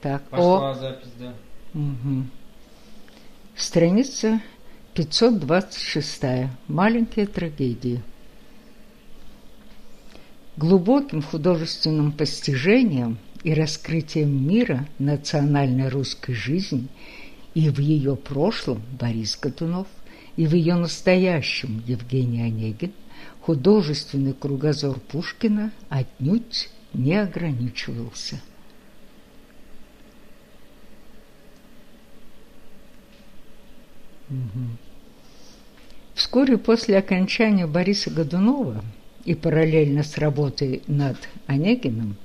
Так, Пошла запись, да. Угу. Страница 526. Маленькие трагедии. Глубоким художественным постижением и раскрытием мира национальной русской жизни и в ее прошлом Борис Годунов, и в ее настоящем Евгений Онегин художественный кругозор Пушкина отнюдь не ограничивался. Вскоре после окончания Бориса Годунова и параллельно с работой над Онегиным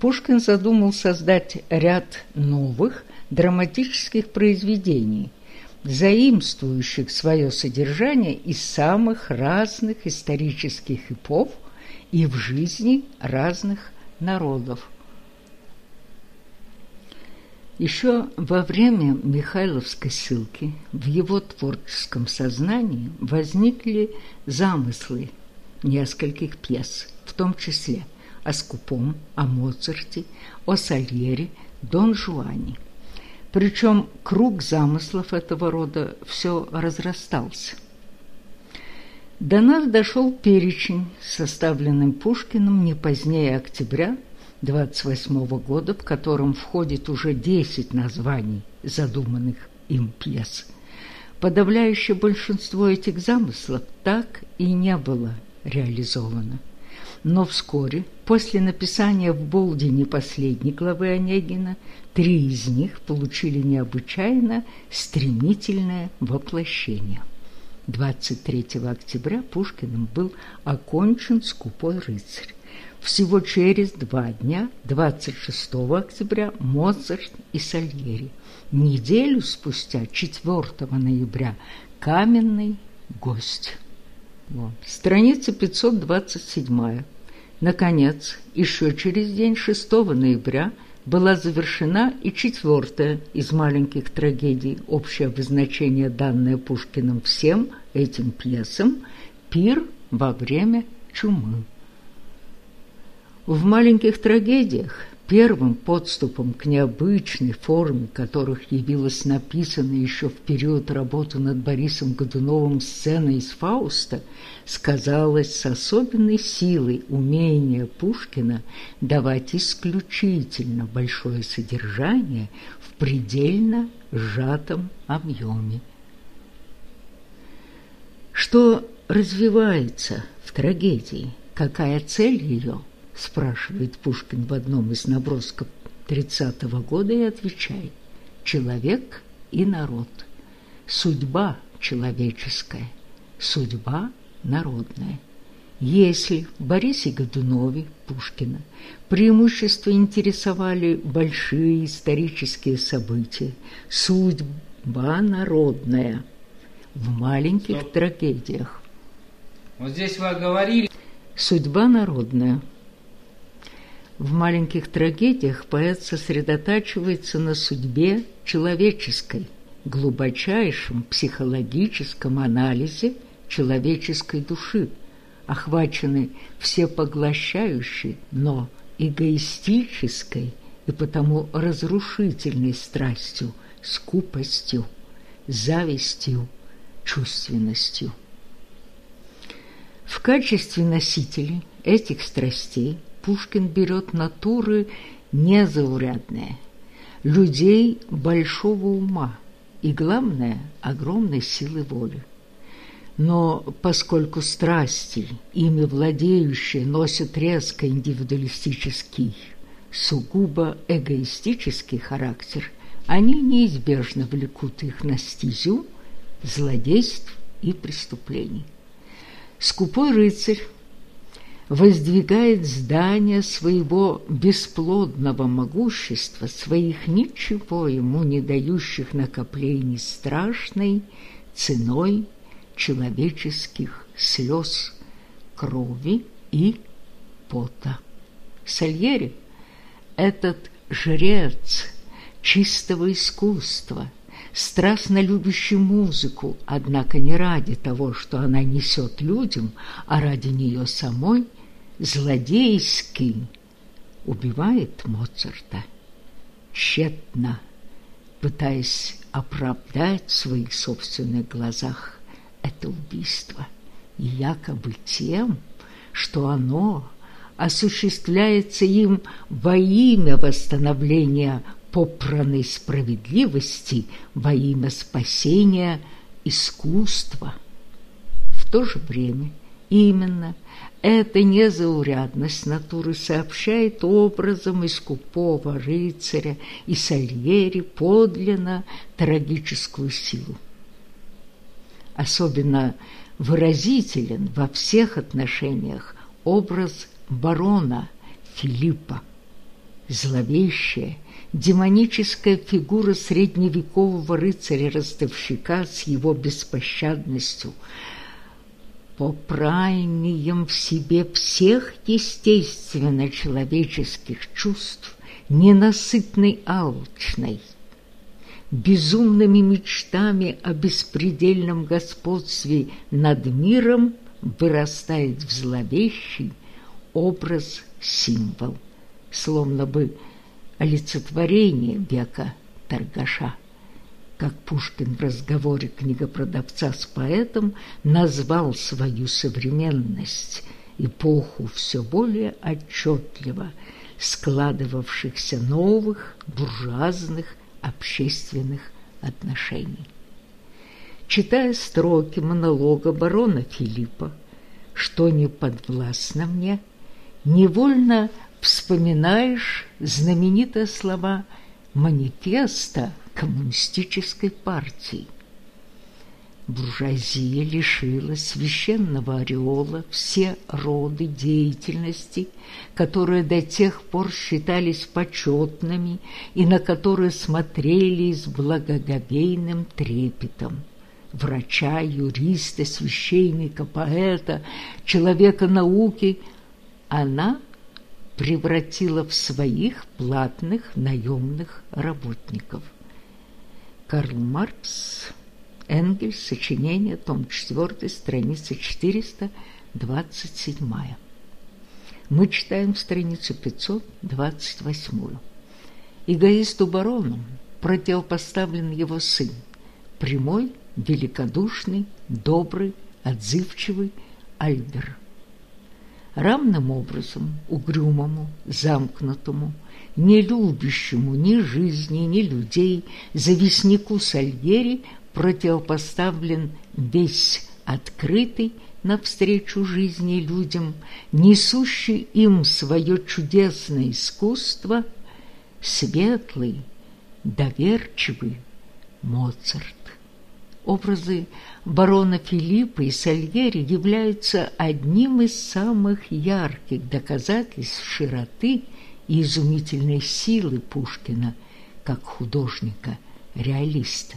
Пушкин задумал создать ряд новых драматических произведений, заимствующих свое содержание из самых разных исторических эпох и в жизни разных народов. Еще во время Михайловской ссылки в его творческом сознании возникли замыслы нескольких пьес, в том числе о Скупом, о Моцарте, о Сальере, Дон Жуане. Причем круг замыслов этого рода все разрастался. До нас дошел перечень, составленный Пушкиным не позднее октября 28 года, в котором входит уже 10 названий задуманных им пьес. Подавляющее большинство этих замыслов так и не было реализовано. Но вскоре, после написания в Болдине последней главы Онегина, три из них получили необычайно стремительное воплощение. 23 октября Пушкиным был окончен «Скупой рыцарь». Всего через два дня, 26 октября, Моцарт и Сальери. Неделю спустя, 4 ноября, «Каменный гость». Вот. Страница 527. Наконец, еще через день, 6 ноября, была завершена и четвертая из маленьких трагедий, общее обозначение, данное Пушкиным всем этим пьесам «Пир во время чумы». В маленьких трагедиях первым подступом к необычной форме, которых явилась написана еще в период работы над Борисом Годуновым сцена из «Фауста», сказалось с особенной силой умение Пушкина давать исключительно большое содержание в предельно сжатом объеме. Что развивается в трагедии? Какая цель ее – спрашивает Пушкин в одном из набросков 30-го года и отвечает «Человек и народ, судьба человеческая, судьба народная». Если в Борисе Годунове Пушкина преимущество интересовали большие исторические события, судьба народная в маленьких Стоп. трагедиях. Вот здесь вы говорили... Судьба народная – в маленьких трагедиях поэт сосредотачивается на судьбе человеческой, глубочайшем психологическом анализе человеческой души, охваченной всепоглощающей, но эгоистической и потому разрушительной страстью, скупостью, завистью, чувственностью. В качестве носителей этих страстей – Пушкин берет натуры незаурядные, людей большого ума и, главное, огромной силы воли. Но поскольку страсти, ими владеющие, носят резко индивидуалистический, сугубо эгоистический характер, они неизбежно влекут их на стезю злодейств и преступлений. Скупой рыцарь воздвигает здание своего бесплодного могущества, своих ничего ему не дающих накоплений страшной ценой человеческих слез, крови и пота. Сальери – этот жрец чистого искусства, страстно любящий музыку, однако не ради того, что она несет людям, а ради нее самой, злодейский убивает Моцарта, тщетно пытаясь оправдать в своих собственных глазах это убийство, и якобы тем, что оно осуществляется им во имя восстановления попранной справедливости, во имя спасения искусства. В то же время именно эта незаурядность натуры сообщает образом искупого рыцаря и Сальери подлинно трагическую силу. Особенно выразителен во всех отношениях образ барона Филиппа, зловещая, демоническая фигура средневекового рыцаря-ростовщика с его беспощадностью – попранием в себе всех естественно-человеческих чувств, ненасытной алчной, безумными мечтами о беспредельном господстве над миром вырастает в зловещий образ-символ, словно бы олицетворение века торгаша как Пушкин в разговоре книгопродавца с поэтом назвал свою современность, эпоху все более отчетливо складывавшихся новых буржуазных общественных отношений. Читая строки монолога барона Филиппа «Что не подвластно мне», невольно вспоминаешь знаменитые слова манифеста коммунистической партии. Буржуазия лишила священного ореола все роды деятельности, которые до тех пор считались почетными и на которые смотрели с благоговейным трепетом. Врача, юриста, священника, поэта, человека науки она превратила в своих платных наемных работников. Карл Маркс, Энгельс, сочинение, том 4, страница 427. Мы читаем страницу 528. Эгоисту-барону противопоставлен его сын, прямой, великодушный, добрый, отзывчивый Альбер. Равным образом угрюмому, замкнутому, не любящему ни жизни, ни людей, завистнику Сальери противопоставлен весь открытый навстречу жизни людям, несущий им свое чудесное искусство, светлый, доверчивый Моцарт. Образы барона Филиппа и Сальери являются одним из самых ярких доказательств широты и изумительной силы Пушкина как художника-реалиста.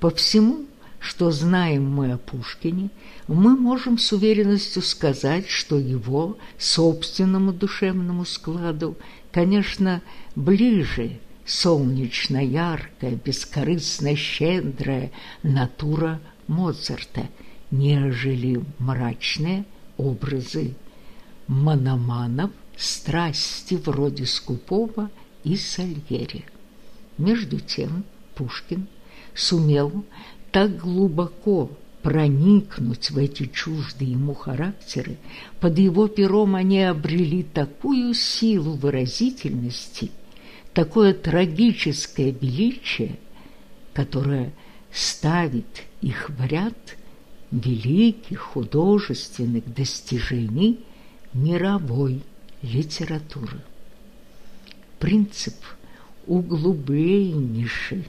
По всему, что знаем мы о Пушкине, мы можем с уверенностью сказать, что его собственному душевному складу, конечно, ближе солнечно-яркая, бескорыстно-щедрая натура Моцарта, нежели мрачные образы мономанов страсти вроде Скупова и Сальери. Между тем Пушкин сумел так глубоко проникнуть в эти чуждые ему характеры, под его пером они обрели такую силу выразительности, такое трагическое величие, которое ставит их в ряд великих художественных достижений мировой литературы. Принцип углубленнейшей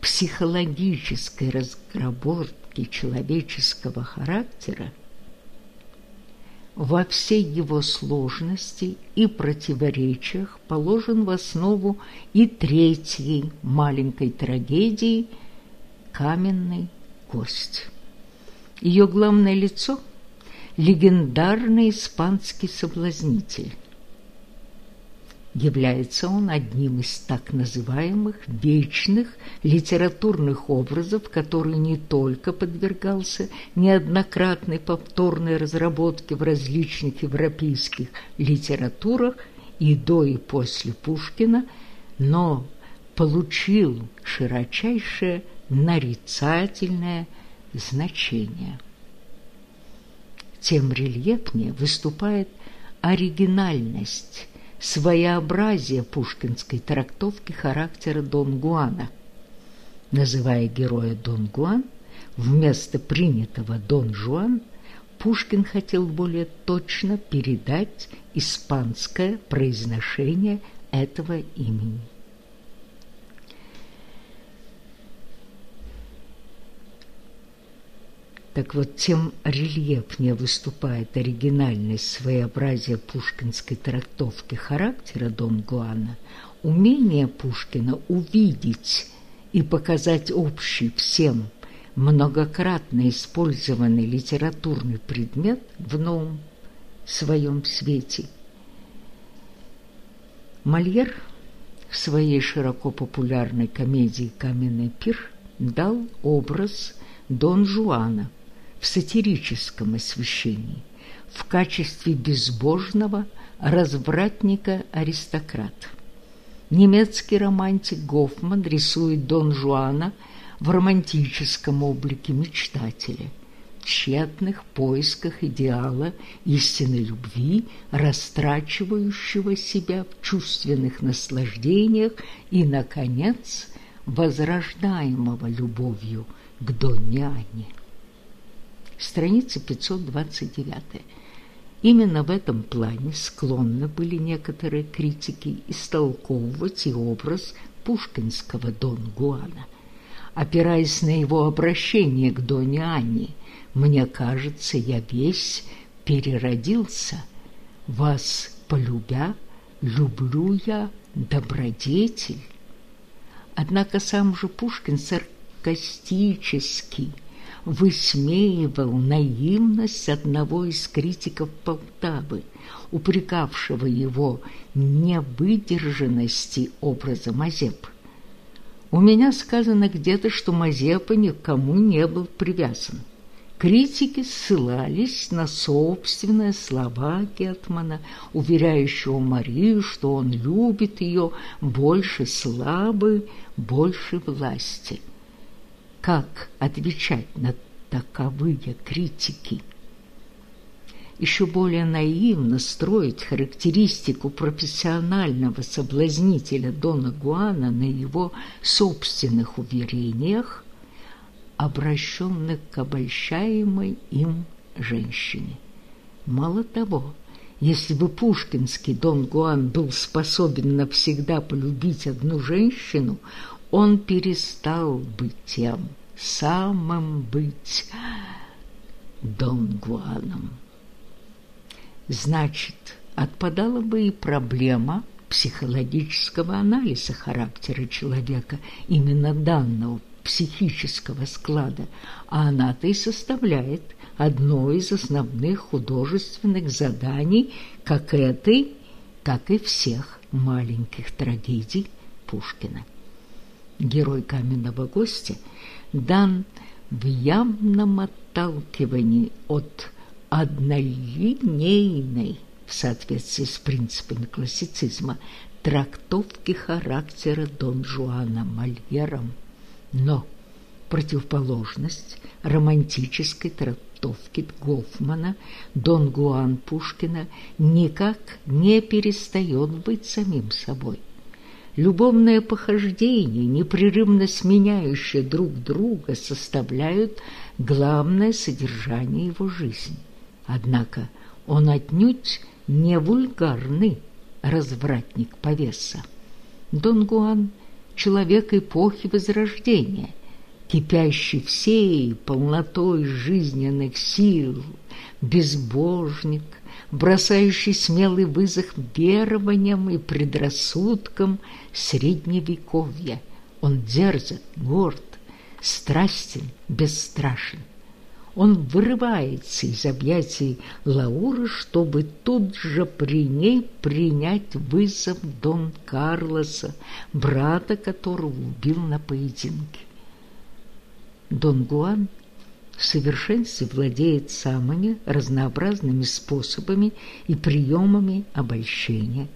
психологической разработки человеческого характера во всей его сложности и противоречиях положен в основу и третьей маленькой трагедии «Каменный гость». Ее главное лицо – легендарный испанский соблазнитель. Является он одним из так называемых вечных литературных образов, который не только подвергался неоднократной повторной разработке в различных европейских литературах и до и после Пушкина, но получил широчайшее нарицательное значение. Тем рельефнее выступает оригинальность, своеобразие пушкинской трактовки характера Дон Гуана. Называя героя Дон Гуан, вместо принятого Дон Жуан, Пушкин хотел более точно передать испанское произношение этого имени. Так вот, тем рельефнее выступает оригинальность своеобразия пушкинской трактовки характера Дон Гуана, умение Пушкина увидеть и показать общий всем многократно использованный литературный предмет в новом своем свете. Мольер в своей широко популярной комедии «Каменный пир» дал образ Дон Жуана – в сатирическом освещении, в качестве безбожного развратника-аристократа. Немецкий романтик Гофман рисует Дон Жуана в романтическом облике мечтателя, тщетных поисках идеала истинной любви, растрачивающего себя в чувственных наслаждениях и, наконец, возрождаемого любовью к Донне страница 529. Именно в этом плане склонны были некоторые критики истолковывать и образ пушкинского Дон Гуана. Опираясь на его обращение к Доне Анне, «Мне кажется, я весь переродился. Вас полюбя, люблю я добродетель». Однако сам же Пушкин саркастический – высмеивал наивность одного из критиков Полтавы, упрекавшего его невыдержанности образа Мазепы. У меня сказано где-то, что Мазепа никому не был привязан. Критики ссылались на собственные слова Гетмана, уверяющего Марию, что он любит ее больше славы, больше власти – как отвечать на таковые критики? Еще более наивно строить характеристику профессионального соблазнителя Дона Гуана на его собственных уверениях, обращенных к обольщаемой им женщине. Мало того, если бы пушкинский Дон Гуан был способен навсегда полюбить одну женщину, он перестал быть тем, самым быть Дон Гуаном. Значит, отпадала бы и проблема психологического анализа характера человека, именно данного психического склада, а она-то и составляет одно из основных художественных заданий как этой, так и всех маленьких трагедий Пушкина герой каменного гостя, дан в явном отталкивании от однолинейной, в соответствии с принципами классицизма, трактовки характера Дон Жуана Мольером. Но противоположность романтической трактовки Гофмана Дон Гуан Пушкина никак не перестает быть самим собой. Любовное похождение, непрерывно сменяющие друг друга, составляют главное содержание его жизни. Однако он отнюдь не вульгарный развратник повеса. Дон Гуан – человек эпохи Возрождения, кипящий всей полнотой жизненных сил, безбожник, бросающий смелый вызов верованиям и предрассудкам Средневековья. Он дерзок, горд, страстен, бесстрашен. Он вырывается из объятий Лауры, чтобы тут же при ней принять вызов Дон Карлоса, брата которого убил на поединке. Дон Гуан в совершенстве владеет самыми разнообразными способами и приемами обольщения,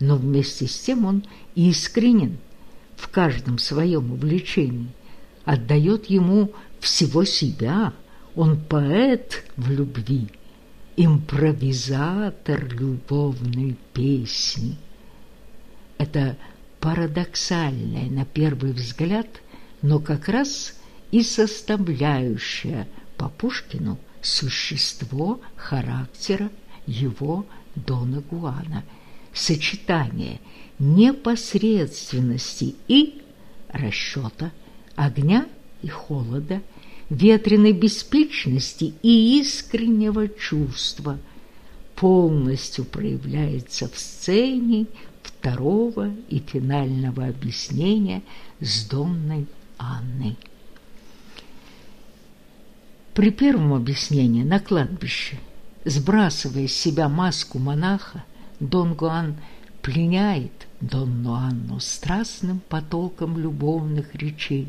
но вместе с тем он искренен в каждом своем увлечении, отдает ему всего себя, он поэт в любви, импровизатор любовной песни. Это парадоксальное на первый взгляд, но как раз и составляющее по Пушкину существо характера его Дона Гуана, сочетание непосредственности и расчета, огня и холода, ветреной беспечности и искреннего чувства полностью проявляется в сцене второго и финального объяснения с Донной Анной. При первом объяснении на кладбище, сбрасывая с себя маску монаха, Дон Гуан пленяет Донну Анну страстным потоком любовных речей.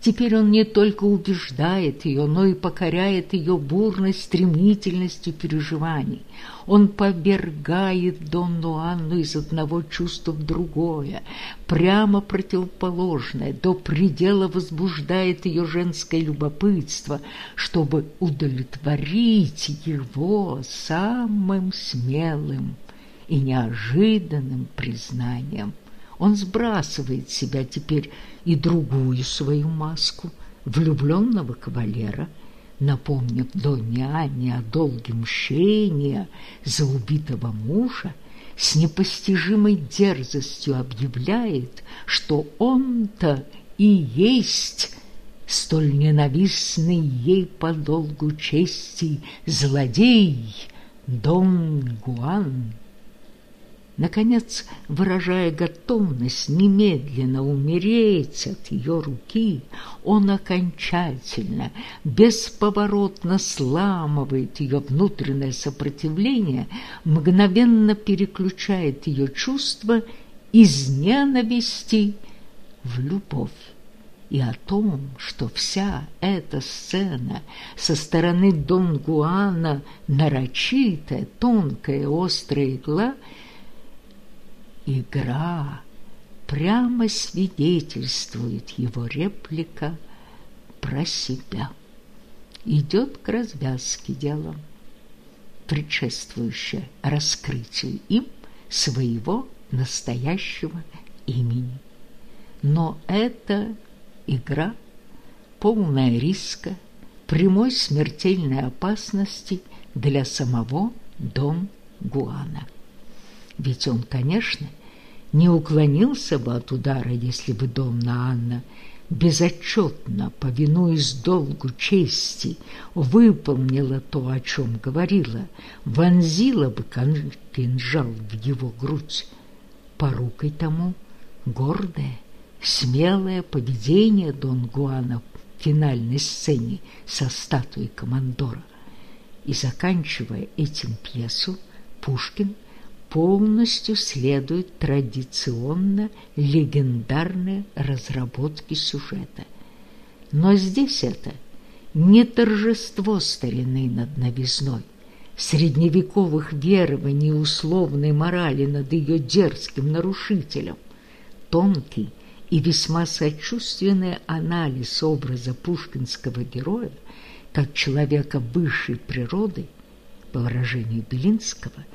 Теперь он не только убеждает ее, но и покоряет ее бурной стремительностью переживаний. Он повергает Донну Анну из одного чувства в другое, прямо противоположное, до предела возбуждает ее женское любопытство, чтобы удовлетворить его самым смелым и неожиданным признанием. Он сбрасывает с себя теперь и другую свою маску, влюбленного кавалера, напомнив Донне Анне о долге мщения за убитого мужа, с непостижимой дерзостью объявляет, что он-то и есть столь ненавистный ей по долгу чести злодей Дон Гуан наконец, выражая готовность немедленно умереть от ее руки, он окончательно, бесповоротно сламывает ее внутреннее сопротивление, мгновенно переключает ее чувства из ненависти в любовь. И о том, что вся эта сцена со стороны Дон Гуана нарочитая, тонкая, острая игла – игра, прямо свидетельствует его реплика про себя. Идет к развязке дела, предшествующее раскрытию им своего настоящего имени. Но это игра, полная риска, прямой смертельной опасности для самого Дон Гуана. Ведь он, конечно, не уклонился бы от удара, если бы Донна Анна безотчетно, повинуясь долгу чести, выполнила то, о чем говорила, вонзила бы кинжал в его грудь. Порукой тому гордое, смелое поведение Дон Гуана в финальной сцене со статуей командора. И заканчивая этим пьесу, Пушкин – полностью следует традиционно легендарной разработке сюжета. Но здесь это не торжество старины над новизной, средневековых верований и условной морали над ее дерзким нарушителем, тонкий и весьма сочувственный анализ образа пушкинского героя как человека высшей природы, по выражению Белинского –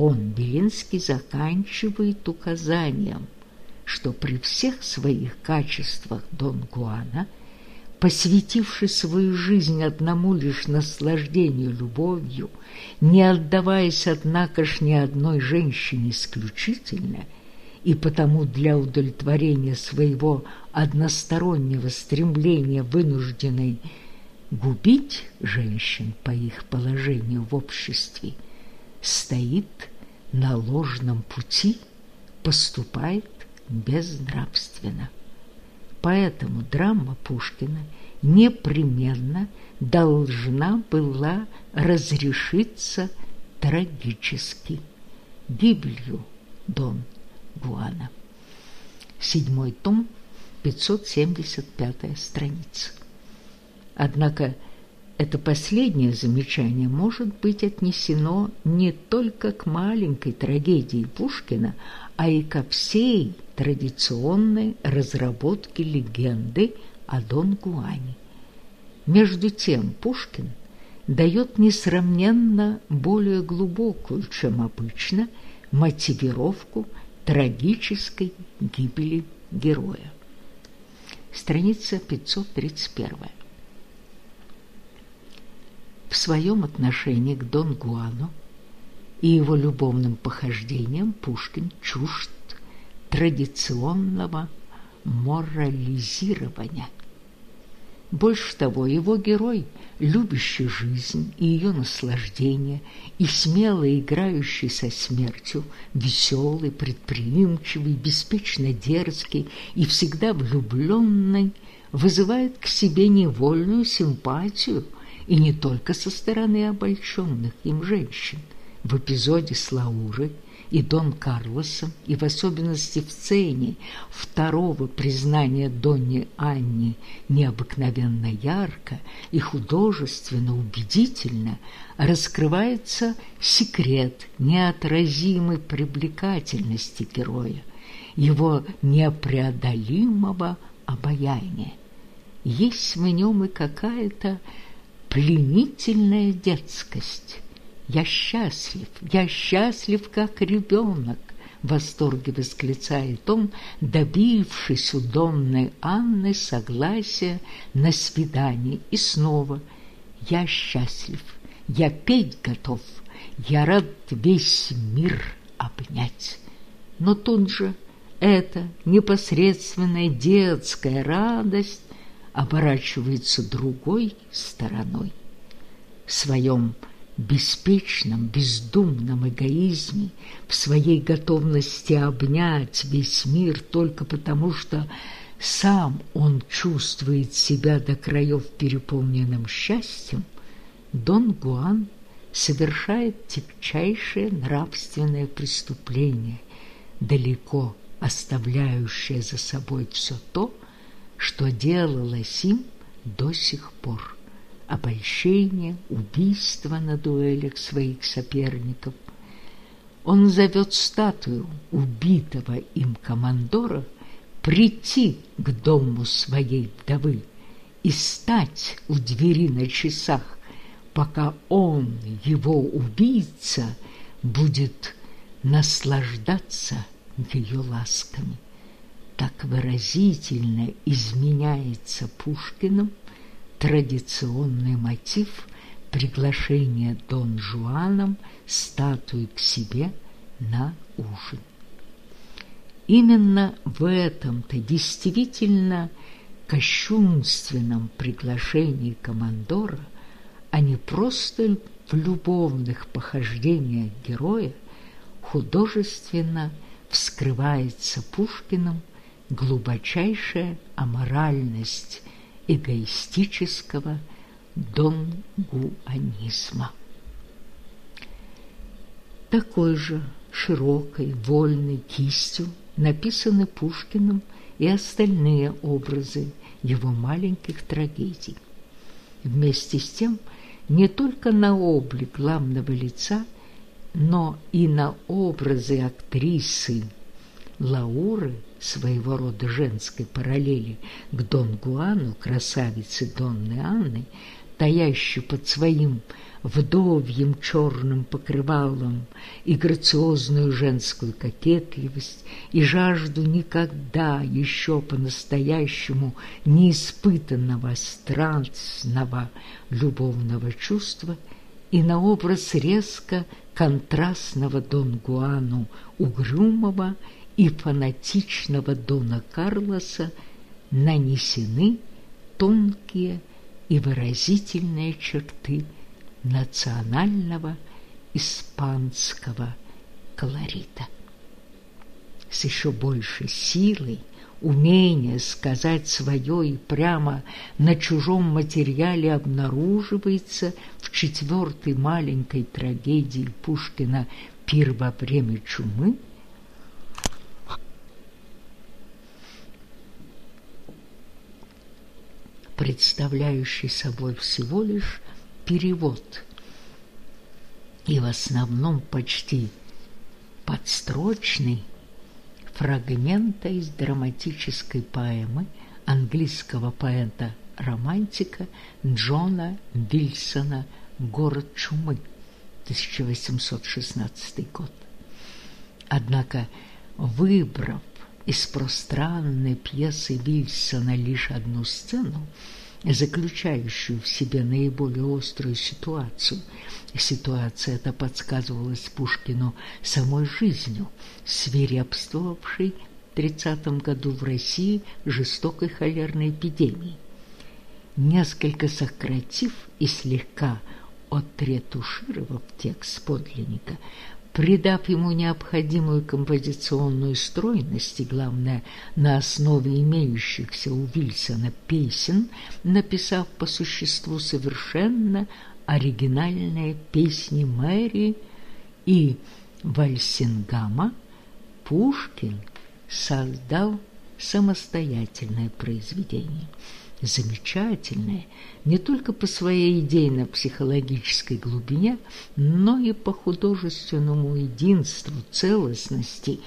он, Белинский, заканчивает указанием, что при всех своих качествах Дон Гуана, посвятивший свою жизнь одному лишь наслаждению любовью, не отдаваясь, однако ж, ни одной женщине исключительно, и потому для удовлетворения своего одностороннего стремления вынужденной губить женщин по их положению в обществе, стоит на ложном пути, поступает безнравственно. Поэтому драма Пушкина непременно должна была разрешиться трагически гибелью Дон Гуана. Седьмой том, 575 страница. Однако Это последнее замечание может быть отнесено не только к маленькой трагедии Пушкина, а и ко всей традиционной разработке легенды о Дон Гуане. Между тем Пушкин дает несравненно более глубокую, чем обычно, мотивировку трагической гибели героя. Страница 531. В своем отношении к Дон Гуану и его любовным похождениям Пушкин чужд традиционного морализирования – больше того, его герой, любящий жизнь и ее наслаждение, и смело играющий со смертью, веселый, предприимчивый, беспечно дерзкий и всегда влюбленный, вызывает к себе невольную симпатию и не только со стороны обольщенных им женщин. В эпизоде с Лаурой – и Дон Карлосом, и в особенности в сцене второго признания Донни Анни необыкновенно ярко и художественно убедительно раскрывается секрет неотразимой привлекательности героя, его непреодолимого обаяния. Есть в нем и какая-то пленительная детскость, «Я счастлив, я счастлив, как ребенок!» В восторге восклицает он, добившись у Донны Анны согласия на свидание. И снова «Я счастлив, я петь готов, я рад весь мир обнять». Но тут же эта непосредственная детская радость оборачивается другой стороной. В своем беспечном, бездумном эгоизме, в своей готовности обнять весь мир только потому, что сам он чувствует себя до краев переполненным счастьем, Дон Гуан совершает тягчайшее нравственное преступление, далеко оставляющее за собой все то, что делалось им до сих пор обольщение, убийство на дуэлях своих соперников. Он зовет статую убитого им командора прийти к дому своей вдовы и стать у двери на часах, пока он, его убийца, будет наслаждаться ее ласками. Так выразительно изменяется Пушкиным традиционный мотив приглашения Дон Жуаном статуи к себе на ужин. Именно в этом-то действительно кощунственном приглашении командора, а не просто в любовных похождениях героя, художественно вскрывается Пушкиным глубочайшая аморальность эгоистического донгуанизма. Такой же широкой, вольной кистью написаны Пушкиным и остальные образы его маленьких трагедий. Вместе с тем, не только на облик главного лица, но и на образы актрисы Лауры – своего рода женской параллели к Дон Гуану, красавице Донны Анны, таящей под своим вдовьим черным покрывалом и грациозную женскую кокетливость, и жажду никогда еще по-настоящему неиспытанного страстного любовного чувства, и на образ резко контрастного Дон Гуану угрюмого и фанатичного Дона Карлоса нанесены тонкие и выразительные черты национального испанского колорита. С еще большей силой умение сказать свое и прямо на чужом материале обнаруживается в четвертой маленькой трагедии Пушкина «Пир во время чумы», представляющий собой всего лишь перевод и в основном почти подстрочный фрагмента из драматической поэмы английского поэта-романтика Джона Вильсона «Город чумы» 1816 год. Однако, выбрав из пространной пьесы Вильсона лишь одну сцену, заключающую в себе наиболее острую ситуацию. Ситуация эта подсказывалась Пушкину самой жизнью, свирепствовавшей в 30 году в России жестокой холерной эпидемии. Несколько сократив и слегка отретушировав текст подлинника, придав ему необходимую композиционную стройность и, главное, на основе имеющихся у Вильсона песен, написав по существу совершенно оригинальные песни Мэри и Вальсингама, Пушкин создал самостоятельное произведение – замечательное не только по своей идейно-психологической глубине, но и по художественному единству, целостности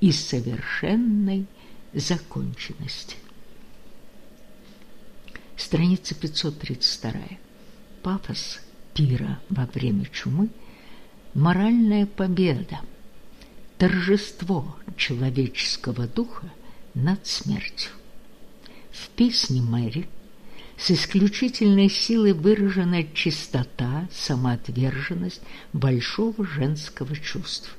и совершенной законченности. Страница 532. Пафос пира во время чумы – моральная победа, торжество человеческого духа над смертью. В песне Мэри с исключительной силой выражена чистота, самоотверженность большого женского чувства.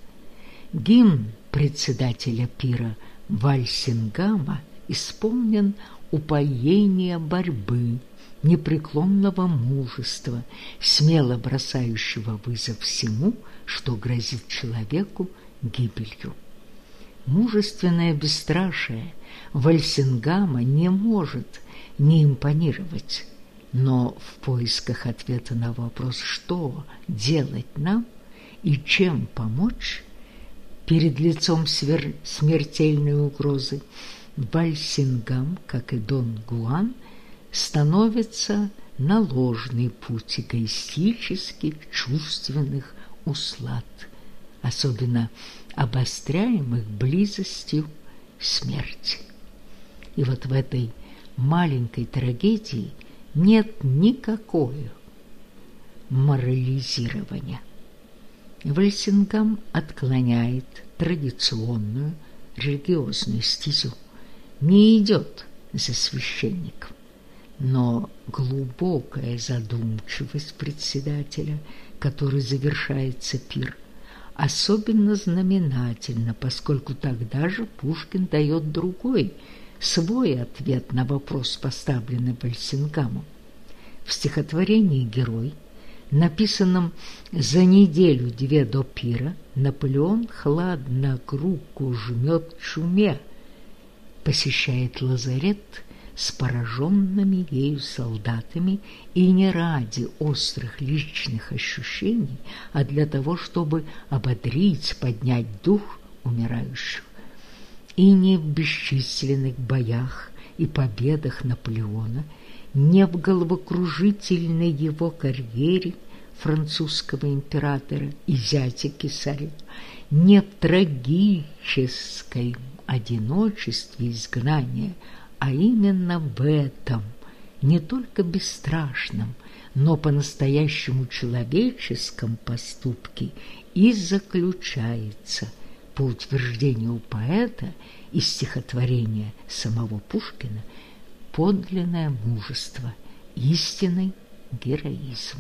Гимн председателя пира Вальсингама исполнен упоения борьбы, непреклонного мужества, смело бросающего вызов всему, что грозит человеку гибелью. Мужественное бесстрашие Вальсингама не может не импонировать, но в поисках ответа на вопрос, что делать нам и чем помочь перед лицом смертельной угрозы, Вальсингам, как и Дон Гуан, становится на ложный путь эгоистических чувственных услад, особенно обостряемых близостью смерти. И вот в этой маленькой трагедии нет никакого морализирования. Вальсингам отклоняет традиционную религиозную стезю, не идет за священником, но глубокая задумчивость председателя, который завершается пир – особенно знаменательно, поскольку тогда же Пушкин дает другой, свой ответ на вопрос, поставленный Вальсингамом. В стихотворении «Герой», написанном за неделю-две до пира, Наполеон хладно руку жмет чуме, посещает лазарет – с пораженными ею солдатами и не ради острых личных ощущений, а для того, чтобы ободрить, поднять дух умирающих. И не в бесчисленных боях и победах Наполеона, не в головокружительной его карьере французского императора и зятя Кесаря, не в трагической одиночестве изгнания, а именно в этом, не только бесстрашном, но по-настоящему человеческом поступке и заключается, по утверждению поэта из стихотворения самого Пушкина, подлинное мужество, истинный героизм.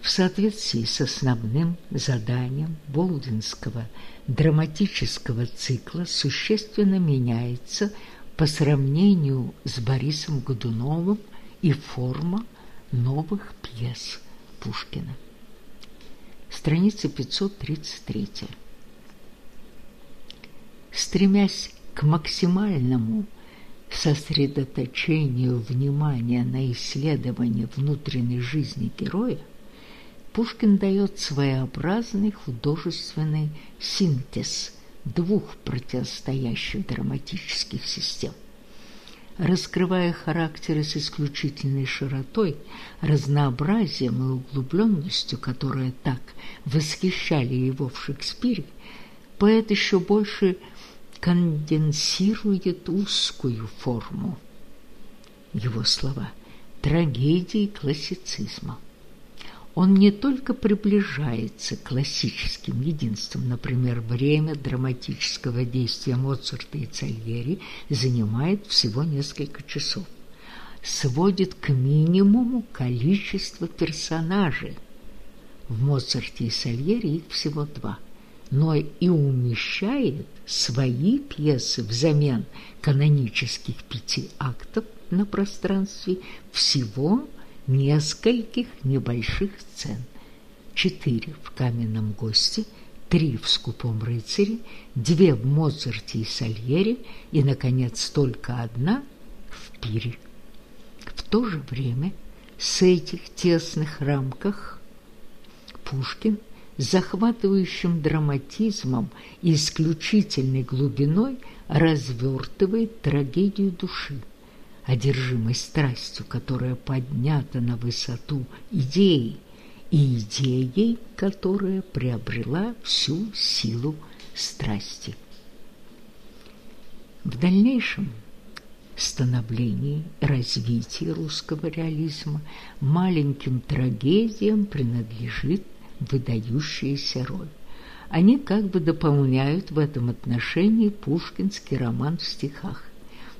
В соответствии с основным заданием Болдинского драматического цикла существенно меняется по сравнению с Борисом Годуновым и форма новых пьес Пушкина. Страница 533. Стремясь к максимальному сосредоточению внимания на исследовании внутренней жизни героя, Пушкин дает своеобразный художественный синтез двух противостоящих драматических систем. раскрывая характеры с исключительной широтой, разнообразием и углубленностью, которые так восхищали его в Шекспире, поэт еще больше конденсирует узкую форму. Его слова «трагедии классицизма». Он не только приближается к классическим единствам, например, время драматического действия Моцарта и Сальери занимает всего несколько часов, сводит к минимуму количество персонажей. В Моцарте и Сальери их всего два, но и умещает свои пьесы взамен канонических пяти актов на пространстве всего нескольких небольших сцен. Четыре в «Каменном госте», три в «Скупом рыцаре», две в «Моцарте и Сальере» и, наконец, только одна в «Пире». В то же время с этих тесных рамках Пушкин с захватывающим драматизмом и исключительной глубиной развертывает трагедию души одержимой страстью, которая поднята на высоту идеи, и идеей, которая приобрела всю силу страсти. В дальнейшем становлении, развитии русского реализма маленьким трагедиям принадлежит выдающаяся роль. Они как бы дополняют в этом отношении пушкинский роман в стихах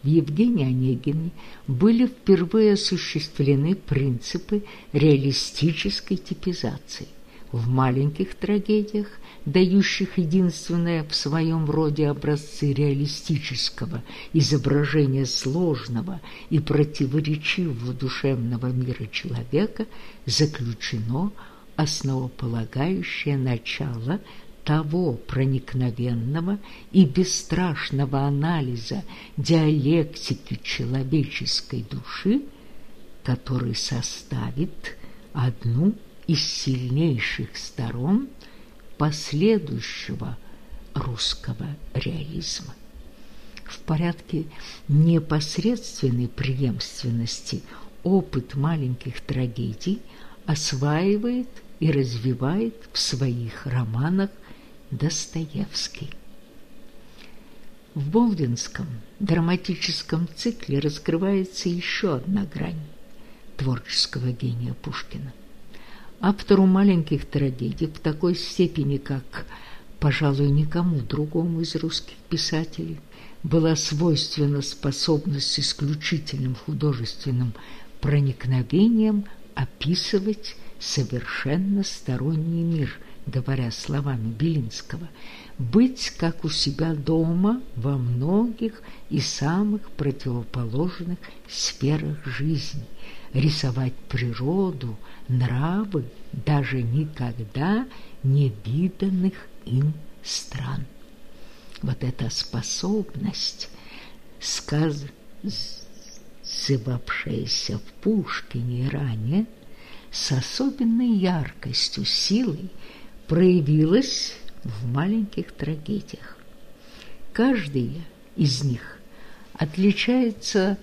в Евгении Онегине были впервые осуществлены принципы реалистической типизации. В маленьких трагедиях, дающих единственное в своем роде образцы реалистического изображения сложного и противоречивого душевного мира человека, заключено основополагающее начало того проникновенного и бесстрашного анализа диалектики человеческой души, который составит одну из сильнейших сторон последующего русского реализма. В порядке непосредственной преемственности опыт маленьких трагедий осваивает и развивает в своих романах Достоевский. В Болдинском драматическом цикле раскрывается еще одна грань творческого гения Пушкина. Автору маленьких трагедий в такой степени, как, пожалуй, никому другому из русских писателей, была свойственна способность исключительным художественным проникновением описывать совершенно сторонний мир – говоря словами Белинского, быть как у себя дома во многих и самых противоположных сферах жизни, рисовать природу, нравы даже никогда не виданных им стран. Вот эта способность, сказывавшаяся в Пушкине ранее, с особенной яркостью, силой проявилась в маленьких трагедиях. Каждая из них отличается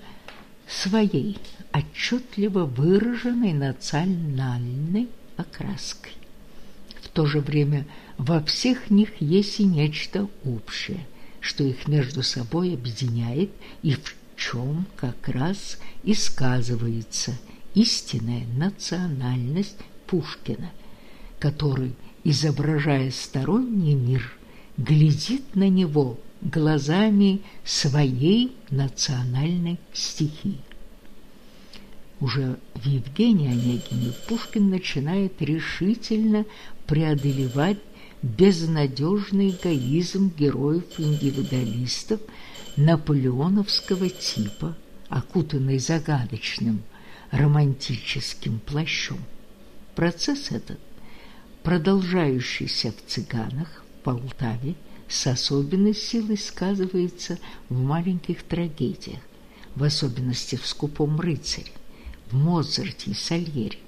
своей отчетливо выраженной национальной окраской. В то же время во всех них есть и нечто общее, что их между собой объединяет и в чем как раз и сказывается истинная национальность Пушкина, который изображая сторонний мир, глядит на него глазами своей национальной стихии. Уже в Евгении Онегине Пушкин начинает решительно преодолевать безнадежный эгоизм героев-индивидуалистов наполеоновского типа, окутанный загадочным романтическим плащом. Процесс этот продолжающийся в «Цыганах» в Полтаве, с особенной силой сказывается в маленьких трагедиях, в особенности в «Скупом рыцаре», в Моцарте и Сальере,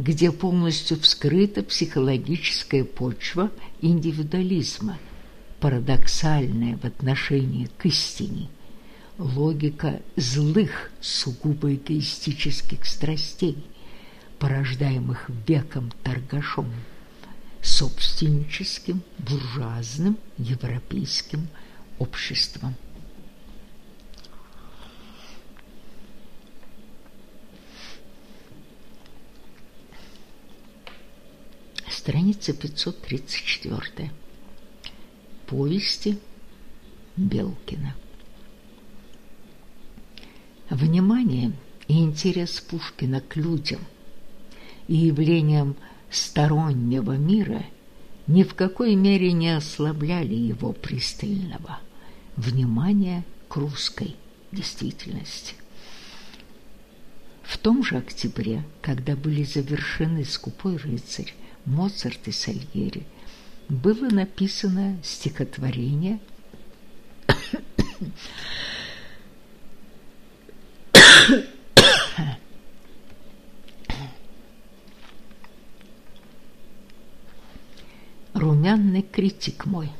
где полностью вскрыта психологическая почва индивидуализма, парадоксальная в отношении к истине. логика злых, сугубо эгоистических страстей, порождаемых веком торгашом, собственническим, буржуазным, европейским обществом. Страница 534. Повести Белкина. Внимание и интерес Пушкина к людям и явлениям стороннего мира ни в какой мере не ослабляли его пристального внимания к русской действительности. В том же октябре, когда были завершены «Скупой рыцарь», Моцарт и Сальери, было написано стихотворение «Румяный критик мой».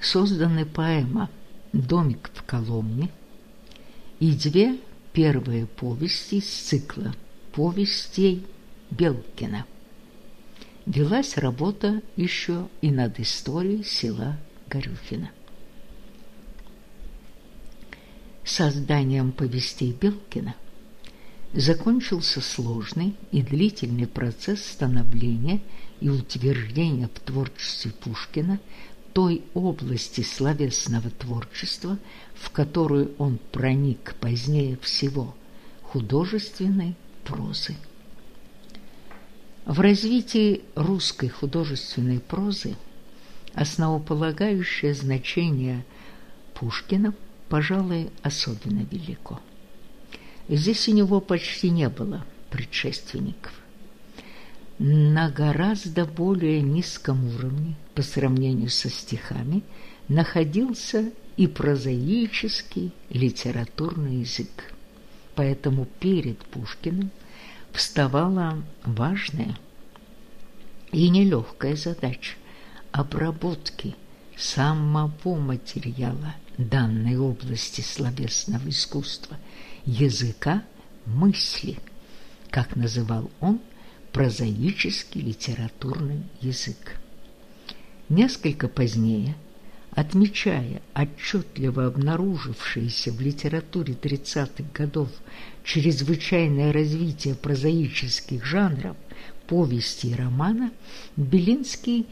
Созданы поэма «Домик в Коломне» и две первые повести из цикла повестей Белкина. Велась работа еще и над историей села Горюхина. Созданием повестей Белкина закончился сложный и длительный процесс становления и утверждения в творчестве Пушкина той области словесного творчества, в которую он проник позднее всего – художественной прозы. В развитии русской художественной прозы основополагающее значение Пушкина, пожалуй, особенно велико. Здесь у него почти не было предшественников. На гораздо более низком уровне, по сравнению со стихами, находился и прозаический литературный язык. Поэтому перед Пушкиным – вставала важная и нелегкая задача обработки самого материала данной области словесного искусства, языка мысли, как называл он прозаический литературный язык. Несколько позднее отмечая отчетливо обнаружившееся в литературе 30-х годов чрезвычайное развитие прозаических жанров повести и романа, Белинский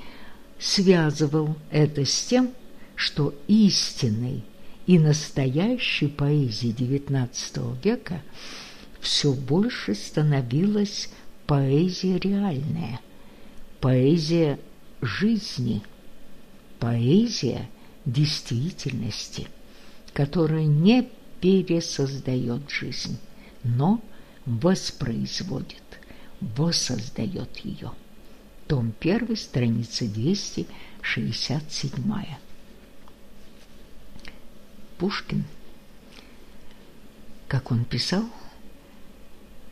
связывал это с тем, что истинной и настоящей поэзии XIX века все больше становилась поэзия реальная, поэзия жизни – поэзия действительности, которая не пересоздает жизнь, но воспроизводит, воссоздает ее. Том 1, страница 267. Пушкин, как он писал,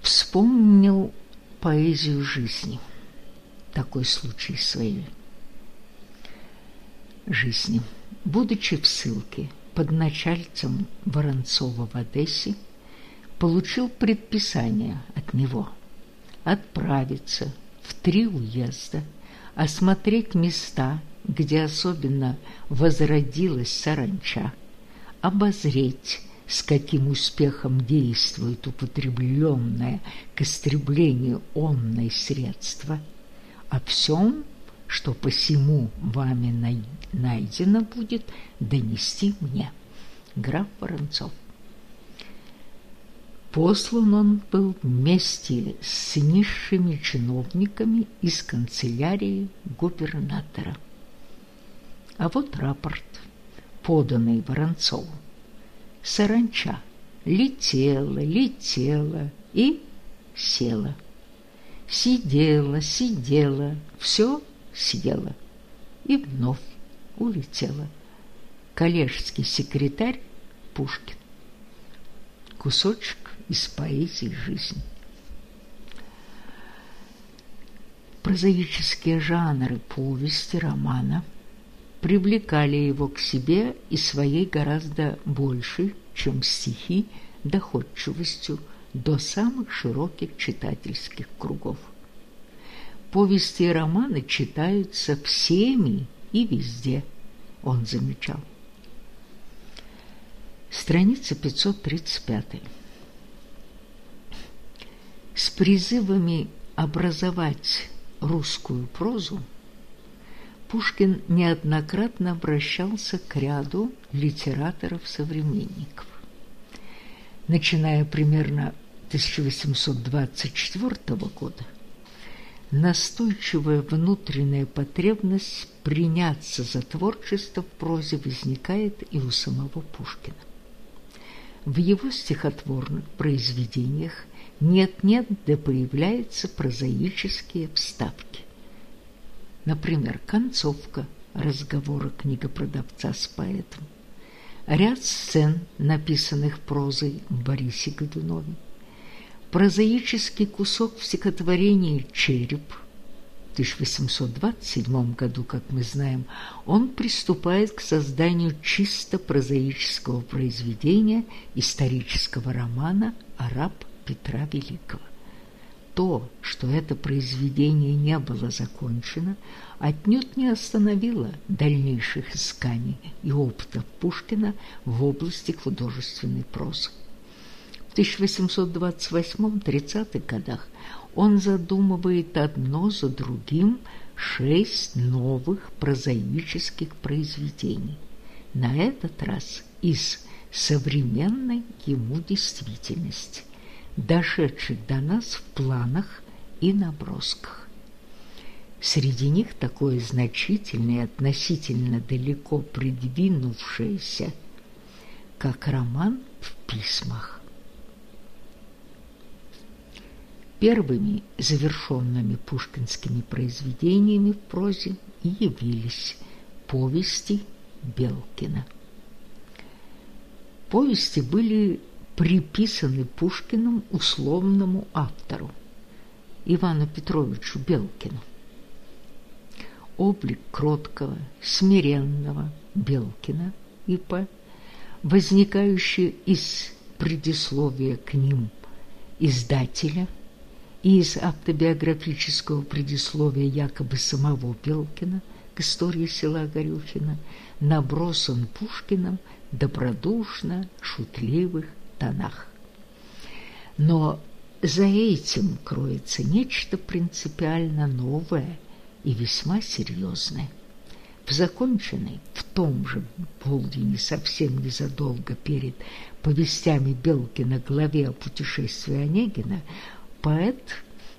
вспомнил поэзию жизни. Такой случай своей жизни. Будучи в ссылке под начальцем Воронцова в Одессе, получил предписание от него отправиться в три уезда, осмотреть места, где особенно возродилась саранча, обозреть, с каким успехом действует употребленное к истреблению онное средство, о всем что посему вами найдено будет донести мне. Граф Воронцов. Послан он был вместе с низшими чиновниками из канцелярии губернатора. А вот рапорт, поданный Воронцову. Саранча летела, летела и села. Сидела, сидела, все съела и вновь улетела. Коллежский секретарь Пушкин. Кусочек из поэзии жизни. Прозаические жанры повести, романа привлекали его к себе и своей гораздо большей, чем стихи, доходчивостью до самых широких читательских кругов. Повести и романы читаются всеми и везде, он замечал. Страница 535. С призывами образовать русскую прозу Пушкин неоднократно обращался к ряду литераторов-современников. Начиная примерно 1824 года, настойчивая внутренняя потребность приняться за творчество в прозе возникает и у самого Пушкина. В его стихотворных произведениях нет-нет, да появляются прозаические вставки. Например, концовка разговора книгопродавца с поэтом, ряд сцен, написанных прозой Борисе Годунове, прозаический кусок в стихотворении «Череп» в 1827 году, как мы знаем, он приступает к созданию чисто прозаического произведения исторического романа «Араб Петра Великого». То, что это произведение не было закончено, отнюдь не остановило дальнейших исканий и опытов Пушкина в области художественной прозы. В 1828-30-х годах он задумывает одно за другим шесть новых прозаических произведений, на этот раз из современной ему действительности дошедших до нас в планах и набросках. Среди них такое значительное и относительно далеко придвинувшееся, как роман в письмах. Первыми завершенными пушкинскими произведениями в прозе и явились повести Белкина. Повести были приписаны Пушкиным условному автору Ивану Петровичу Белкину. Облик кроткого, смиренного Белкина И.П., возникающий из предисловия к ним издателя и из автобиографического предисловия якобы самого Белкина к истории села Горюхина, набросан Пушкиным добродушно шутливых тонах. Но за этим кроется нечто принципиально новое и весьма серьезное. В законченной, в том же полдине, совсем незадолго перед повестями Белкина главе о путешествии Онегина, поэт,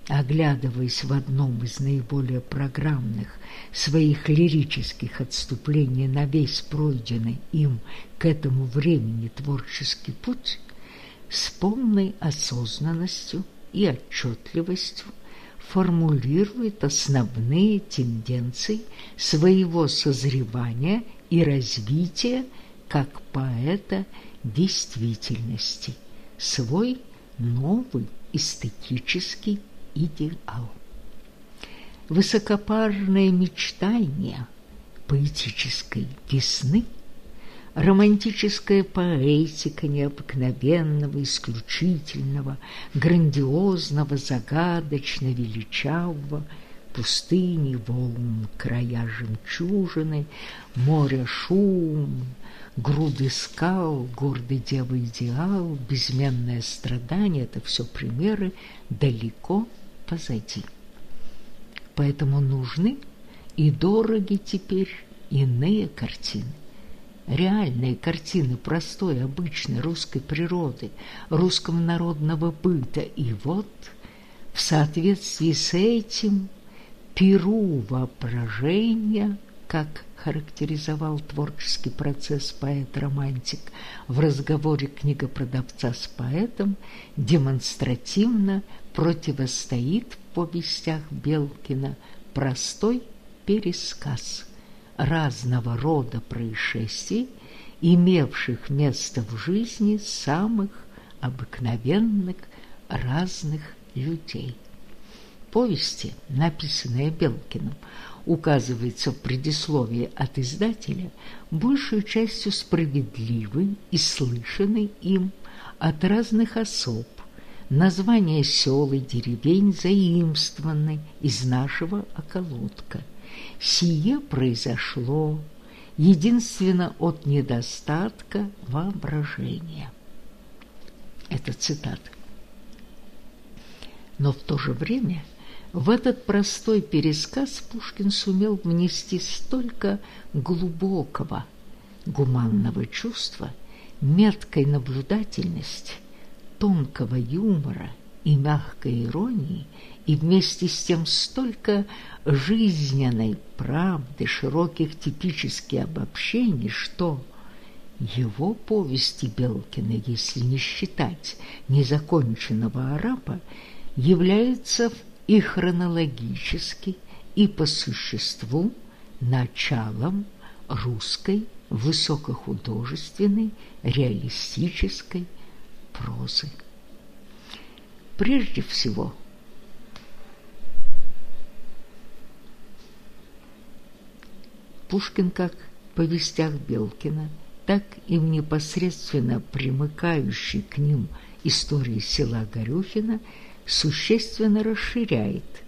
оглядываясь в одном из наиболее программных своих лирических отступлений на весь пройденный им к этому времени творческий путь, с полной осознанностью и отчетливостью формулирует основные тенденции своего созревания и развития как поэта действительности, свой новый эстетический идеал. Высокопарное мечтание поэтической весны – романтическая поэтика необыкновенного, исключительного, грандиозного, загадочно величавого, пустыни, волн, края жемчужины, море шум, груды скал, гордый дева идеал, безменное страдание – это все примеры далеко позади. Поэтому нужны и дороги теперь иные картины реальные картины простой, обычной русской природы, русского народного быта. И вот в соответствии с этим перу воображения, как характеризовал творческий процесс поэт-романтик в разговоре книгопродавца с поэтом, демонстративно противостоит в повестях Белкина простой пересказ – разного рода происшествий, имевших место в жизни самых обыкновенных разных людей. Повести, написанные Белкиным, указывается в предисловии от издателя, большей частью справедливый и слышанный им от разных особ, названия сел и деревень заимствованы из нашего околотка. Сие произошло единственно от недостатка воображения. Это цитата. Но в то же время в этот простой пересказ Пушкин сумел внести столько глубокого гуманного чувства, меткой наблюдательности, тонкого юмора и мягкой иронии, и вместе с тем столько жизненной правды, широких типических обобщений, что его повести Белкина, если не считать незаконченного араба, являются и хронологически, и по существу началом русской высокохудожественной реалистической прозы. Прежде всего, Пушкин как в повестях Белкина, так и в непосредственно примыкающей к ним истории села Горюхина – существенно расширяет,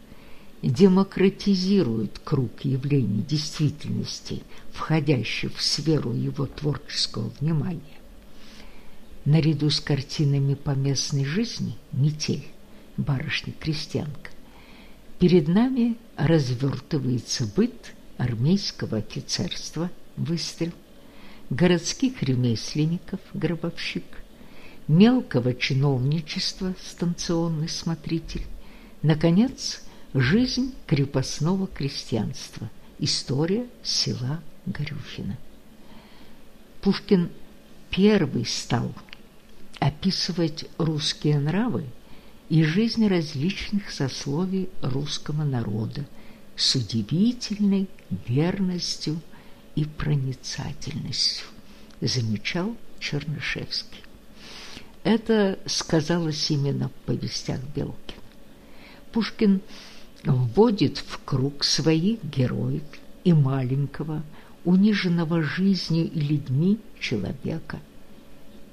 демократизирует круг явлений действительности, входящих в сферу его творческого внимания. Наряду с картинами по местной жизни «Метель», «Барышня-крестьянка», перед нами развертывается быт армейского офицерства «Выстрел», городских ремесленников «Гробовщик», мелкого чиновничества станционный смотритель, наконец, жизнь крепостного крестьянства, история села Горюхина. Пушкин первый стал описывать русские нравы и жизнь различных сословий русского народа с удивительной верностью и проницательностью, замечал Чернышевский. Это сказалось именно в повестях Белкина. Пушкин вводит в круг своих героев и маленького, униженного жизнью и людьми человека.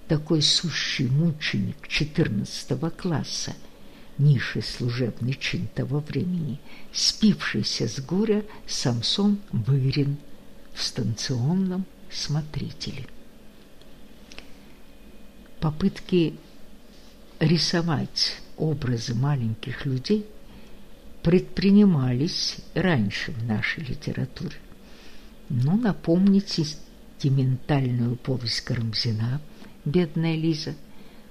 Такой сущий мученик четырнадцатого класса, низший служебный чин того времени, спившийся с горя Самсон Вырин в станционном смотрителе попытки рисовать образы маленьких людей предпринимались раньше в нашей литературе. Ну, напомните сентиментальную повесть Карамзина «Бедная Лиза»,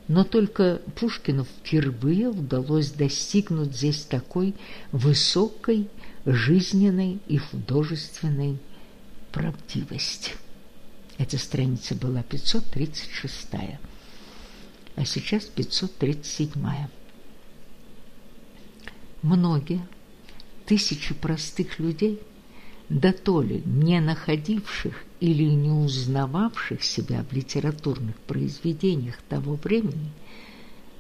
но только Пушкину впервые удалось достигнуть здесь такой высокой жизненной и художественной правдивости. Эта страница была 536 -я а сейчас 537-я. Многие, тысячи простых людей, да то ли не находивших или не узнававших себя в литературных произведениях того времени,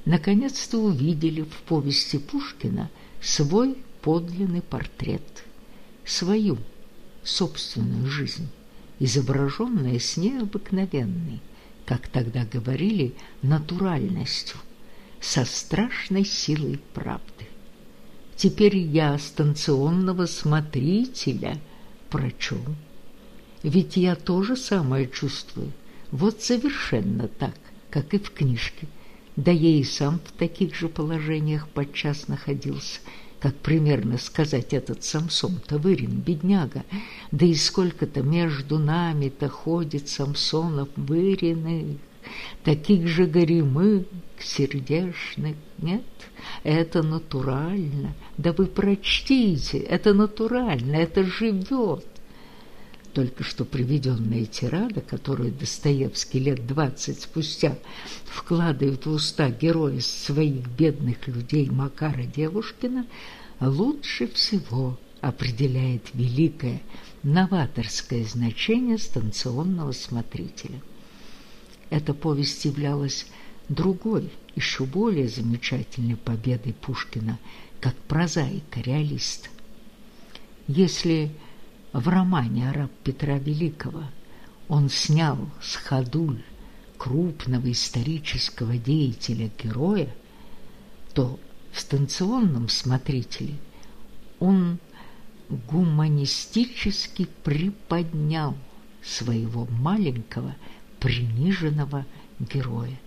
наконец-то увидели в повести Пушкина свой подлинный портрет, свою собственную жизнь, изображенная с необыкновенной, как тогда говорили, натуральностью, со страшной силой правды. Теперь я станционного смотрителя прочел. Ведь я тоже самое чувствую. Вот совершенно так, как и в книжке. Да я и сам в таких же положениях подчас находился – как примерно сказать этот Самсон Тавырин, бедняга, да и сколько-то между нами-то ходит Самсонов выриных, таких же горемык, сердешных, нет, это натурально, да вы прочтите, это натурально, это живет. Только что приведенная тирада, которую Достоевский лет двадцать спустя вкладывает в уста героя своих бедных людей Макара Девушкина, лучше всего определяет великое новаторское значение станционного смотрителя. Эта повесть являлась другой, еще более замечательной победой Пушкина как прозаика-реалиста. Если в романе «Араб Петра Великого» он снял с ходуль крупного исторического деятеля-героя, то в станционном смотрителе он гуманистически приподнял своего маленького приниженного героя.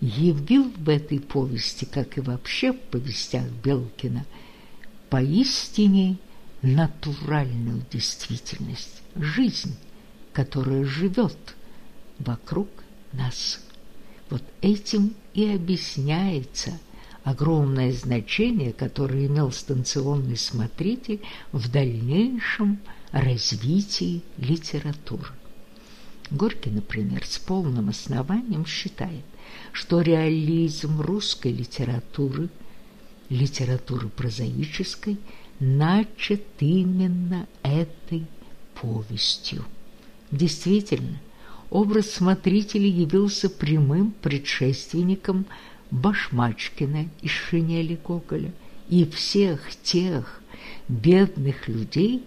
Явил в этой повести, как и вообще в повестях Белкина, поистине натуральную действительность, жизнь, которая живет вокруг нас. Вот этим и объясняется огромное значение, которое имел станционный смотритель в дальнейшем развитии литературы. Горький, например, с полным основанием считает, что реализм русской литературы, литературы прозаической, начат именно этой повестью. Действительно, образ смотрителя явился прямым предшественником Башмачкина из шинели Гоголя и всех тех бедных людей,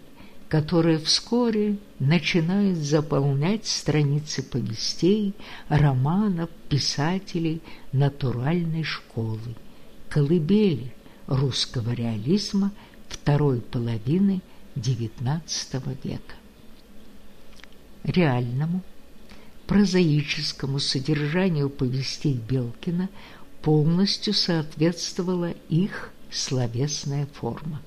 которые вскоре начинают заполнять страницы повестей, романов, писателей натуральной школы, колыбели русского реализма второй половины XIX века. Реальному, прозаическому содержанию повестей Белкина полностью соответствовала их словесная форма.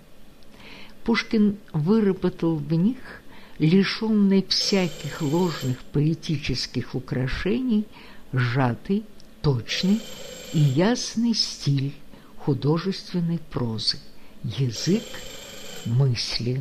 Пушкин выработал в них лишенный всяких ложных поэтических украшений сжатый, точный и ясный стиль художественной прозы, язык мысли.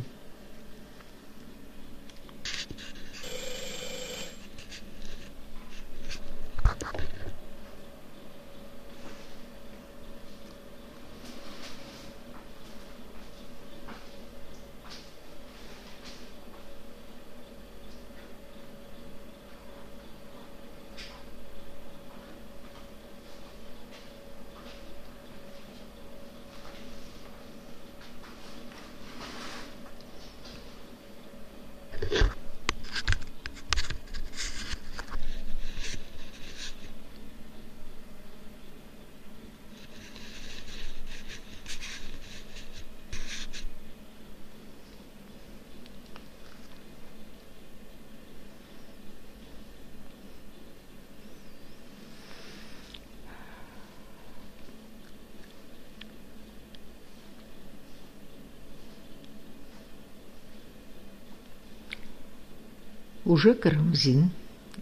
Уже Карамзин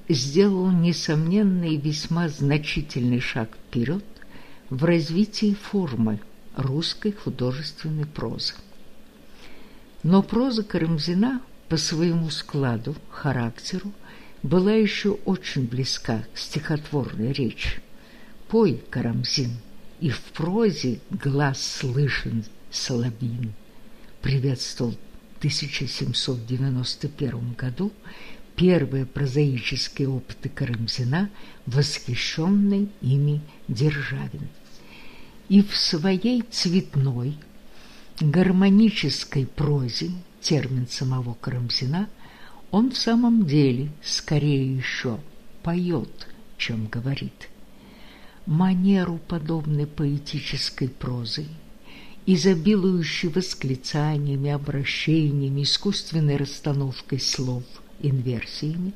сделал несомненный весьма значительный шаг вперед в развитии формы русской художественной прозы. Но проза Карамзина по своему складу, характеру, была еще очень близка к стихотворной речи. «Пой, Карамзин, и в прозе глаз слышен Соловин», приветствовал в 1791 году первые прозаические опыты Карамзина, восхищенный ими Державин. И в своей цветной, гармонической прозе, термин самого Карамзина, он в самом деле скорее еще поет, чем говорит. Манеру подобной поэтической прозы, изобилующей восклицаниями, обращениями, искусственной расстановкой слов – инверсиями,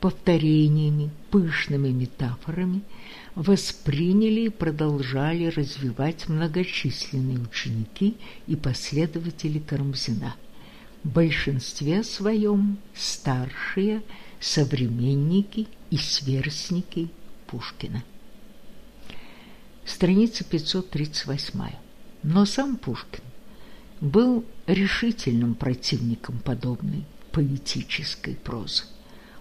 повторениями, пышными метафорами восприняли и продолжали развивать многочисленные ученики и последователи Карамзина, в большинстве своем старшие современники и сверстники Пушкина. Страница 538. Но сам Пушкин был решительным противником подобной поэтической прозы.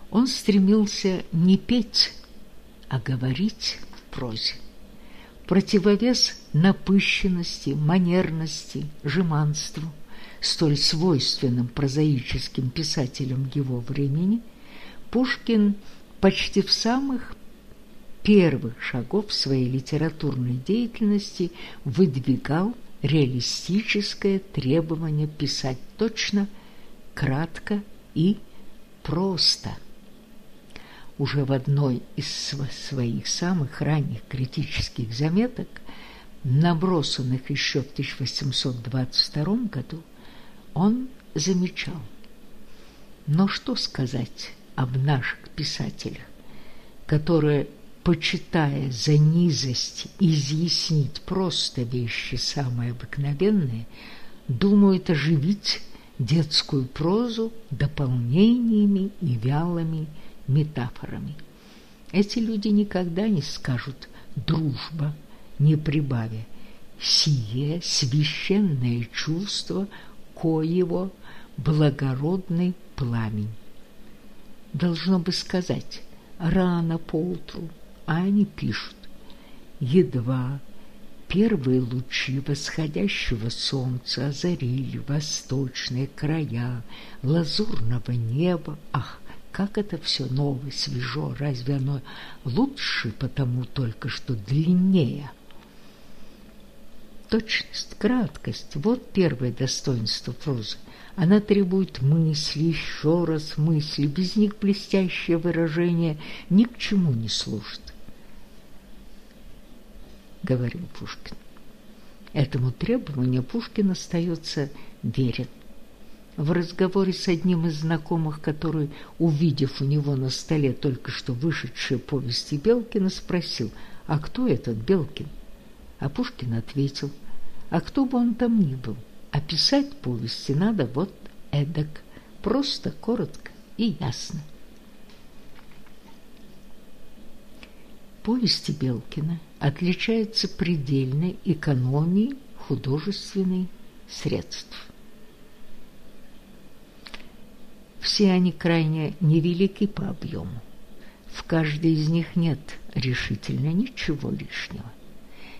Он стремился не петь, а говорить в прозе. Противовес напыщенности, манерности, жеманству, столь свойственным прозаическим писателям его времени, Пушкин почти в самых первых шагов своей литературной деятельности выдвигал реалистическое требование писать точно, кратко и просто. Уже в одной из своих самых ранних критических заметок, набросанных еще в 1822 году, он замечал. Но что сказать об наших писателях, которые почитая за низость изъяснить просто вещи самые обыкновенные, думают оживить детскую прозу дополнениями и вялыми метафорами. Эти люди никогда не скажут «дружба», не прибавя «сие священное чувство, коего благородный пламень». Должно бы сказать «рано поутру», а они пишут «Едва первые лучи восходящего солнца озарили восточные края лазурного неба. Ах, как это все новое, свежо, разве оно лучше, потому только что длиннее?» Точность, краткость – вот первое достоинство прозы. Она требует мысли, еще раз мысли, без них блестящее выражение ни к чему не служит говорил Пушкин. Этому требованию Пушкин остается верен. В разговоре с одним из знакомых, который, увидев у него на столе только что вышедшие повести Белкина, спросил, а кто этот Белкин? А Пушкин ответил, а кто бы он там ни был, описать повести надо вот эдак, просто, коротко и ясно. Повести Белкина отличаются предельной экономией художественных средств. Все они крайне невелики по объему. В каждой из них нет решительно ничего лишнего.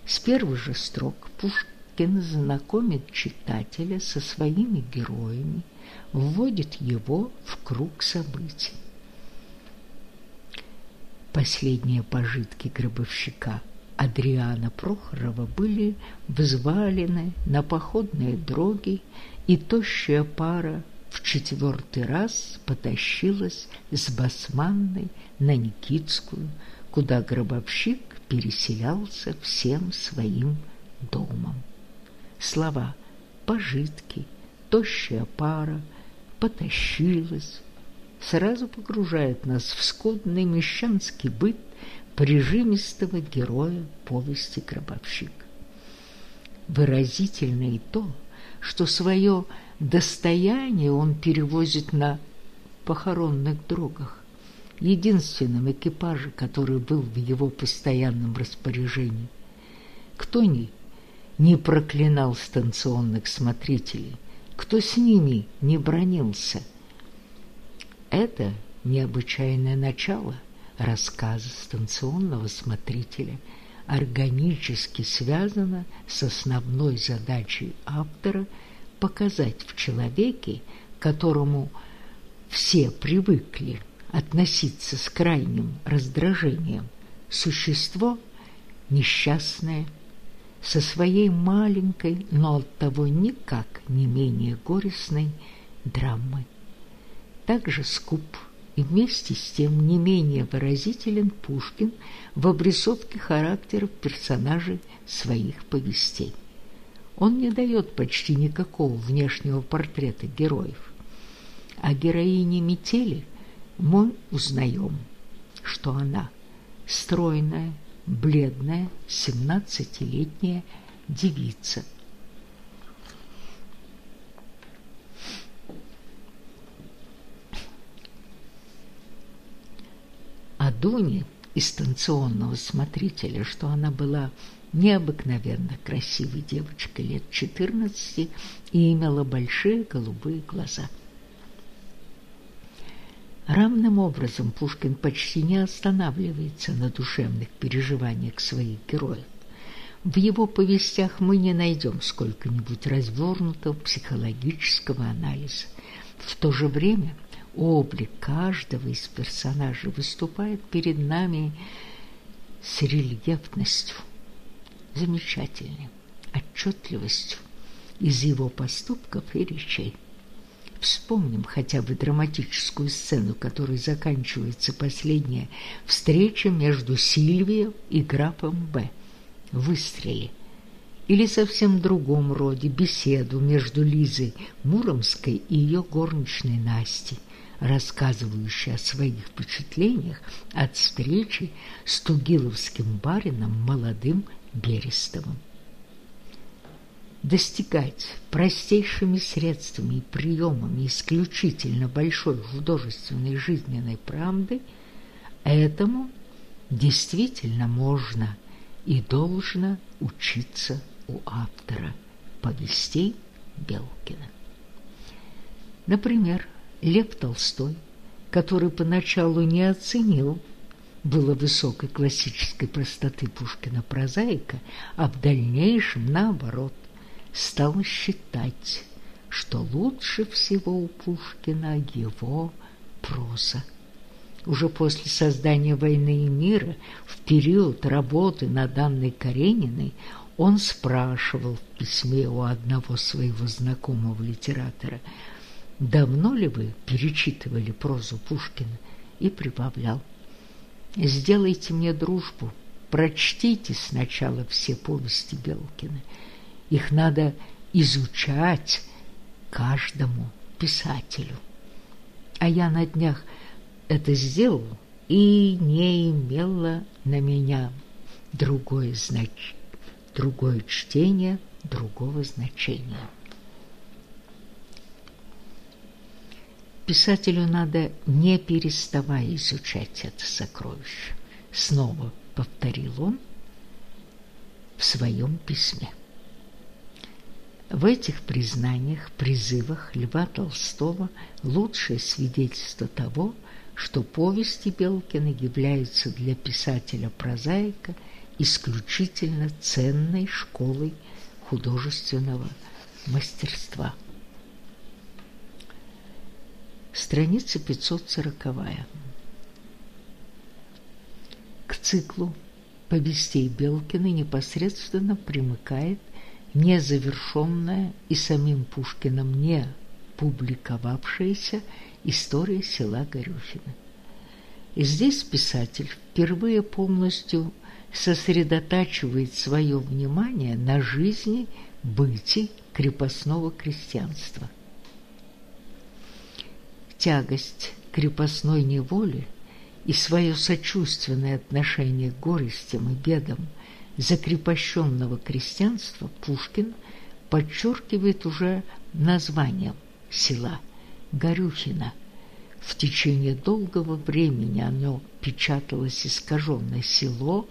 С первых же строк Пушкин знакомит читателя со своими героями, вводит его в круг событий. Последние пожитки гробовщика Адриана Прохорова были взвалены на походные дроги, и тощая пара в четвертый раз потащилась с Басманной на Никитскую, куда гробовщик переселялся всем своим домом. Слова «пожитки», «тощая пара», «потащилась», сразу погружает нас в скудный мещанский быт прижимистого героя повести «Гробовщик». Выразительно и то, что свое достояние он перевозит на похоронных дрогах, единственном экипаже, который был в его постоянном распоряжении. Кто ни не проклинал станционных смотрителей, кто с ними не бронился – это необычайное начало рассказа станционного смотрителя органически связано с основной задачей автора показать в человеке, которому все привыкли относиться с крайним раздражением, существо несчастное, со своей маленькой, но оттого никак не менее горестной драмой. Также скуп и вместе с тем не менее выразителен Пушкин в обрисовке характеров персонажей своих повестей. Он не дает почти никакого внешнего портрета героев. А героине метели мы узнаем, что она стройная, бледная, семнадцатилетняя девица – Дуне из станционного смотрителя, что она была необыкновенно красивой девочкой лет 14 и имела большие голубые глаза. Равным образом Пушкин почти не останавливается на душевных переживаниях своих героев. В его повестях мы не найдем сколько-нибудь развернутого психологического анализа. В то же время облик каждого из персонажей выступает перед нами с рельефностью. Замечательный, отчетливостью из его поступков и речей. Вспомним хотя бы драматическую сцену, которой заканчивается последняя встреча между Сильвией и графом Б. Выстрели. Или совсем другом роде беседу между Лизой Муромской и ее горничной Настей, рассказывающей о своих впечатлениях от встречи с тугиловским барином молодым Берестовым достигать простейшими средствами и приемами исключительно большой художественной жизненной правды, этому действительно можно и должно учиться у автора повестей Белкина. Например, Лев Толстой, который поначалу не оценил было высокой классической простоты Пушкина прозаика, а в дальнейшем, наоборот, стал считать, что лучше всего у Пушкина его проза. Уже после создания «Войны и мира», в период работы над Анной Карениной, он спрашивал в письме у одного своего знакомого литератора, «Давно ли вы перечитывали прозу Пушкина?» и прибавлял, «Сделайте мне дружбу, прочтите сначала все повести Белкина». Их надо изучать каждому писателю. А я на днях это сделал и не имело на меня другое знач... другое чтение другого значения. Писателю надо, не переставая изучать это сокровище. Снова повторил он в своем письме. В этих признаниях, призывах Льва Толстого лучшее свидетельство того, что повести Белкина являются для писателя-прозаика исключительно ценной школой художественного мастерства. Страница 540. К циклу повестей Белкина непосредственно примыкает незавершенная и самим Пушкиным не публиковавшаяся история села Горюхино. И здесь писатель впервые полностью сосредотачивает свое внимание на жизни быти крепостного крестьянства. Тягость крепостной неволи и свое сочувственное отношение к горестям и бедам – закрепощенного крестьянства Пушкин подчеркивает уже названием села Горюхино. В течение долгого времени оно печаталось искаженное село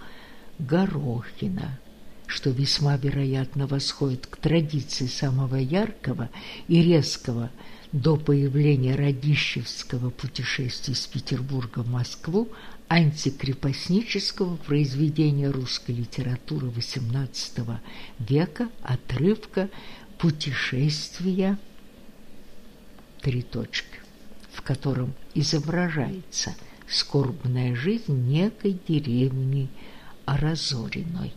Горохино, что весьма вероятно восходит к традиции самого яркого и резкого до появления Радищевского путешествия из Петербурга в Москву антикрепостнического произведения русской литературы XVIII века отрывка «Путешествия» три точки, в котором изображается скорбная жизнь некой деревни разоренной.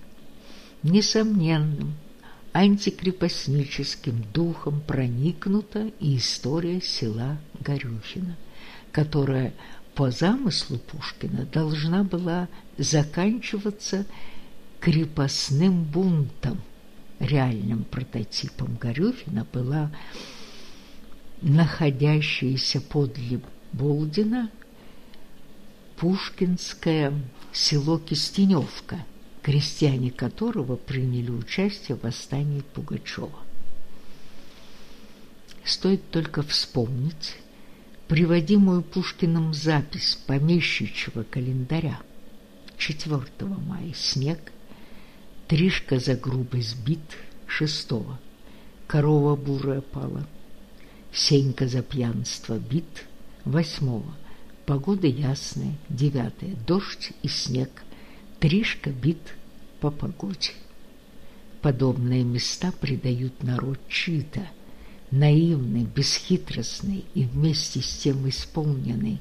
Несомненным антикрепостническим духом проникнута и история села Горюхино, которая по замыслу Пушкина должна была заканчиваться крепостным бунтом. Реальным прототипом Горюхина была находящаяся подле Болдина пушкинское село Кистеневка, крестьяне которого приняли участие в восстании Пугачева. Стоит только вспомнить приводимую Пушкиным запись помещичьего календаря. 4 мая снег, Тришка за грубый сбит 6 корова бурая пала, Сенька за пьянство бит 8 погода ясная 9 дождь и снег, Тришка бит по погоде. Подобные места придают народ чьи-то наивный, бесхитростный и вместе с тем исполненный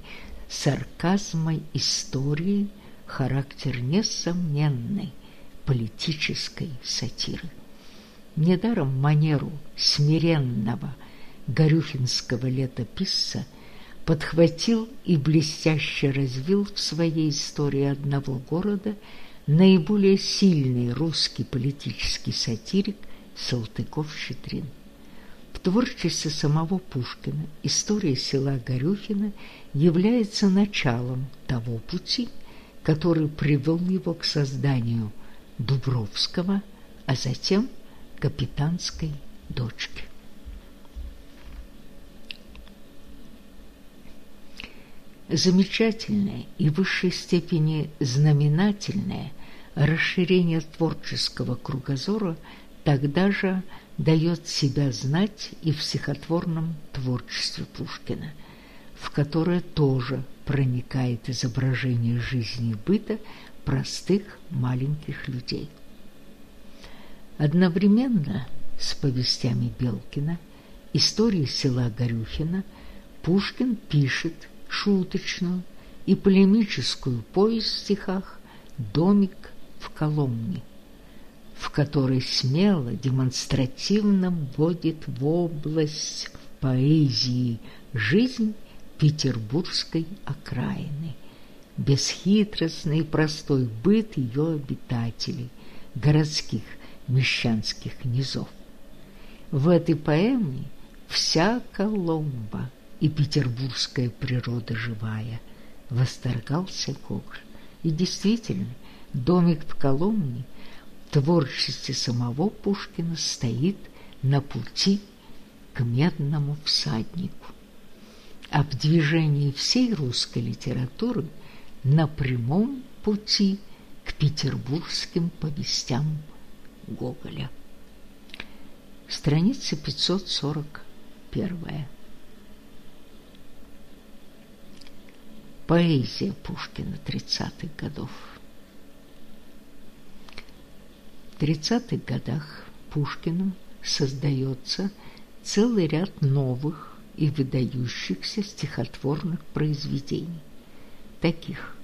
сарказмой истории характер несомненной политической сатиры. Недаром манеру смиренного горюхинского летописца подхватил и блестяще развил в своей истории одного города наиболее сильный русский политический сатирик Салтыков-Щедрин. В творчестве самого Пушкина история села Горюхина является началом того пути, который привел его к созданию Дубровского, а затем капитанской дочки. Замечательное и в высшей степени знаменательное расширение творческого кругозора тогда же дает себя знать и в стихотворном творчестве Пушкина, в которое тоже проникает изображение жизни и быта простых маленьких людей. Одновременно с повестями Белкина, историей села Горюхина, Пушкин пишет шуточную и полемическую повесть в стихах «Домик в Коломне», в которой смело, демонстративно вводит в область поэзии жизнь петербургской окраины, бесхитростный и простой быт ее обитателей, городских мещанских низов. В этой поэме вся Коломба и петербургская природа живая, восторгался Гоголь. И действительно, домик в Коломне в творчестве самого Пушкина стоит на пути к медному всаднику. А в движении всей русской литературы на прямом пути к петербургским повестям Гоголя. Страница 541. Поэзия Пушкина 30-х годов. В 30-х годах Пушкиным создается целый ряд новых и выдающихся стихотворных произведений, таких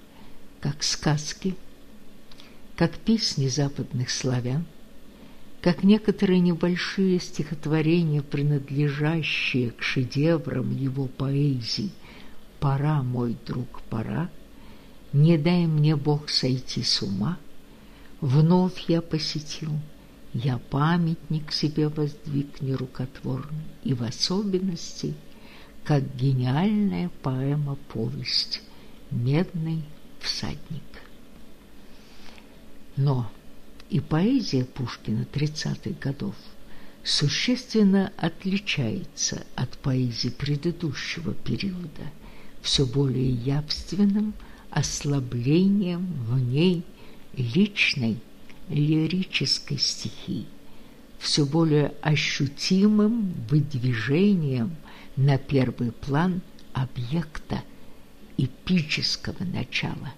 как сказки, как песни западных славян, как некоторые небольшие стихотворения, принадлежащие к шедеврам его поэзии пора, мой друг, пора, не дай мне Бог сойти с ума. Вновь я посетил, я памятник себе воздвиг нерукотворный, и в особенности, как гениальная поэма-повесть «Медный всадник». Но и поэзия Пушкина 30-х годов существенно отличается от поэзии предыдущего периода – все более явственным ослаблением в ней личной лирической стихии, все более ощутимым выдвижением на первый план объекта эпического начала,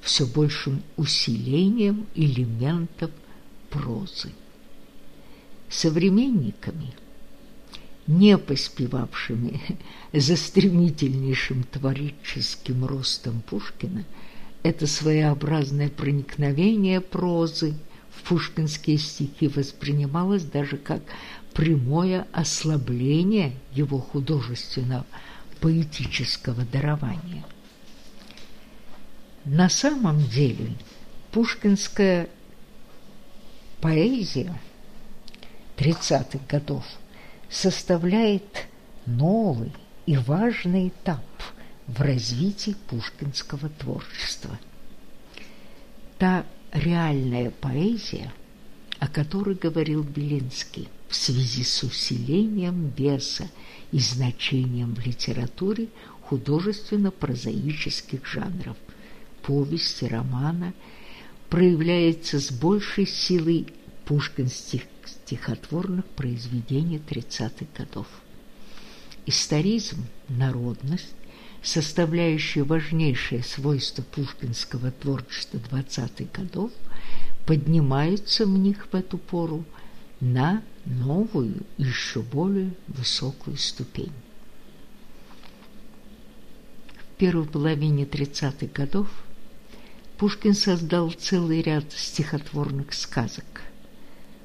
все большим усилением элементов прозы. Современниками – не поспевавшими за стремительнейшим творческим ростом Пушкина, это своеобразное проникновение прозы в пушкинские стихи воспринималось даже как прямое ослабление его художественного поэтического дарования. На самом деле пушкинская поэзия 30-х годов – составляет новый и важный этап в развитии пушкинского творчества. Та реальная поэзия, о которой говорил Белинский в связи с усилением веса и значением в литературе художественно-прозаических жанров, повести, романа, проявляется с большей силой пушкинских стихотворных произведений 30-х годов. Историзм, народность, составляющие важнейшее свойство пушкинского творчества 20-х годов, поднимаются в них в эту пору на новую, еще более высокую ступень. В первой половине 30-х годов Пушкин создал целый ряд стихотворных сказок –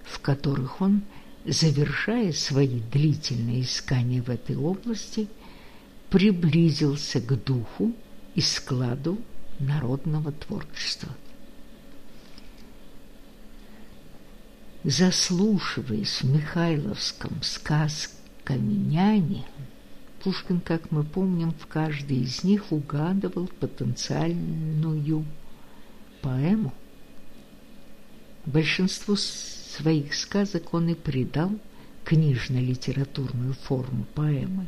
в которых он завершая свои длительные искания в этой области, приблизился к духу и складу народного творчества. Заслушиваясь в Михайловском сказками няни, Пушкин, как мы помним, в каждой из них угадывал потенциальную поэму. Большинству своих сказок он и придал книжно-литературную форму поэмы,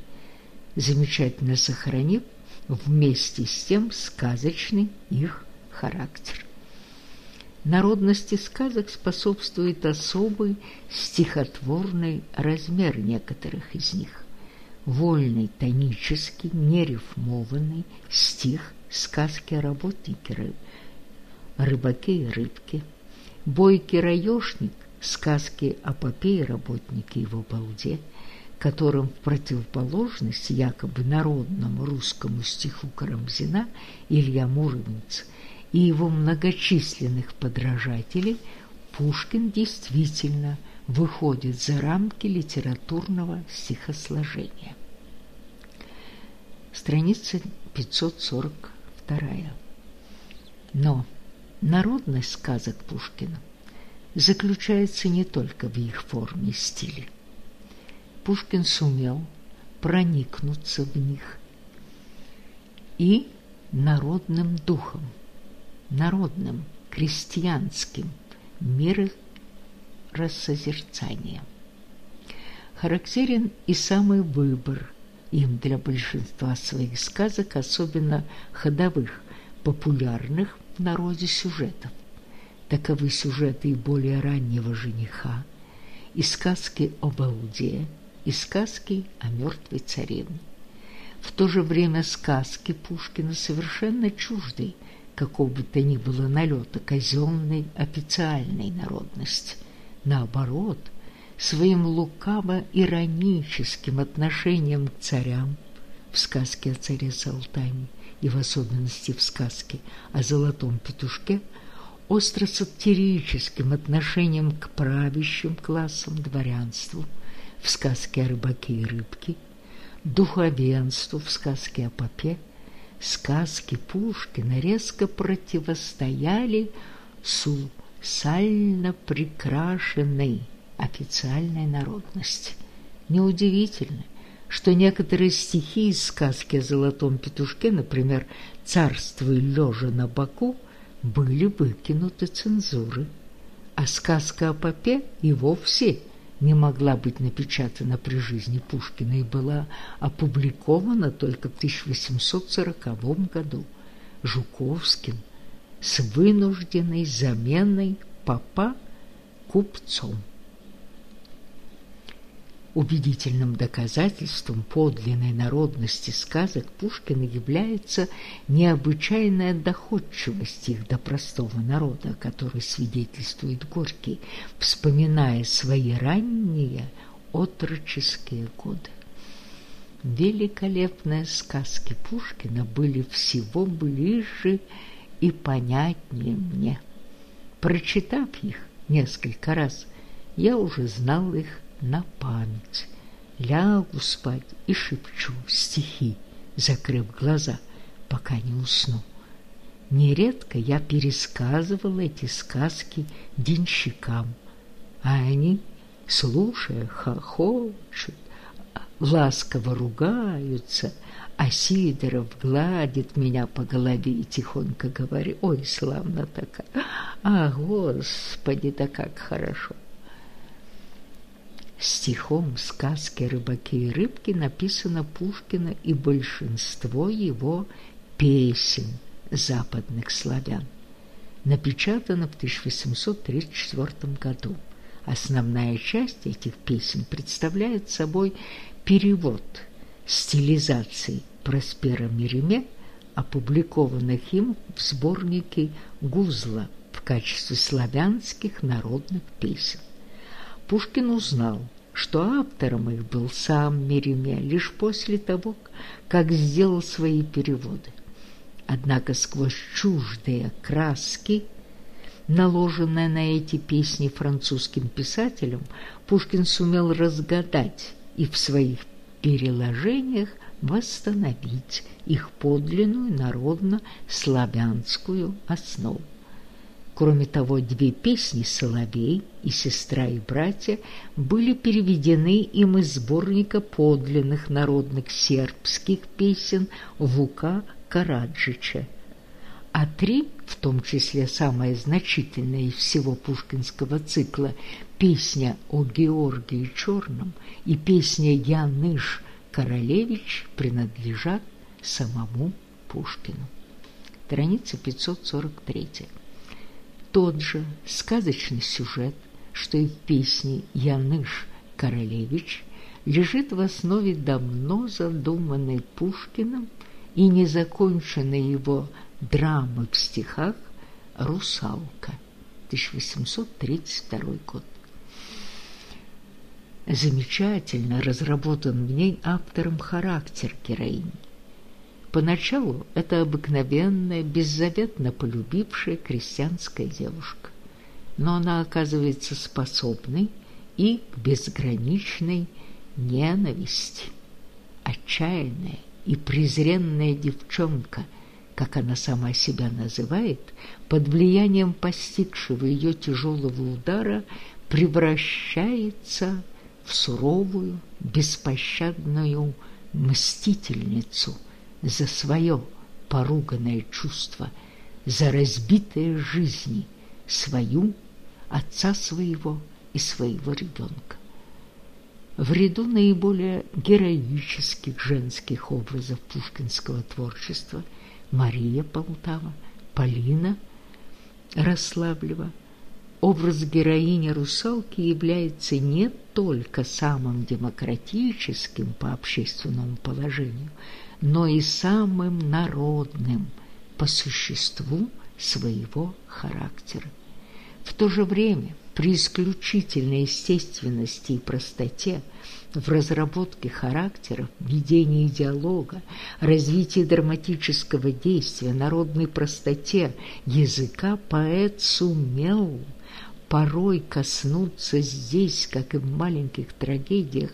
замечательно сохранив вместе с тем сказочный их характер. Народности сказок способствует особый стихотворный размер некоторых из них. Вольный, тонический, нерифмованный стих сказки о работнике, рыбаке и рыбке. Бойкий раёшник сказки о попе и работнике его балде, которым в противоположность якобы народному русскому стиху Карамзина Илья Муромец – и его многочисленных подражателей Пушкин действительно выходит за рамки литературного стихосложения. Страница 542. Но народность сказок Пушкина заключается не только в их форме и стиле. Пушкин сумел проникнуться в них и народным духом – народным, крестьянским мирорассозерцанием. Характерен и самый выбор им для большинства своих сказок, особенно ходовых, популярных в народе сюжетов. Таковы сюжеты и более раннего жениха, и сказки о балде, и сказки о мертвой царевне. В то же время сказки Пушкина совершенно чужды какого бы то ни было налета казенной официальной народности. Наоборот, своим лукаво-ироническим отношением к царям в сказке о царе Салтане и в особенности в сказке о золотом петушке остро-сатирическим отношением к правящим классам дворянству в сказке о рыбаке и рыбке, духовенству в сказке о попе, сказки Пушкина резко противостояли сульсально прикрашенной официальной народности. Неудивительно, что некоторые стихи из сказки о золотом петушке, например, «Царствуй лежа на боку», были выкинуты цензуры, а сказка о попе и вовсе – не могла быть напечатана при жизни Пушкина и была опубликована только в 1840 году Жуковским с вынужденной заменой папа купцом. Убедительным доказательством подлинной народности сказок Пушкина является необычайная доходчивость их до простого народа, о которой свидетельствует Горький, вспоминая свои ранние отроческие годы. Великолепные сказки Пушкина были всего ближе и понятнее мне. Прочитав их несколько раз, я уже знал их на память. Лягу спать и шепчу стихи, закрыв глаза, пока не усну. Нередко я пересказывал эти сказки денщикам, а они, слушая, хохочут, ласково ругаются, а Сидоров гладит меня по голове и тихонько говорит, «Ой, славно такая! А, Господи, да как хорошо!» Стихом сказки «Рыбаки и рыбки» написано Пушкина и большинство его песен западных славян. Напечатано в 1834 году. Основная часть этих песен представляет собой перевод стилизаций Проспера Мереме, опубликованных им в сборнике «Гузла» в качестве славянских народных песен. Пушкин узнал, что автором их был сам Мереме лишь после того, как сделал свои переводы. Однако сквозь чуждые краски наложенное на эти песни французским писателем, Пушкин сумел разгадать и в своих переложениях восстановить их подлинную народно-славянскую основу. Кроме того, две песни «Соловей» и «Сестра и братья» были переведены им из сборника подлинных народных сербских песен Вука Караджича. А три, в том числе самая значительная из всего пушкинского цикла, песня о Георгии Черном и песня «Яныш Королевич» принадлежат самому Пушкину. Страница 543 тот же сказочный сюжет, что и в песне «Яныш Королевич» лежит в основе давно задуманной Пушкиным и незаконченной его драмы в стихах «Русалка» 1832 год. Замечательно разработан в ней автором характер героини. Поначалу это обыкновенная, беззаветно полюбившая крестьянская девушка, но она оказывается способной и к безграничной ненависти. Отчаянная и презренная девчонка, как она сама себя называет, под влиянием постигшего ее тяжелого удара превращается в суровую, беспощадную мстительницу – за свое поруганное чувство, за разбитые жизни свою, отца своего и своего ребенка. В ряду наиболее героических женских образов пушкинского творчества Мария Полтава, Полина Рославлева Образ героини-русалки является не только самым демократическим по общественному положению, но и самым народным по существу своего характера. В то же время при исключительной естественности и простоте в разработке характеров, ведении диалога, развитии драматического действия, народной простоте языка поэт сумел порой коснуться здесь, как и в маленьких трагедиях,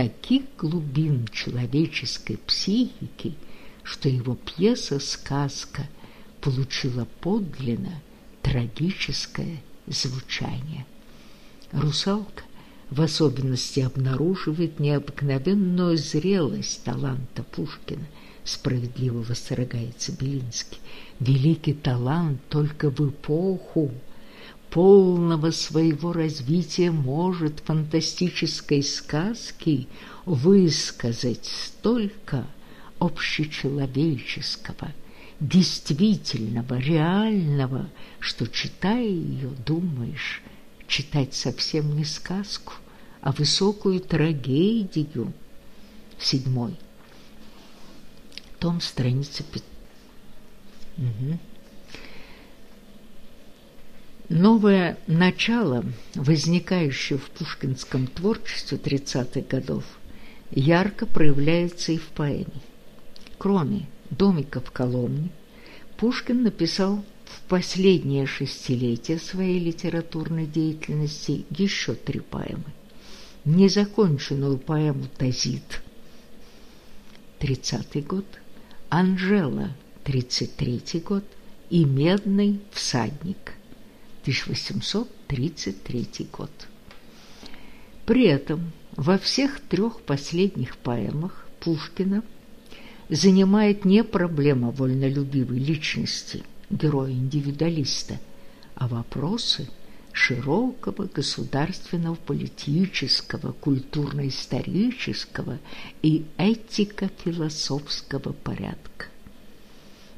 таких глубин человеческой психики, что его пьеса-сказка получила подлинно трагическое звучание. «Русалка» в особенности обнаруживает необыкновенную зрелость таланта Пушкина, справедливо восторгается Белинский. Великий талант только в эпоху полного своего развития может фантастической сказки высказать столько общечеловеческого, действительного, реального, что, читая ее, думаешь, читать совсем не сказку, а высокую трагедию. Седьмой. Том, страница 5. Угу. Новое начало, возникающее в пушкинском творчестве 30-х годов, ярко проявляется и в поэме. Кроме «Домика в Коломне», Пушкин написал в последнее шестилетие своей литературной деятельности еще три поэмы. Незаконченную поэму «Тазит» 30 год, «Анжела» 33 год и «Медный всадник» 1833 год. При этом во всех трех последних поэмах Пушкина занимает не проблема вольнолюбивой личности, героя-индивидуалиста, а вопросы широкого государственного, политического, культурно-исторического и этико-философского порядка.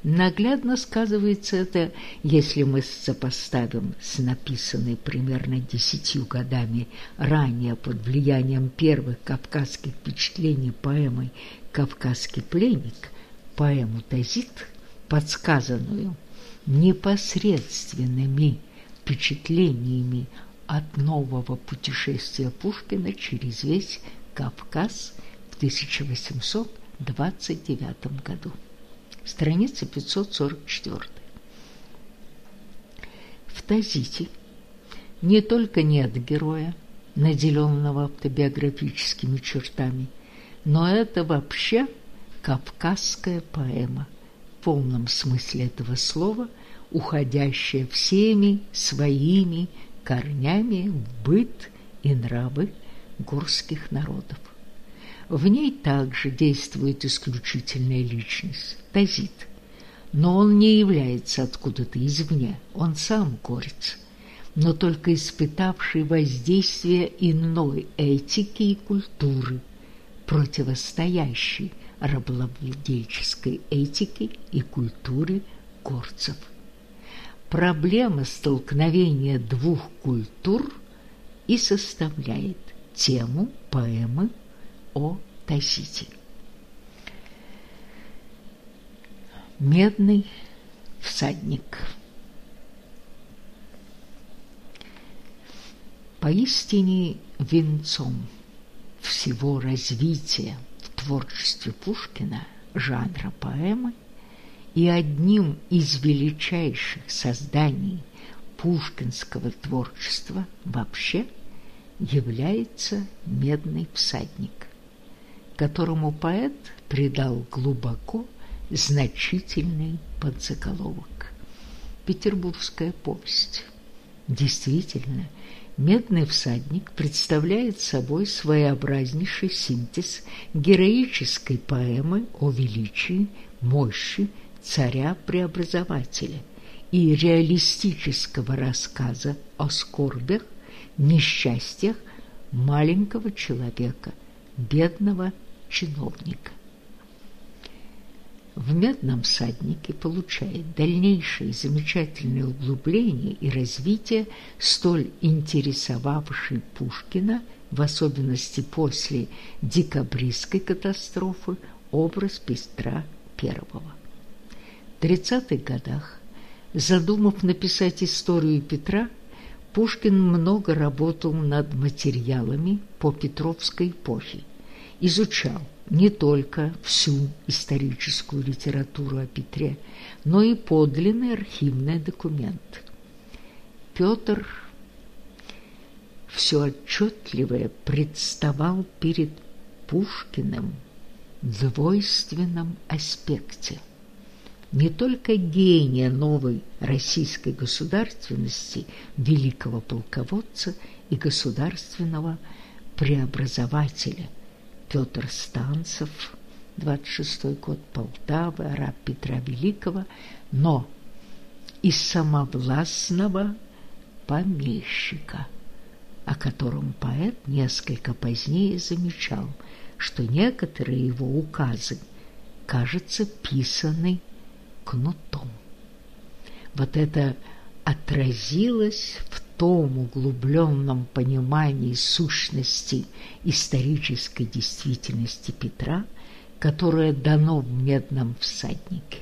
Наглядно сказывается это, если мы сопоставим с написанной примерно десятью годами ранее под влиянием первых кавказских впечатлений поэмой «Кавказский пленник», поэму «Тазит», подсказанную непосредственными впечатлениями от нового путешествия Пушкина через весь Кавказ в 1829 году страница 544. Тазити не только нет героя, наделенного автобиографическими чертами, но это вообще кавказская поэма, в полном смысле этого слова, уходящая всеми своими корнями в быт и нравы горских народов. В ней также действует исключительная личность – Тазит, но он не является откуда-то извне, он сам горец, но только испытавший воздействие иной этики и культуры, противостоящей рабовладельческой этике и культуре горцев. Проблема столкновения двух культур и составляет тему поэмы о Тасите. Медный всадник. Поистине венцом всего развития в творчестве Пушкина жанра поэмы и одним из величайших созданий пушкинского творчества вообще является «Медный всадник», которому поэт придал глубоко значительный подзаголовок. Петербургская повесть. Действительно, «Медный всадник» представляет собой своеобразнейший синтез героической поэмы о величии, мощи царя-преобразователя и реалистического рассказа о скорбях, несчастьях маленького человека, бедного чиновника в «Медном всаднике» получает дальнейшее замечательное углубление и развитие столь интересовавшей Пушкина, в особенности после декабристской катастрофы, образ Пестра I. В 30-х годах, задумав написать историю Петра, Пушкин много работал над материалами по Петровской эпохе, изучал не только всю историческую литературу о Петре, но и подлинные архивные документы. Петр все отчетливое представал перед Пушкиным двойственном аспекте не только гения новой российской государственности, великого полководца и государственного преобразователя – Петр Станцев, 26 год, Полтава, араб Петра Великого, но и самовластного помещика, о котором поэт несколько позднее замечал, что некоторые его указы, кажется, писаны кнутом. Вот это отразилось в том углубленном понимании сущности исторической действительности Петра, которое дано в «Медном всаднике».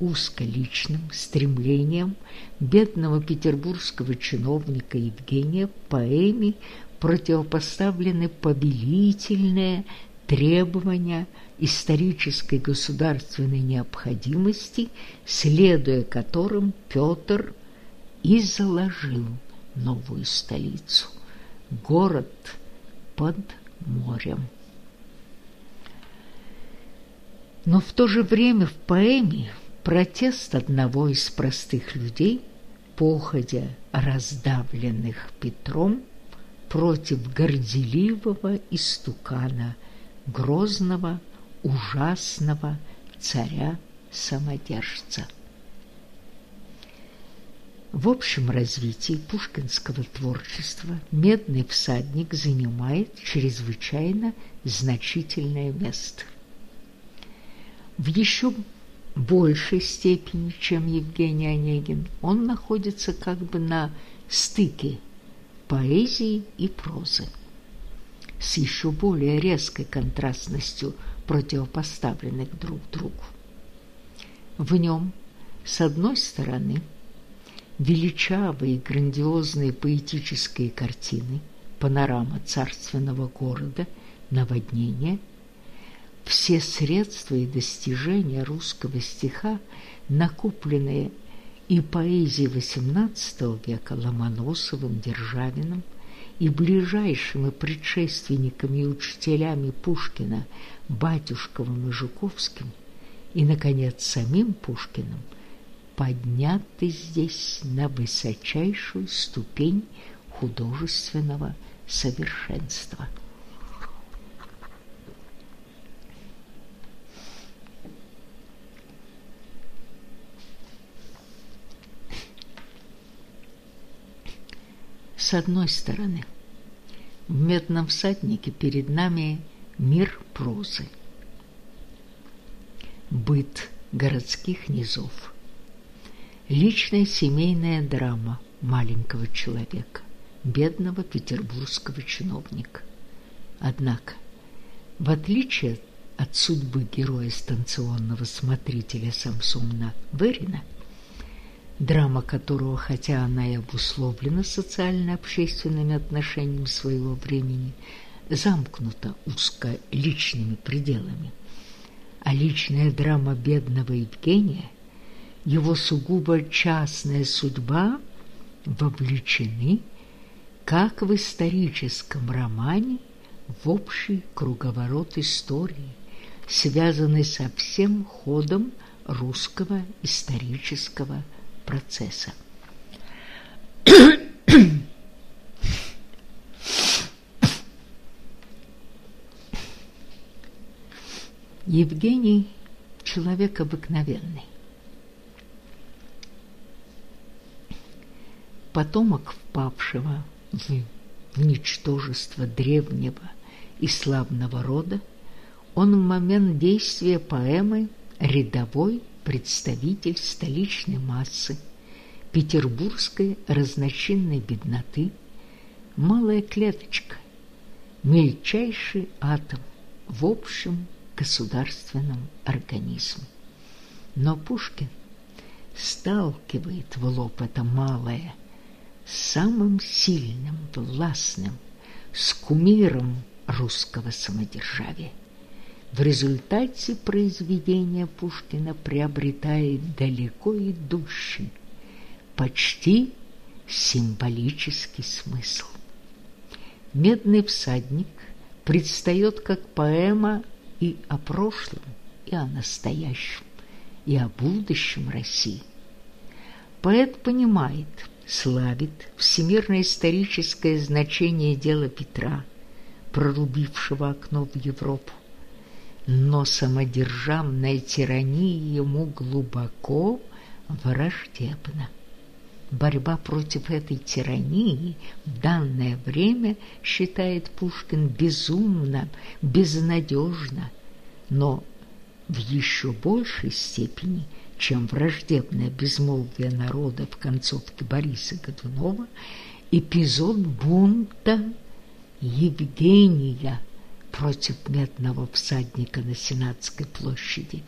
Узколичным стремлением бедного петербургского чиновника Евгения поэме противопоставлены повелительные требования исторической государственной необходимости, следуя которым Петр и заложил новую столицу, город под морем. Но в то же время в поэме протест одного из простых людей, походя раздавленных Петром против горделивого истукана, грозного, ужасного царя-самодержца. В общем развитии пушкинского творчества «Медный всадник» занимает чрезвычайно значительное место. В еще большей степени, чем Евгений Онегин, он находится как бы на стыке поэзии и прозы с еще более резкой контрастностью противопоставленных друг другу. В нем, с одной стороны, величавые грандиозные поэтические картины, панорама царственного города, наводнение, все средства и достижения русского стиха, накупленные и поэзии XVIII века Ломоносовым, Державиным и ближайшими предшественниками и учителями Пушкина Батюшковым и Жуковским, и, наконец, самим Пушкиным, подняты здесь на высочайшую ступень художественного совершенства. С одной стороны, в «Медном всаднике» перед нами мир прозы, быт городских низов, личная семейная драма маленького человека, бедного петербургского чиновника. Однако, в отличие от судьбы героя станционного смотрителя Самсона Верина, драма которого, хотя она и обусловлена социально-общественными отношениями своего времени, замкнута узко личными пределами. А личная драма бедного Евгения, его сугубо частная судьба вовлечены, как в историческом романе, в общий круговорот истории, связанный со всем ходом русского исторического процесса. Евгений – человек обыкновенный. Потомок впавшего в ничтожество древнего и славного рода, он в момент действия поэмы рядовой представитель столичной массы, петербургской разночинной бедноты, малая клеточка, мельчайший атом в общем государственном организме. Но Пушкин сталкивает в лоб это малое самым сильным, властным, с кумиром русского самодержавия. В результате произведение Пушкина приобретает далеко идущий, почти символический смысл. «Медный всадник» предстает как поэма и о прошлом, и о настоящем, и о будущем России. Поэт понимает, славит всемирно-историческое значение дела Петра, прорубившего окно в Европу, но самодержавная тирания ему глубоко враждебна. Борьба против этой тирании в данное время считает Пушкин безумно, безнадежно, но в еще большей степени, чем враждебное безмолвие народа в концовке Бориса Годунова, эпизод бунта Евгения – против медного всадника на Сенатской площади,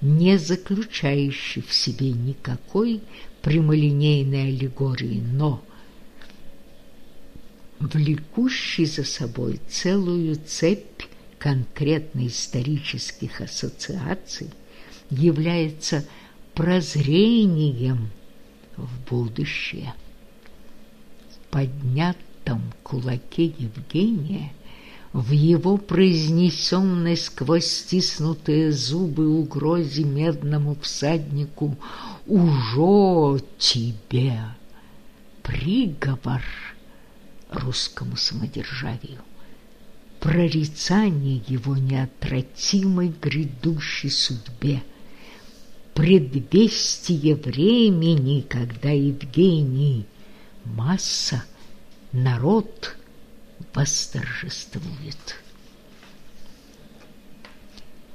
не заключающий в себе никакой прямолинейной аллегории, но влекущий за собой целую цепь конкретно исторических ассоциаций, является прозрением в будущее. В поднятом кулаке Евгения в его произнесенной сквозь стиснутые зубы угрозе медному всаднику «Ужо тебе!» приговор русскому самодержавию, прорицание его неотвратимой грядущей судьбе, предвестие времени, когда Евгений, масса, народ – восторжествует.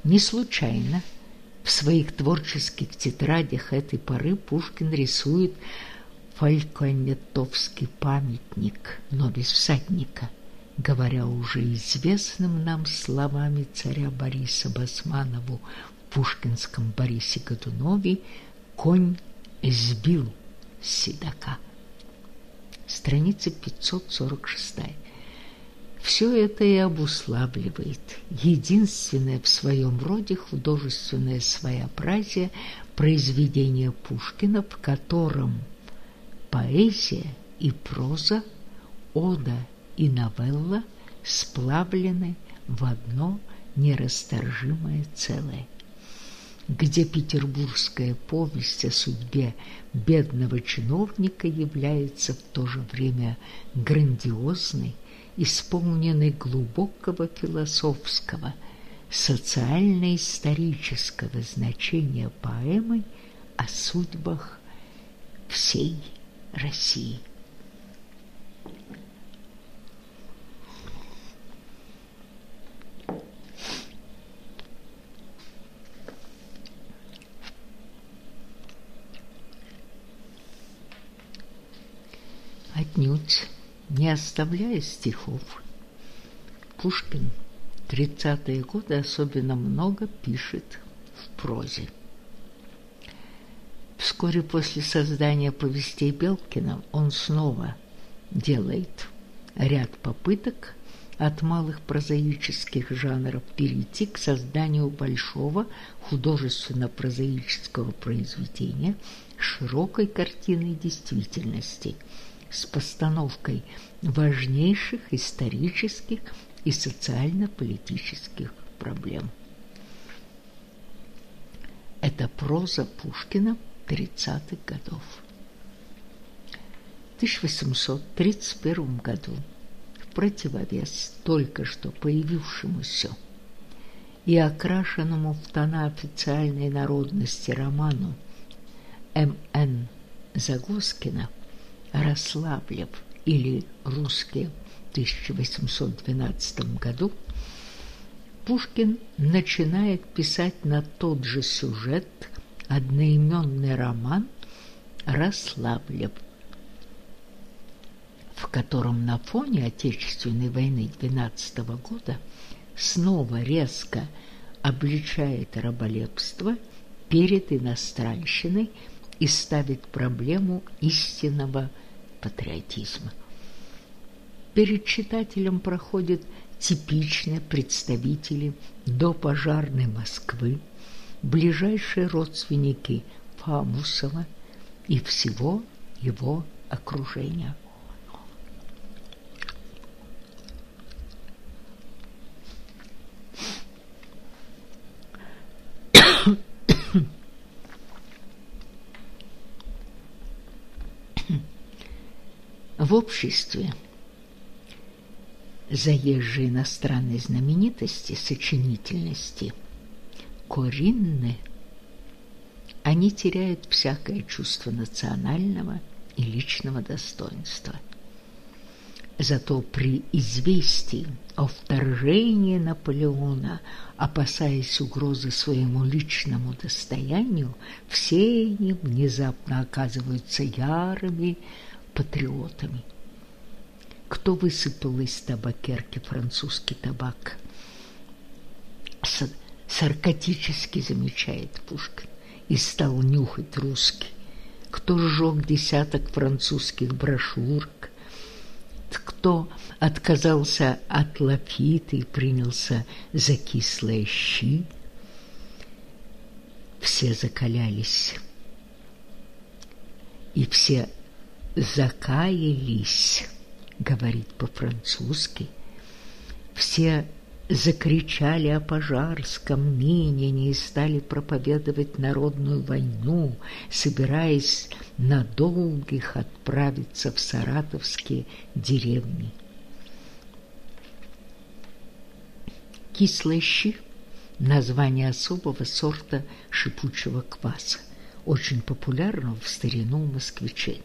Не случайно в своих творческих тетрадях этой поры Пушкин рисует фальконетовский памятник, но без всадника, говоря уже известным нам словами царя Бориса Басманову в пушкинском Борисе Годунове «Конь сбил седока». Страница 546. Все это и обуславливает единственное в своем роде художественное своеобразие произведение Пушкина, в котором поэзия и проза, ода и новелла сплавлены в одно нерасторжимое целое где петербургская повесть о судьбе бедного чиновника является в то же время грандиозной, исполненной глубокого философского, социально-исторического значения поэмы о судьбах всей России. Отнюдь не оставляя стихов. Пушкин 30-е годы особенно много пишет в прозе. Вскоре после создания повестей Белкина он снова делает ряд попыток от малых прозаических жанров перейти к созданию большого художественно-прозаического произведения широкой картины действительности – с постановкой важнейших исторических и социально-политических проблем. Это проза Пушкина 30-х годов. В 1831 году в противовес только что появившемуся и окрашенному в тона официальной народности роману М.Н. Загоскина – Рославлев или русские в 1812 году, Пушкин начинает писать на тот же сюжет одноименный роман «Рославлев», в котором на фоне Отечественной войны 12 года снова резко обличает раболепство перед иностранщиной и ставит проблему истинного патриотизма. Перед читателем проходят типичные представители допожарной Москвы, ближайшие родственники Фамусова и всего его окружения. В обществе заезжие иностранные знаменитости, сочинительности, коринны, они теряют всякое чувство национального и личного достоинства. Зато при известии о вторжении Наполеона, опасаясь угрозы своему личному достоянию, все они внезапно оказываются ярыми, патриотами. Кто высыпал из табакерки французский табак? Саркатически замечает Пушкин и стал нюхать русский. Кто сжег десяток французских брошюрок, кто отказался от лафита и принялся за кислые щи. Все закалялись, и все закаялись, говорит по-французски. Все закричали о пожарском минине и стали проповедовать народную войну, собираясь на долгих отправиться в саратовские деревни. Кислые щи – название особого сорта шипучего кваса, очень популярного в старину москвичей.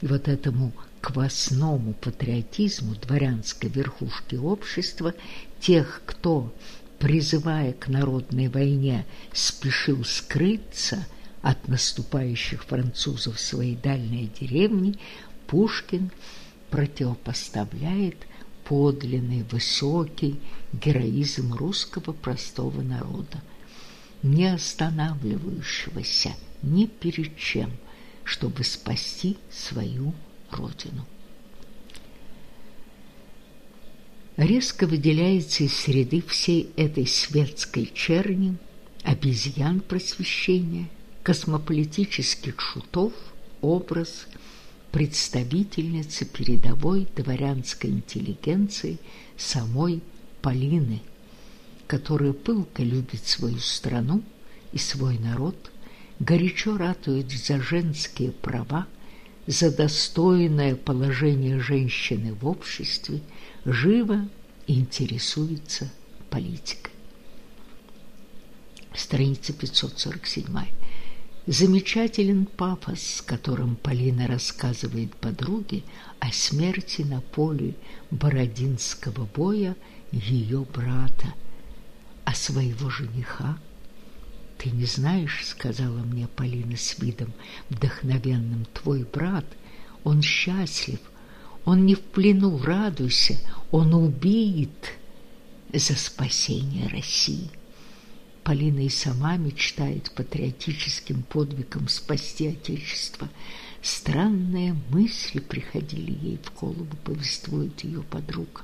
Вот этому квасному патриотизму дворянской верхушки общества, тех, кто, призывая к народной войне, спешил скрыться от наступающих французов в своей дальней деревни, Пушкин противопоставляет подлинный, высокий героизм русского простого народа, не останавливающегося ни перед чем – чтобы спасти свою родину. Резко выделяется из среды всей этой светской черни обезьян просвещения космополитических шутов образ представительницы передовой дворянской интеллигенции самой Полины, которая пылко любит свою страну и свой народ, горячо ратует за женские права, за достойное положение женщины в обществе, живо интересуется политикой. Страница 547. Замечателен пафос, с которым Полина рассказывает подруге о смерти на поле Бородинского боя ее брата, а своего жениха. «Ты не знаешь, — сказала мне Полина с видом вдохновенным, — твой брат, он счастлив, он не в плену, радуйся, он убит за спасение России». Полина и сама мечтает патриотическим подвигом спасти Отечество. Странные мысли приходили ей в голову, повествует ее подруга.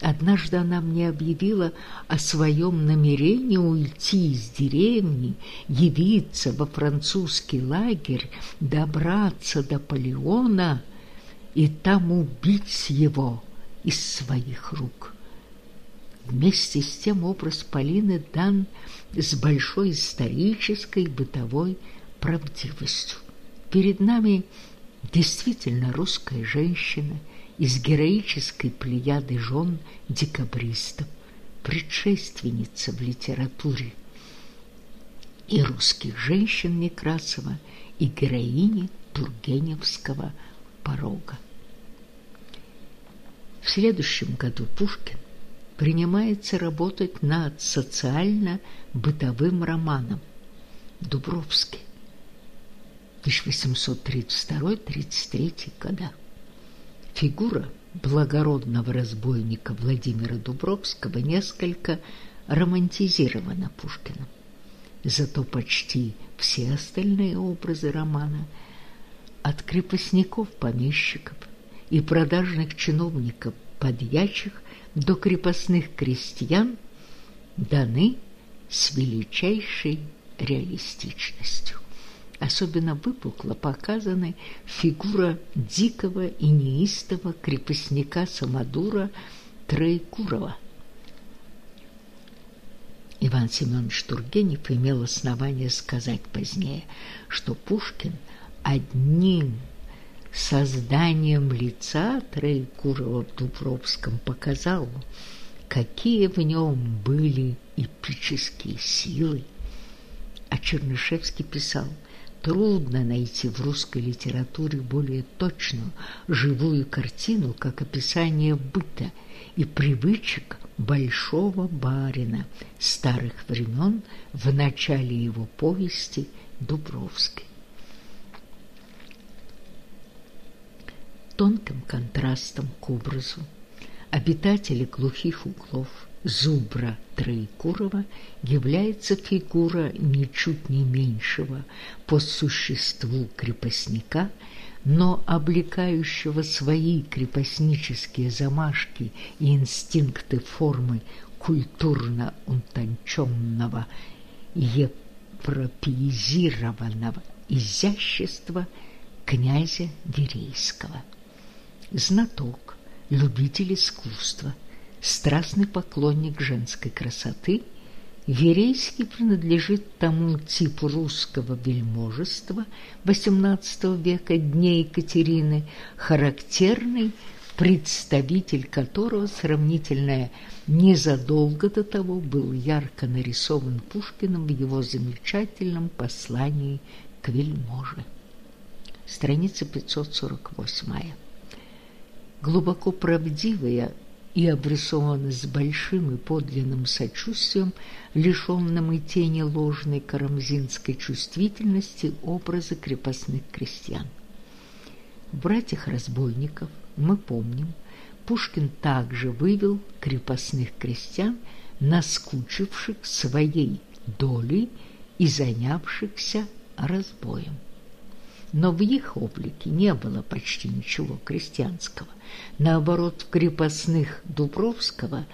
Однажды она мне объявила о своем намерении уйти из деревни, явиться во французский лагерь, добраться до Полеона и там убить его из своих рук. Вместе с тем образ Полины дан с большой исторической бытовой правдивостью. Перед нами действительно русская женщина из героической плеяды жен декабристов, предшественница в литературе и русских женщин Некрасова, и героини Тургеневского порога. В следующем году Пушкин принимается работать над социально-бытовым романом Дубровский 1832-33 года. Фигура благородного разбойника Владимира Дубровского несколько романтизирована Пушкиным. Зато почти все остальные образы романа от крепостников-помещиков и продажных чиновников подьячих до крепостных крестьян даны с величайшей реалистичностью. Особенно выпукло показаны фигура дикого и неистого крепостника Самодура Троекурова. Иван Семенович Тургенев имел основание сказать позднее, что Пушкин одним созданием лица Троекурова в Дубровском показал, какие в нем были эпические силы. А Чернышевский писал, трудно найти в русской литературе более точную, живую картину, как описание быта и привычек большого барина старых времен в начале его повести Дубровской. тонким контрастом к образу. Обитатели глухих углов Зубра Троекурова является фигура ничуть не меньшего по существу крепостника, но облекающего свои крепостнические замашки и инстинкты формы культурно утонченного европеизированного изящества князя Верейского. Знаток, любитель искусства, страстный поклонник женской красоты, Верейский принадлежит тому типу русского вельможества XVIII века дней Екатерины, характерный представитель которого сравнительно незадолго до того был ярко нарисован Пушкиным в его замечательном послании к вельможе. Страница 548 глубоко правдивая и обрисована с большим и подлинным сочувствием, лишенным и тени ложной карамзинской чувствительности образа крепостных крестьян. «Братьях-разбойников» мы помним, Пушкин также вывел крепостных крестьян, наскучивших своей долей и занявшихся разбоем но в их облике не было почти ничего крестьянского. Наоборот, крепостных Дубровского,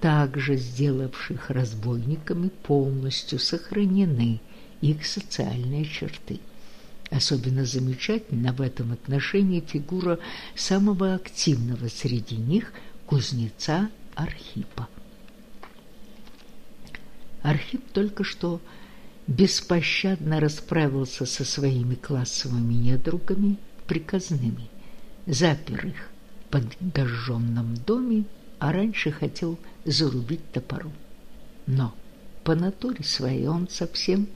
также сделавших разбойниками, полностью сохранены их социальные черты. Особенно замечательна в этом отношении фигура самого активного среди них кузнеца Архипа. Архип только что беспощадно расправился со своими классовыми недругами приказными, запер их под дожженном доме, а раньше хотел зарубить топором. Но по натуре своей он совсем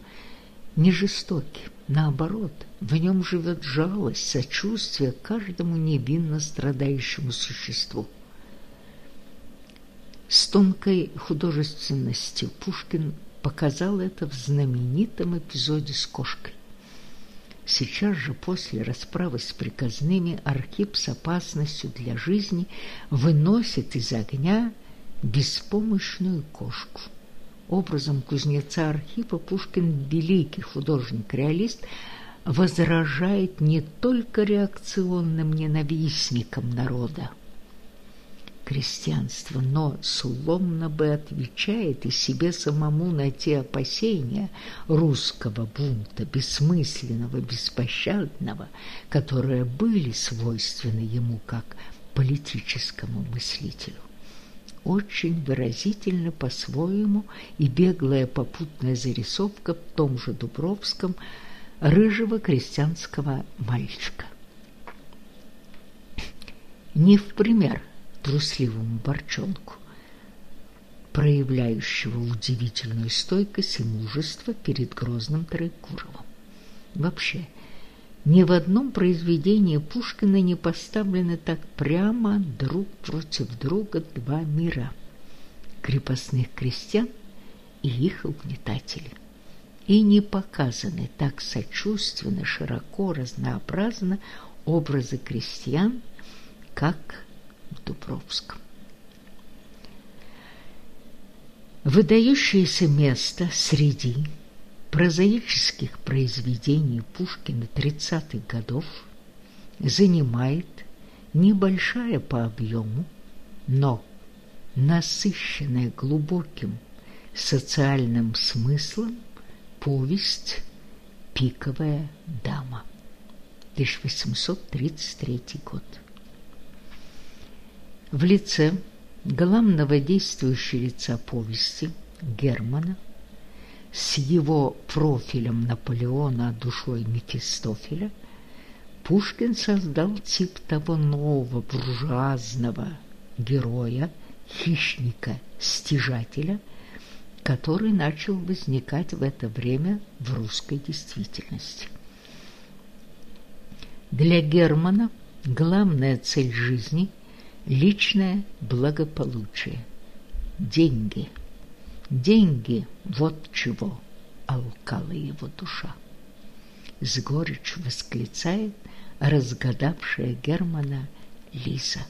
не жестокий, наоборот, в нем живет жалость, сочувствие каждому невинно страдающему существу. С тонкой художественностью Пушкин показал это в знаменитом эпизоде с кошкой. Сейчас же после расправы с приказными Архип с опасностью для жизни выносит из огня беспомощную кошку. Образом кузнеца Архипа Пушкин, великий художник-реалист, возражает не только реакционным ненавистникам народа, крестьянства, но сломно бы отвечает и себе самому на те опасения русского бунта, бессмысленного, беспощадного, которые были свойственны ему как политическому мыслителю. Очень выразительно по-своему и беглая попутная зарисовка в том же Дубровском рыжего крестьянского мальчика. Не в пример – трусливому борчонку, проявляющего удивительную стойкость и мужество перед грозным Троекуровым. Вообще, ни в одном произведении Пушкина не поставлены так прямо друг против друга два мира – крепостных крестьян и их угнетателей. И не показаны так сочувственно, широко, разнообразно образы крестьян, как в Дубровском. Выдающееся место среди прозаических произведений Пушкина 30-х годов занимает небольшая по объему, но насыщенная глубоким социальным смыслом повесть «Пиковая дама» 1833 год в лице главного действующего лица повести Германа с его профилем Наполеона, душой Мефистофеля, Пушкин создал тип того нового буржуазного героя, хищника-стяжателя, который начал возникать в это время в русской действительности. Для Германа главная цель жизни – личное благополучие, деньги. Деньги – вот чего алкала его душа. С горечью восклицает разгадавшая Германа Лиза.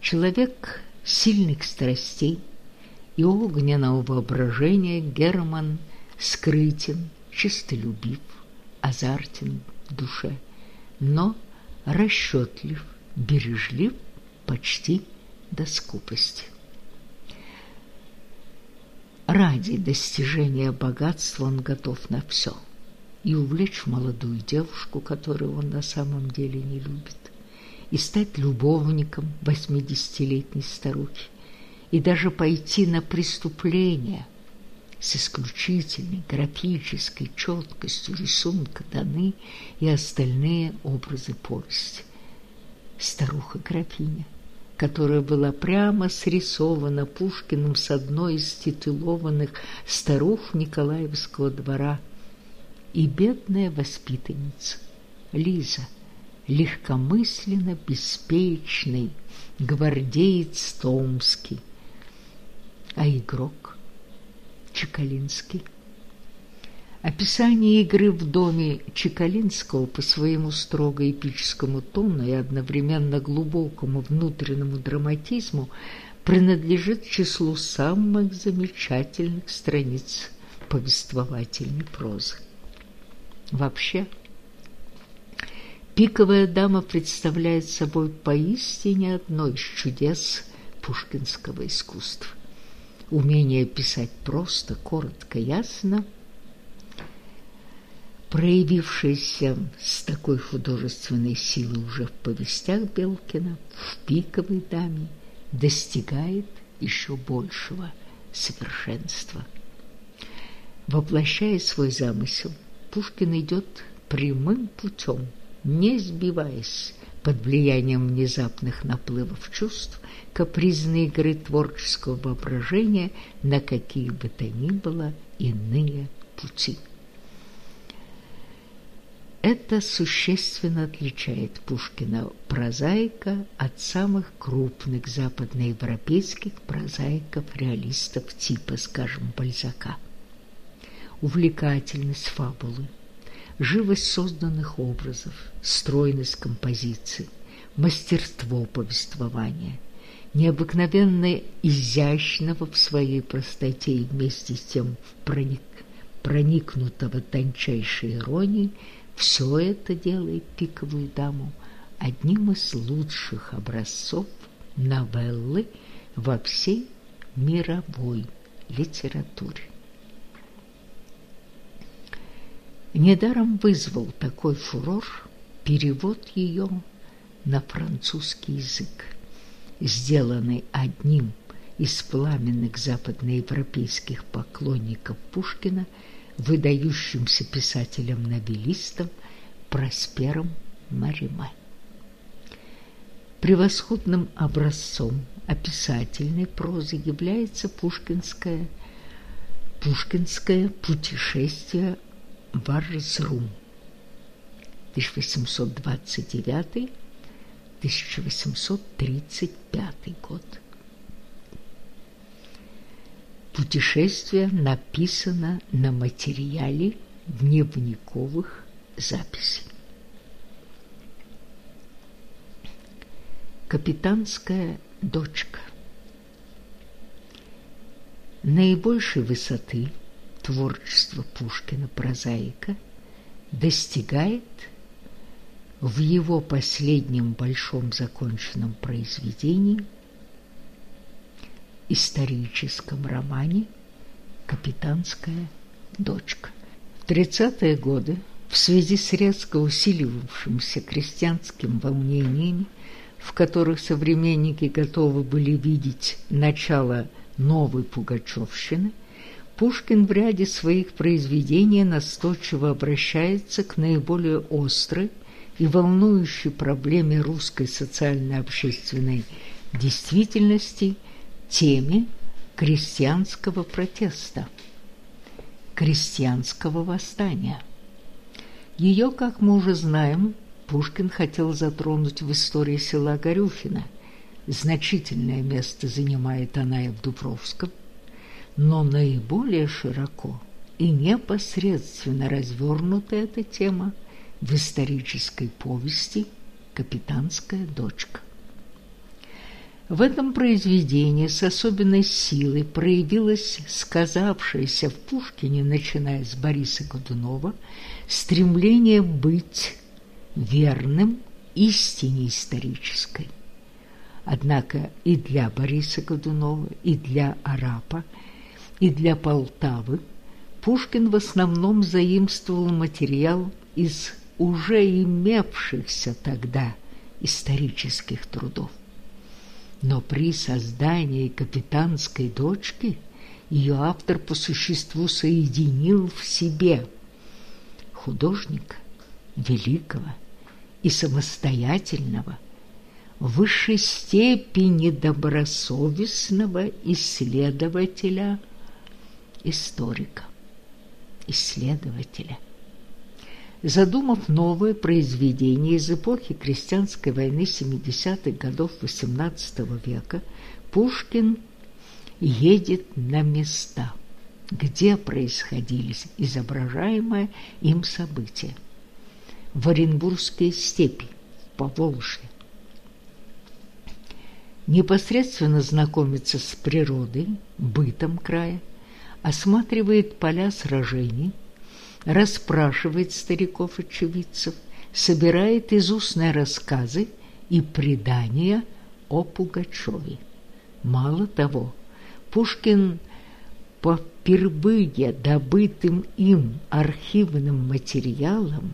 Человек сильных страстей и огненного воображения Герман скрытен, чистолюбив, азартен в душе, но расчетлив, бережлив почти до скупости. Ради достижения богатства он готов на все и увлечь молодую девушку, которую он на самом деле не любит, и стать любовником восьмидесятилетней старухи, и даже пойти на преступление с исключительной графической четкостью рисунка даны и остальные образы повести старуха-графиня, которая была прямо срисована Пушкиным с одной из титулованных старух Николаевского двора, и бедная воспитанница Лиза, легкомысленно беспечный гвардеец Томский, а игрок Чекалинский – Описание игры в доме Чекалинского по своему строго эпическому тону и одновременно глубокому внутреннему драматизму принадлежит числу самых замечательных страниц повествовательной прозы. Вообще, «Пиковая дама» представляет собой поистине одно из чудес пушкинского искусства. Умение писать просто, коротко, ясно – проявившаяся с такой художественной силой уже в повестях Белкина, в «Пиковой даме», достигает еще большего совершенства. Воплощая свой замысел, Пушкин идет прямым путем, не сбиваясь под влиянием внезапных наплывов чувств, капризной игры творческого воображения на какие бы то ни было иные пути. Это существенно отличает Пушкина прозаика от самых крупных западноевропейских прозаиков-реалистов типа, скажем, Бальзака. Увлекательность фабулы, живость созданных образов, стройность композиции, мастерство повествования, необыкновенно изящного в своей простоте и вместе с тем проник, проникнутого тончайшей иронией – все это делает «Пиковую даму» одним из лучших образцов новеллы во всей мировой литературе. Недаром вызвал такой фурор перевод ее на французский язык, сделанный одним из пламенных западноевропейских поклонников Пушкина – выдающимся писателем-новеллистом Проспером Мариме. Превосходным образцом описательной прозы является пушкинское, пушкинское путешествие в Арзрум 1829-1835 год. Путешествие написано на материале дневниковых записей. Капитанская дочка Наибольшей высоты творчество Пушкина-прозаика достигает в его последнем большом законченном произведении – историческом романе «Капитанская дочка». В 30-е годы в связи с резко усиливавшимся крестьянским волнениями, в которых современники готовы были видеть начало новой пугачевщины, Пушкин в ряде своих произведений настойчиво обращается к наиболее острой и волнующей проблеме русской социально-общественной действительности – теме крестьянского протеста, крестьянского восстания. Ее, как мы уже знаем, Пушкин хотел затронуть в истории села Горюхино. Значительное место занимает она и в Дубровском, но наиболее широко и непосредственно развернута эта тема в исторической повести «Капитанская дочка». В этом произведении с особенной силой проявилось сказавшееся в Пушкине, начиная с Бориса Годунова, стремление быть верным истине исторической. Однако и для Бориса Годунова, и для Арапа, и для Полтавы Пушкин в основном заимствовал материал из уже имевшихся тогда исторических трудов. Но при создании капитанской дочки ее автор по существу соединил в себе художника великого и самостоятельного, в высшей степени добросовестного исследователя, историка, исследователя – задумав новое произведение из эпохи крестьянской войны 70-х годов XVIII века, Пушкин едет на места, где происходили изображаемые им события. В Оренбургские степи, по Поволжье. Непосредственно знакомится с природой, бытом края, осматривает поля сражений, расспрашивает стариков-очевидцев, собирает из устные рассказы и предания о Пугачеве. Мало того, Пушкин по впервые добытым им архивным материалам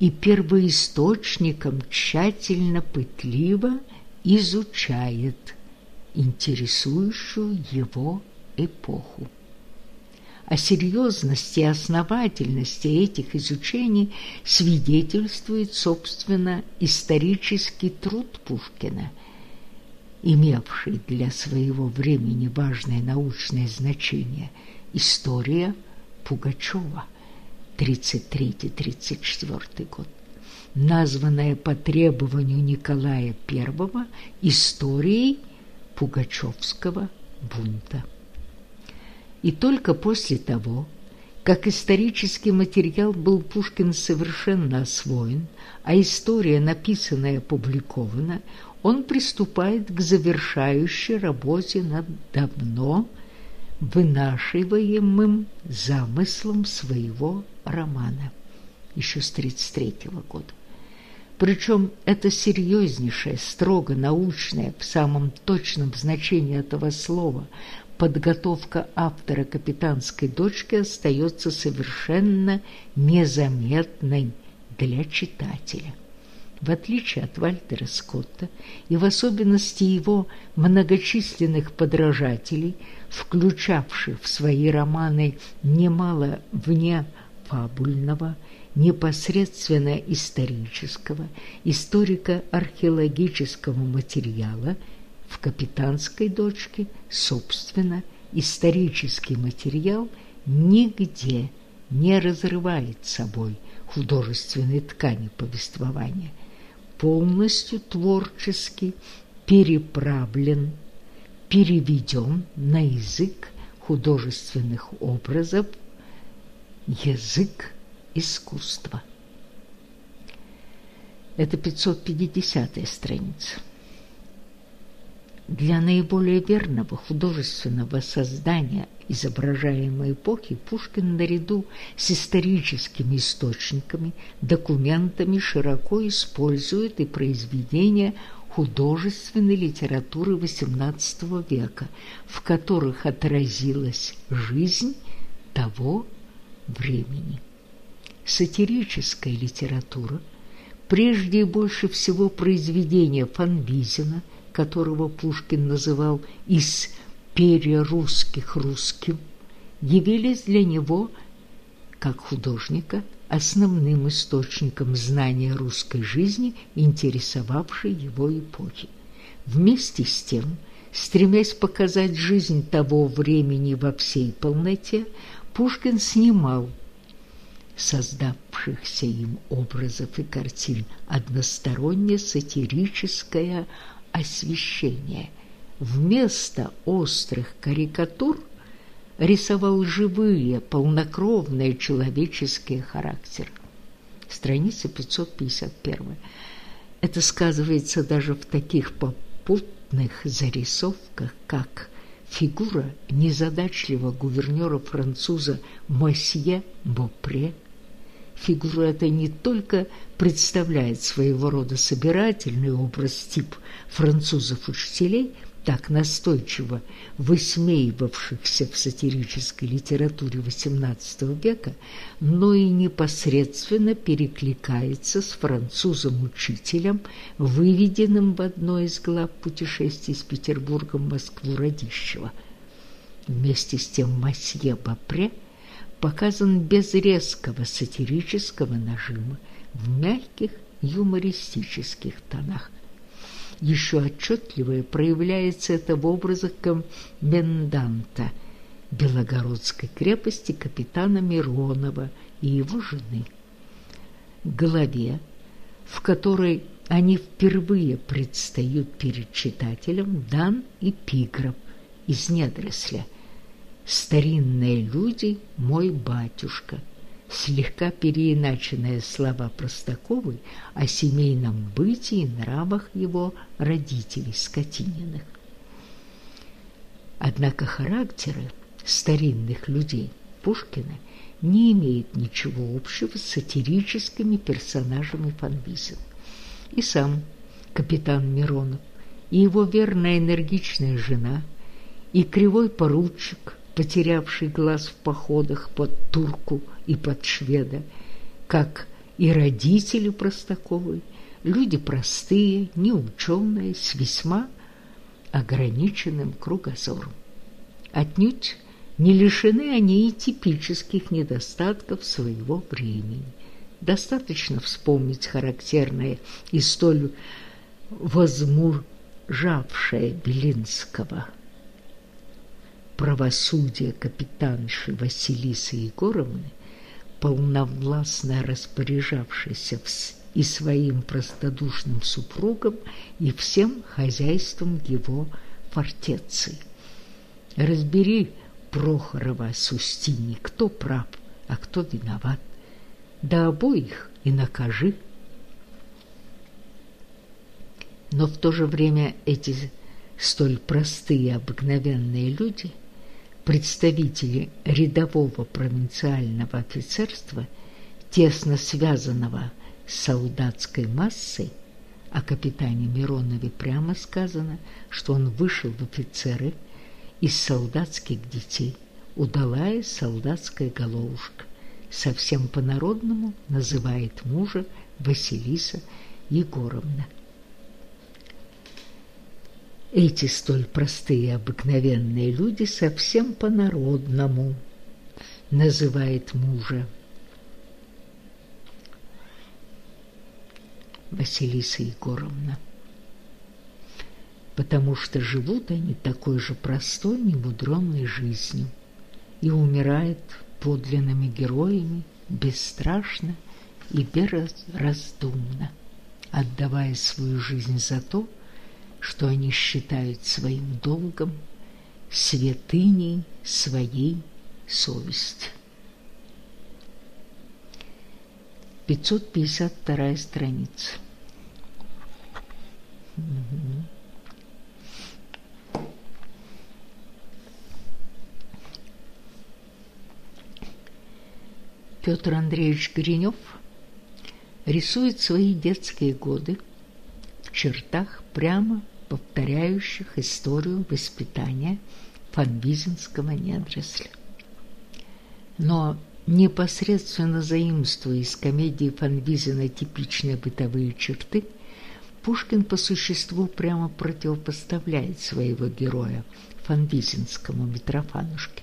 и первоисточникам тщательно пытливо изучает интересующую его эпоху. О серьезности и основательности этих изучений свидетельствует, собственно, исторический труд Пушкина, имевший для своего времени важное научное значение «История Пугачева» 33-34 год, названная по требованию Николая I историей Пугачевского бунта. И только после того, как исторический материал был Пушкин совершенно освоен, а история, написанная, опубликована, он приступает к завершающей работе над давно вынашиваемым замыслом своего романа еще с 1933 года. Причем это серьезнейшая, строго научная, в самом точном значении этого слова, подготовка автора капитанской дочки остается совершенно незаметной для читателя. В отличие от Вальтера Скотта и в особенности его многочисленных подражателей, включавших в свои романы немало вне фабульного, непосредственно исторического, историко-археологического материала в «Капитанской дочке», собственно, исторический материал нигде не разрывает собой художественной ткани повествования, полностью творчески переправлен, переведен на язык художественных образов, язык искусства. Это 550-я страница. Для наиболее верного художественного создания изображаемой эпохи Пушкин наряду с историческими источниками, документами широко использует и произведения художественной литературы XVIII века, в которых отразилась жизнь того времени. Сатирическая литература, прежде и больше всего произведения Фанвизина, которого Пушкин называл из перерусских русским, явились для него, как художника, основным источником знания русской жизни, интересовавшей его эпохи. Вместе с тем, стремясь показать жизнь того времени во всей полноте, Пушкин снимал создавшихся им образов и картин одностороннее сатирическое освещение. Вместо острых карикатур рисовал живые, полнокровные человеческие характеры. Страница 551. Это сказывается даже в таких попутных зарисовках, как фигура незадачливого гувернера-француза Мосье Бопре – Фигура эта не только представляет своего рода собирательный образ-тип французов-учителей, так настойчиво высмеивавшихся в сатирической литературе XVIII века, но и непосредственно перекликается с французом-учителем, выведенным в одной из глав путешествий из Петербурга в Москву Радищева. Вместе с тем Масье Бапре – показан без резкого сатирического нажима, в мягких юмористических тонах. Еще отчетливее проявляется это в образах коменданта Белогородской крепости капитана Миронова и его жены. Главе, в которой они впервые предстают перед читателем, дан эпиграф из недоросля – старинные люди – мой батюшка, слегка переиначенные слова Простаковой о семейном бытии и нравах его родителей Скотининых. Однако характеры старинных людей Пушкина не имеют ничего общего с сатирическими персонажами Фанвизина. И сам капитан Миронов, и его верная энергичная жена, и кривой поручик – потерявший глаз в походах под турку и под шведа, как и родители Простаковой, люди простые, неученые, с весьма ограниченным кругозором. Отнюдь не лишены они и типических недостатков своего времени. Достаточно вспомнить характерное и столь возмужавшее Белинского правосудие капитанши Василисы Егоровны, полновластно распоряжавшейся и своим простодушным супругом, и всем хозяйством его фортеции. Разбери, Прохорова с Устиней, кто прав, а кто виноват. Да обоих и накажи. Но в то же время эти столь простые обыкновенные люди, представители рядового провинциального офицерства, тесно связанного с солдатской массой, о капитане Миронове прямо сказано, что он вышел в офицеры из солдатских детей, удалая солдатская головушка, совсем по-народному называет мужа Василиса Егоровна. Эти столь простые обыкновенные люди совсем по-народному называет мужа. Василиса Егоровна. Потому что живут они такой же простой, немудренной жизнью и умирают подлинными героями бесстрашно и безраздумно, отдавая свою жизнь за то, что они считают своим долгом, святыней своей совести. 552 страница. Угу. Петр Андреевич Гринев рисует свои детские годы в чертах прямо повторяющих историю воспитания фанвизинского недоросля. Но непосредственно заимствуя из комедии Фанвизина типичные бытовые черты, Пушкин по существу прямо противопоставляет своего героя фанвизинскому Митрофанушке.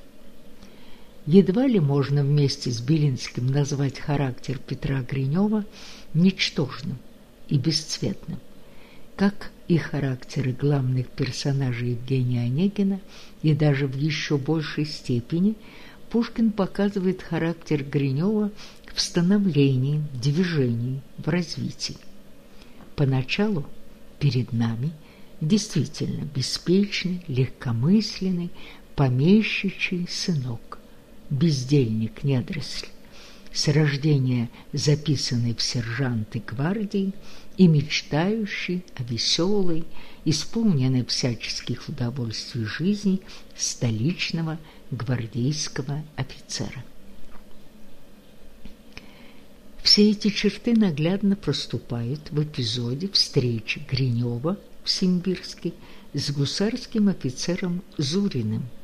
Едва ли можно вместе с Белинским назвать характер Петра Гринева ничтожным и бесцветным, как и характеры главных персонажей Евгения Онегина, и даже в еще большей степени Пушкин показывает характер Гринева в становлении, движении, в развитии. Поначалу перед нами действительно беспечный, легкомысленный, помещичий сынок, бездельник недоросль, с рождения записанный в сержанты гвардии и мечтающий о веселой, исполненной всяческих удовольствий жизни столичного гвардейского офицера. Все эти черты наглядно проступают в эпизоде встречи Гринева в Симбирске с гусарским офицером Зуриным –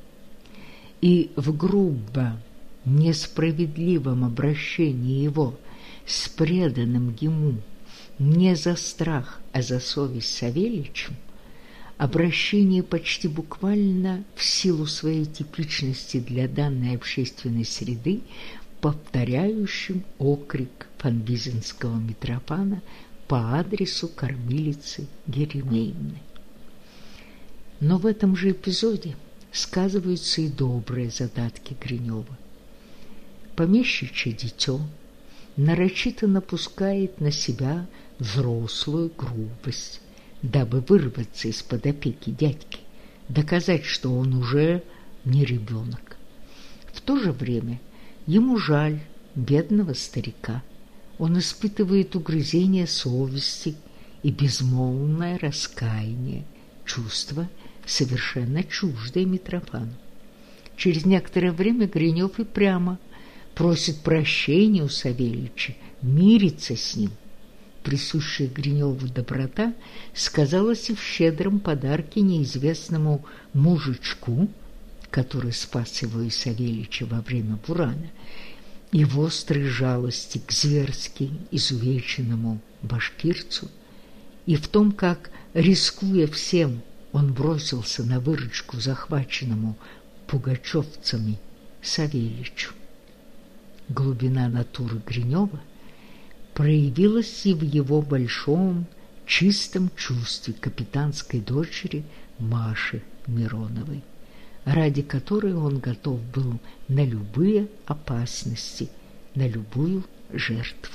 и в грубо несправедливом обращении его с преданным ему не за страх, а за совесть Савельичем, обращение почти буквально в силу своей типичности для данной общественной среды, повторяющим окрик фанвизинского Митрофана по адресу кормилицы Еремеевны. Но в этом же эпизоде сказываются и добрые задатки Гринева. Помещичье дитё нарочито напускает на себя взрослую грубость, дабы вырваться из-под опеки дядьки, доказать, что он уже не ребенок. В то же время ему жаль бедного старика. Он испытывает угрызение совести и безмолвное раскаяние, чувство – совершенно чуждое Митрофану. Через некоторое время Гринев и прямо просит прощения у Савельича, мириться с ним. Присущая Гриневу доброта сказалась и в щедром подарке неизвестному мужичку, который спас его и Савельича во время бурана, и в острой жалости к зверски изувеченному башкирцу, и в том, как, рискуя всем, он бросился на выручку захваченному пугачевцами Савельичу. Глубина натуры Гринева проявилась и в его большом, чистом чувстве капитанской дочери Маши Мироновой, ради которой он готов был на любые опасности, на любую жертву.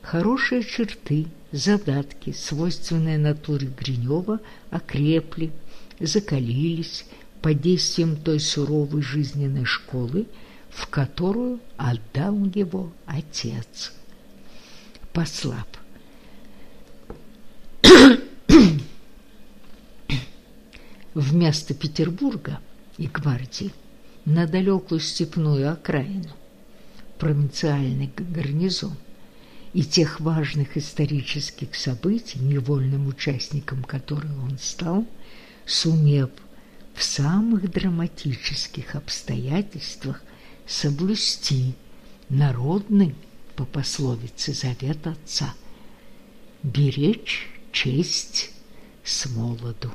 Хорошие черты, задатки, свойственные натуре Гринева, окрепли, закалились под действием той суровой жизненной школы, в которую отдал его отец. Послаб. Вместо Петербурга и гвардии на далекую степную окраину, провинциальный гарнизон и тех важных исторических событий, невольным участником которых он стал, сумев в самых драматических обстоятельствах соблюсти народный, по пословице, завет отца – беречь честь с молоду.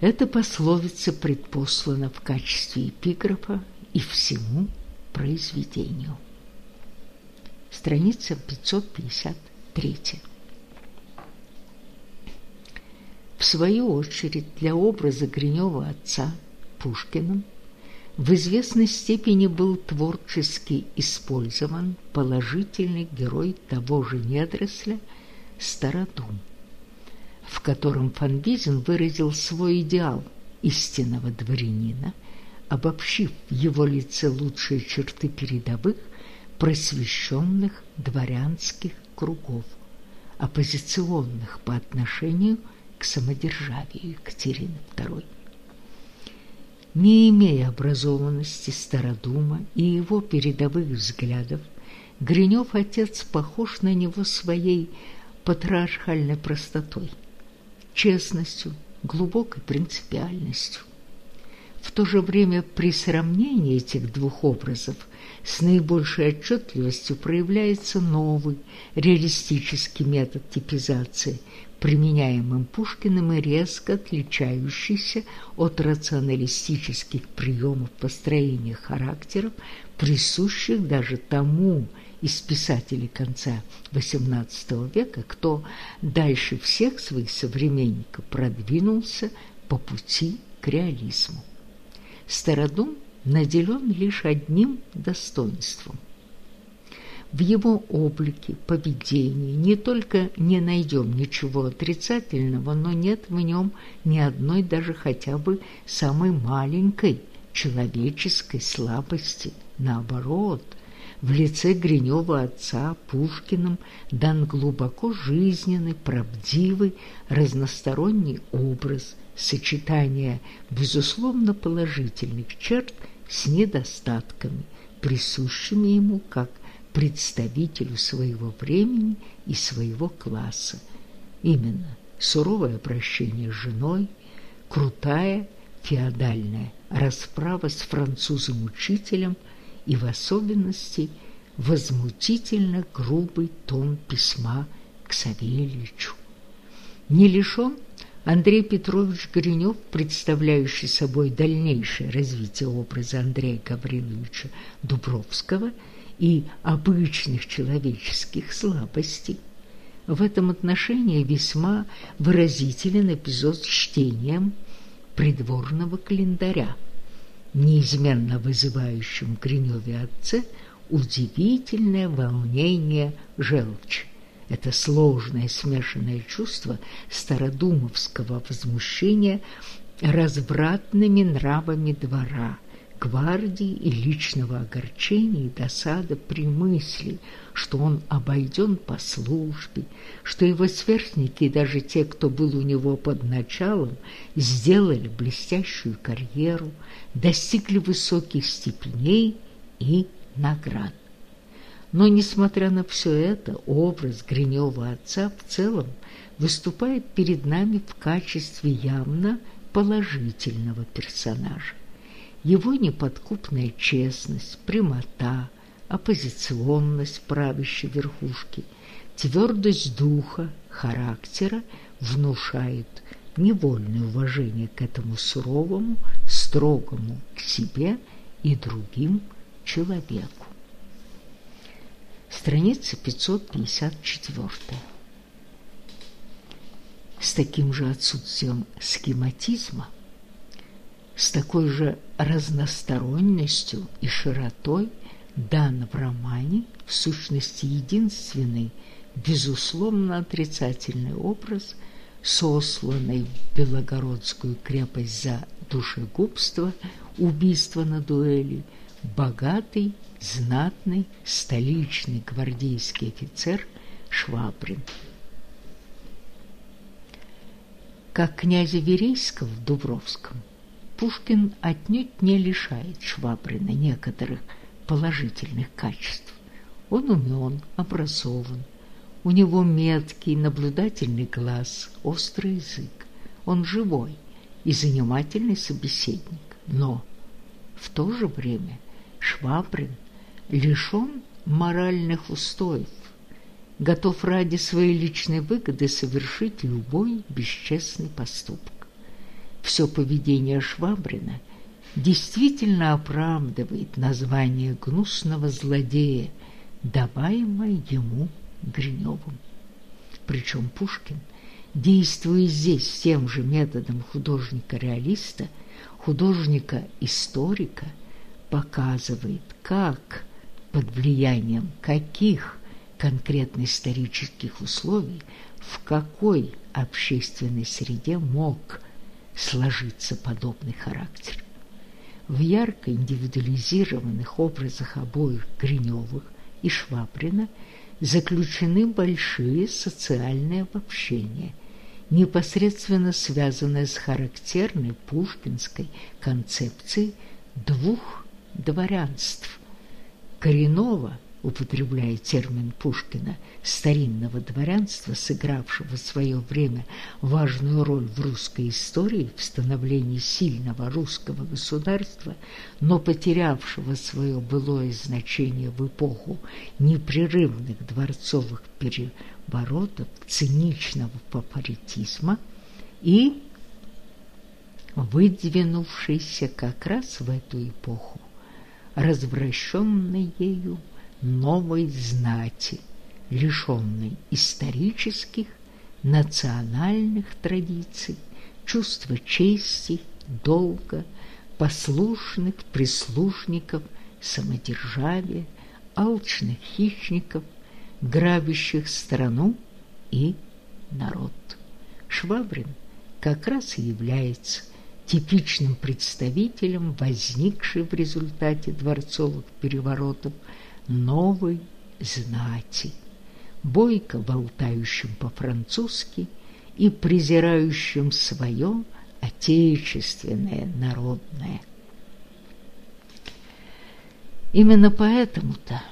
Эта пословица предпослана в качестве эпиграфа и всему произведению. Страница 553. В свою очередь для образа Гринева отца Пушкиным в известной степени был творчески использован положительный герой того же недоросля Стародум в котором Фанвизин выразил свой идеал истинного дворянина, обобщив в его лице лучшие черты передовых просвещенных дворянских кругов, оппозиционных по отношению к самодержавию Екатерины II. Не имея образованности Стародума и его передовых взглядов, Гринев отец похож на него своей патриархальной простотой – честностью, глубокой принципиальностью. В то же время при сравнении этих двух образов с наибольшей отчетливостью проявляется новый реалистический метод типизации, применяемым Пушкиным и резко отличающийся от рационалистических приемов построения характеров, присущих даже тому из писателей конца XVIII века, кто дальше всех своих современников продвинулся по пути к реализму. Стародум наделен лишь одним достоинством. В его облике, поведении не только не найдем ничего отрицательного, но нет в нем ни одной даже хотя бы самой маленькой человеческой слабости. Наоборот – в лице Гринева отца Пушкиным дан глубоко жизненный, правдивый, разносторонний образ сочетания безусловно положительных черт с недостатками, присущими ему как представителю своего времени и своего класса. Именно суровое обращение с женой, крутая феодальная расправа с французом-учителем – и в особенности возмутительно грубый тон письма к Савельичу. Не лишен Андрей Петрович Гринев, представляющий собой дальнейшее развитие образа Андрея Гавриловича Дубровского и обычных человеческих слабостей. В этом отношении весьма выразителен эпизод с чтением придворного календаря – неизменно вызывающем в Гриневе отце удивительное волнение желчи. Это сложное смешанное чувство стародумовского возмущения развратными нравами двора – гвардии и личного огорчения и досады при мысли, что он обойден по службе, что его сверстники и даже те, кто был у него под началом, сделали блестящую карьеру, достигли высоких степеней и наград. Но, несмотря на все это, образ Гринева отца в целом выступает перед нами в качестве явно положительного персонажа. Его неподкупная честность, прямота, оппозиционность правящей верхушки, твердость духа, характера внушает невольное уважение к этому суровому, строгому к себе и другим человеку. Страница 554. С таким же отсутствием схематизма, с такой же разносторонностью и широтой дан в романе в сущности единственный, безусловно отрицательный образ, сосланный в Белогородскую крепость за душегубство, убийство на дуэли, богатый, знатный, столичный гвардейский офицер Швабрин. Как князя Верейского в Дубровском, Пушкин отнюдь не лишает Швабрина некоторых положительных качеств. Он умен, образован, у него меткий, наблюдательный глаз, острый язык. Он живой и занимательный собеседник. Но в то же время Швабрин лишен моральных устоев, готов ради своей личной выгоды совершить любой бесчестный поступок. Все поведение Швабрина действительно оправдывает название гнусного злодея, даваемое ему Гриневым. Причем Пушкин, действуя здесь тем же методом художника-реалиста, художника-историка, показывает, как под влиянием каких конкретно исторических условий, в какой общественной среде мог сложиться подобный характер. В ярко индивидуализированных образах обоих Гриневых и Швабрина – заключены большие социальные обобщения, непосредственно связанные с характерной пушкинской концепцией двух дворянств – коренного – употребляя термин Пушкина, старинного дворянства, сыгравшего в свое время важную роль в русской истории в становлении сильного русского государства, но потерявшего свое былое значение в эпоху непрерывных дворцовых переворотов, циничного папаритизма и выдвинувшийся как раз в эту эпоху, развращенный ею новой знати, лишенной исторических, национальных традиций, чувства чести, долга, послушных прислужников, самодержавия, алчных хищников, грабящих страну и народ. Швабрин как раз и является типичным представителем возникшей в результате дворцовых переворотов новой знати, бойко болтающим по-французски и презирающим свое отечественное народное. Именно поэтому-то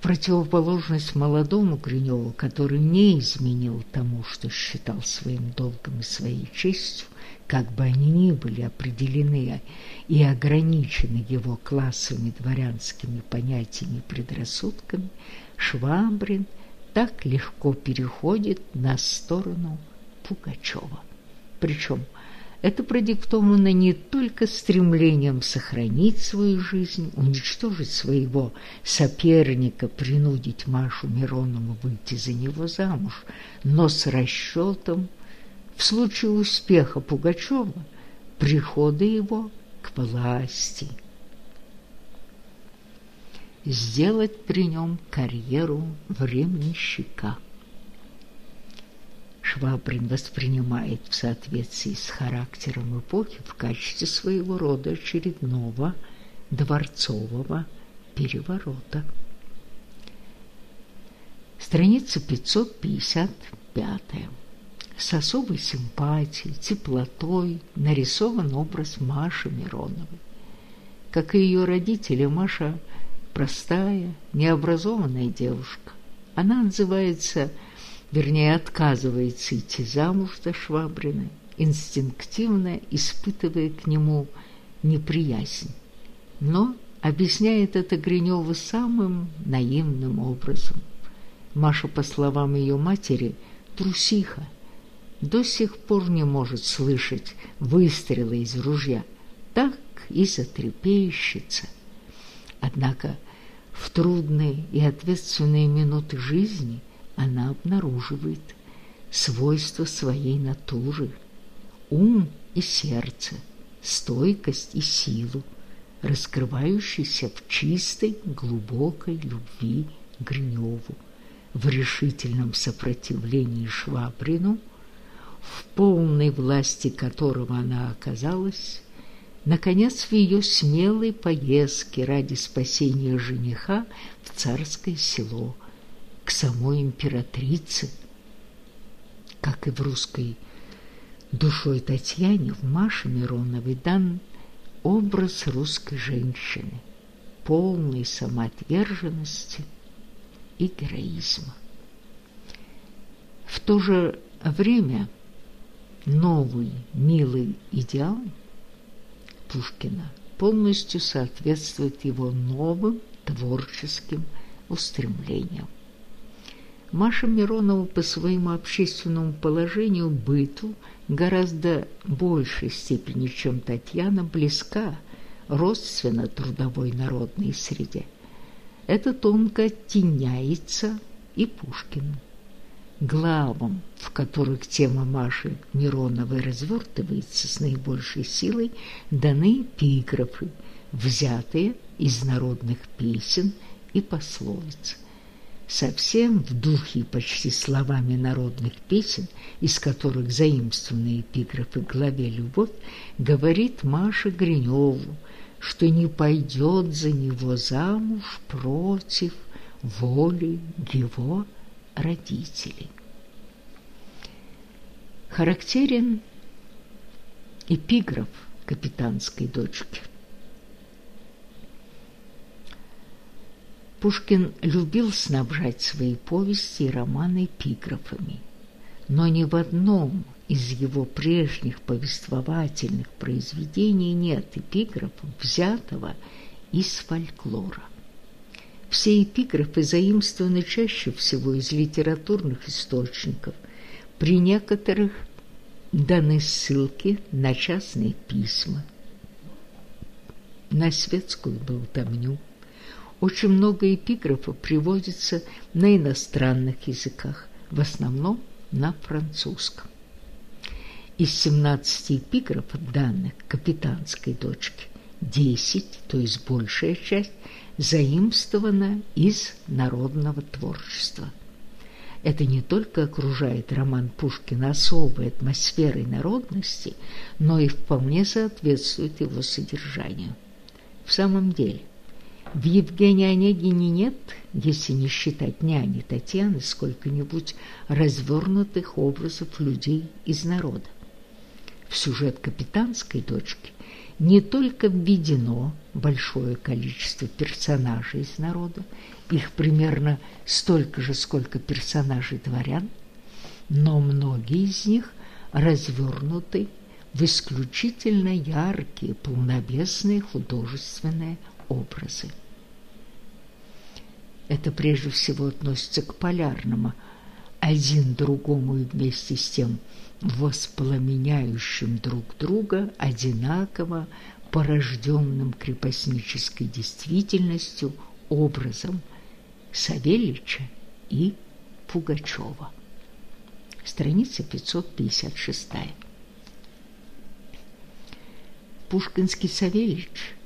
противоположность молодому Гриневу, который не изменил тому, что считал своим долгом и своей честью, как бы они ни были определены и ограничены его классовыми дворянскими понятиями предрассудками, Швабрин так легко переходит на сторону Пугачева. Причем это продиктовано не только стремлением сохранить свою жизнь, уничтожить своего соперника, принудить Машу Миронову выйти за него замуж, но с расчетом в случае успеха Пугачева прихода его к власти. Сделать при нем карьеру временщика. Швабрин воспринимает в соответствии с характером эпохи в качестве своего рода очередного дворцового переворота. Страница 555 с особой симпатией, теплотой нарисован образ Маши Мироновой. Как и ее родители, Маша простая, необразованная девушка. Она называется, вернее, отказывается идти замуж за Швабриной, инстинктивно испытывая к нему неприязнь, но объясняет это Гринёву самым наивным образом. Маша, по словам ее матери, трусиха, до сих пор не может слышать выстрелы из ружья, так и затрепещется. Однако в трудные и ответственные минуты жизни она обнаруживает свойства своей натуры, ум и сердце, стойкость и силу, раскрывающийся в чистой, глубокой любви Гриневу, в решительном сопротивлении Швабрину, в полной власти которого она оказалась, наконец, в ее смелой поездке ради спасения жениха в царское село, к самой императрице, как и в русской душой Татьяне, в Маше Мироновой дан образ русской женщины, полной самоотверженности и героизма. В то же время новый милый идеал Пушкина полностью соответствует его новым творческим устремлениям. Маша Миронова по своему общественному положению, быту гораздо большей степени, чем Татьяна, близка родственно трудовой народной среде. Это тонко оттеняется и Пушкину. Главам, в которых тема Маши Мироновой развертывается с наибольшей силой, даны эпиграфы, взятые из народных песен и пословиц. Совсем в духе почти словами народных песен, из которых заимствованные эпиграфы главе «Любовь», говорит Маша Гриневу, что не пойдет за него замуж против воли его родителей. Характерен эпиграф капитанской дочки – Пушкин любил снабжать свои повести и романы эпиграфами, но ни в одном из его прежних повествовательных произведений нет эпиграфа, взятого из фольклора. Все эпиграфы заимствованы чаще всего из литературных источников, при некоторых даны ссылки на частные письма, на светскую болтовню, очень много эпиграфов приводится на иностранных языках, в основном на французском. Из 17 эпиграфов данных капитанской дочки 10, то есть большая часть, заимствована из народного творчества. Это не только окружает роман Пушкина особой атмосферой народности, но и вполне соответствует его содержанию. В самом деле – в Евгении Онегине нет, если не считать няни Татьяны, сколько-нибудь развернутых образов людей из народа. В сюжет капитанской дочки не только введено большое количество персонажей из народа, их примерно столько же, сколько персонажей дворян, но многие из них развернуты в исключительно яркие, полновесные художественные образы. Это прежде всего относится к полярному, один другому и вместе с тем воспламеняющим друг друга одинаково порожденным крепостнической действительностью образом Савельича и Пугачева. Страница 556. Пушкинский Савельич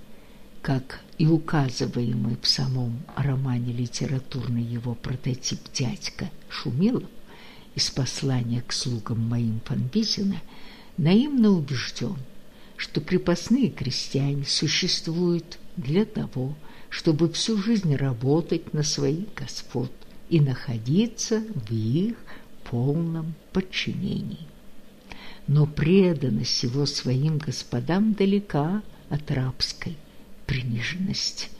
как и указываемый в самом романе литературный его прототип дядька Шумилов из послания к слугам моим Фанвизина, наивно убежден, что крепостные крестьяне существуют для того, чтобы всю жизнь работать на своих господ и находиться в их полном подчинении. Но преданность его своим господам далека от рабской – приниженность.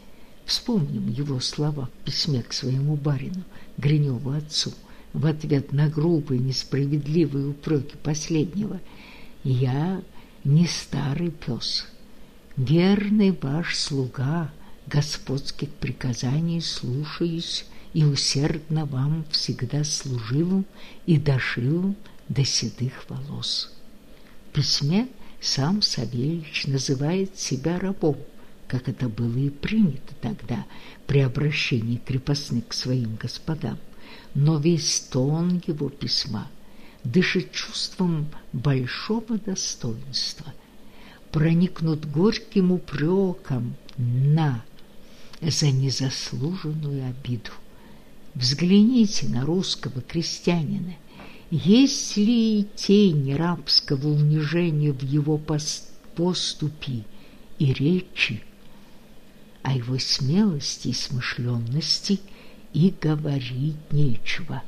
Вспомним его слова в письме к своему барину, Гриневу отцу, в ответ на грубые, несправедливые упреки последнего. я не старый пес, верный ваш слуга, господских приказаний слушаюсь и усердно вам всегда служил и дошил до седых волос. В письме сам Савельич называет себя рабом, как это было и принято тогда при обращении крепостных к своим господам. Но весь тон его письма дышит чувством большого достоинства, проникнут горьким упреком на за незаслуженную обиду. Взгляните на русского крестьянина. Есть ли тень рабского унижения в его поступи и речи, а его смелости и смышленности и говорить нечего,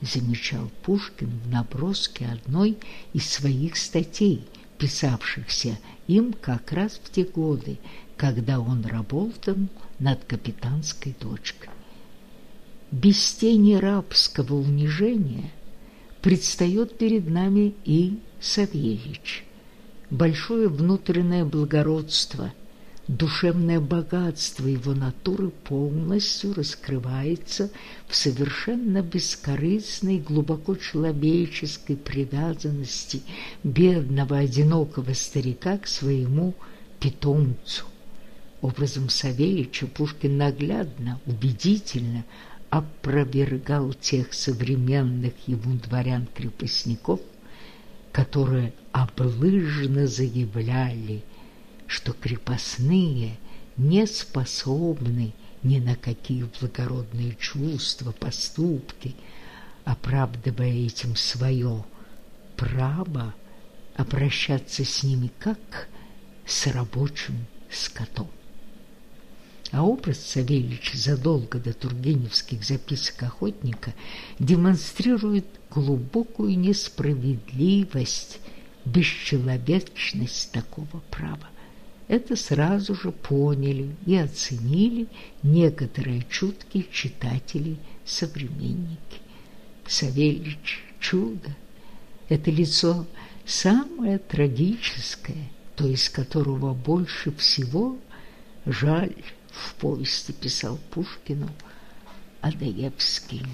замечал Пушкин в наброске одной из своих статей, писавшихся им как раз в те годы, когда он работал над капитанской дочкой. Без тени рабского унижения предстает перед нами и Савельич. Большое внутреннее благородство, душевное богатство его натуры полностью раскрывается в совершенно бескорыстной, глубоко человеческой привязанности бедного одинокого старика к своему питомцу. Образом Савельича Пушкин наглядно, убедительно опровергал тех современных ему дворян-крепостников, которые облыжно заявляли, что крепостные не способны ни на какие благородные чувства, поступки, оправдывая этим свое право обращаться с ними как с рабочим скотом. А образ Савельича задолго до тургеневских записок охотника демонстрирует глубокую несправедливость, бесчеловечность такого права. Это сразу же поняли и оценили некоторые чуткие читатели-современники. Савельич – чудо. Это лицо самое трагическое, то из которого больше всего жаль в повести писал Пушкину Адаевский.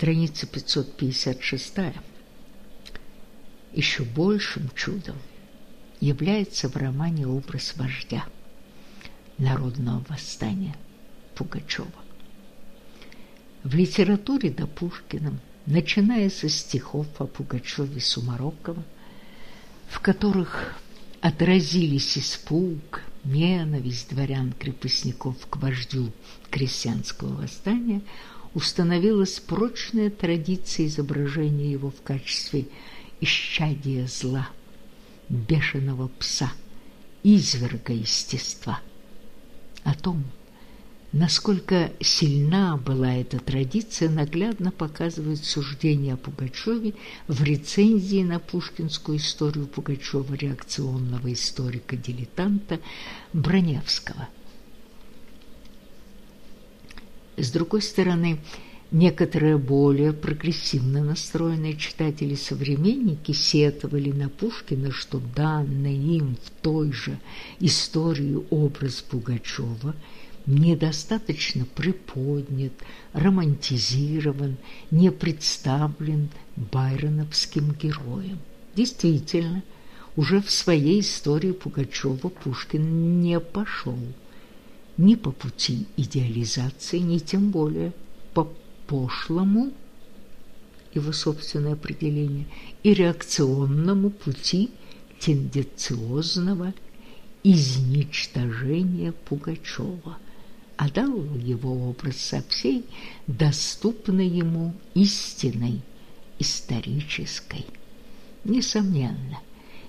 Страница 556. Еще большим чудом является в романе образ вождя народного восстания Пугачева. В литературе до Пушкина, начиная со стихов о Пугачеве Сумарокова, в которых отразились испуг, ненависть дворян-крепостников к вождю крестьянского восстания, установилась прочная традиция изображения его в качестве исчадия зла – бешеного пса, изверга естества. О том, насколько сильна была эта традиция, наглядно показывает суждение о Пугачеве в рецензии на пушкинскую историю Пугачева реакционного историка-дилетанта Броневского. С другой стороны, Некоторые более прогрессивно настроенные читатели-современники сетовали на Пушкина, что данный им в той же истории образ Пугачева недостаточно приподнят, романтизирован, не представлен байроновским героем. Действительно, уже в своей истории Пугачева Пушкин не пошел ни по пути идеализации, ни тем более по пошлому, его собственное определение, и реакционному пути тенденциозного изничтожения Пугачева, а дал его образ со всей доступной ему истиной исторической. Несомненно,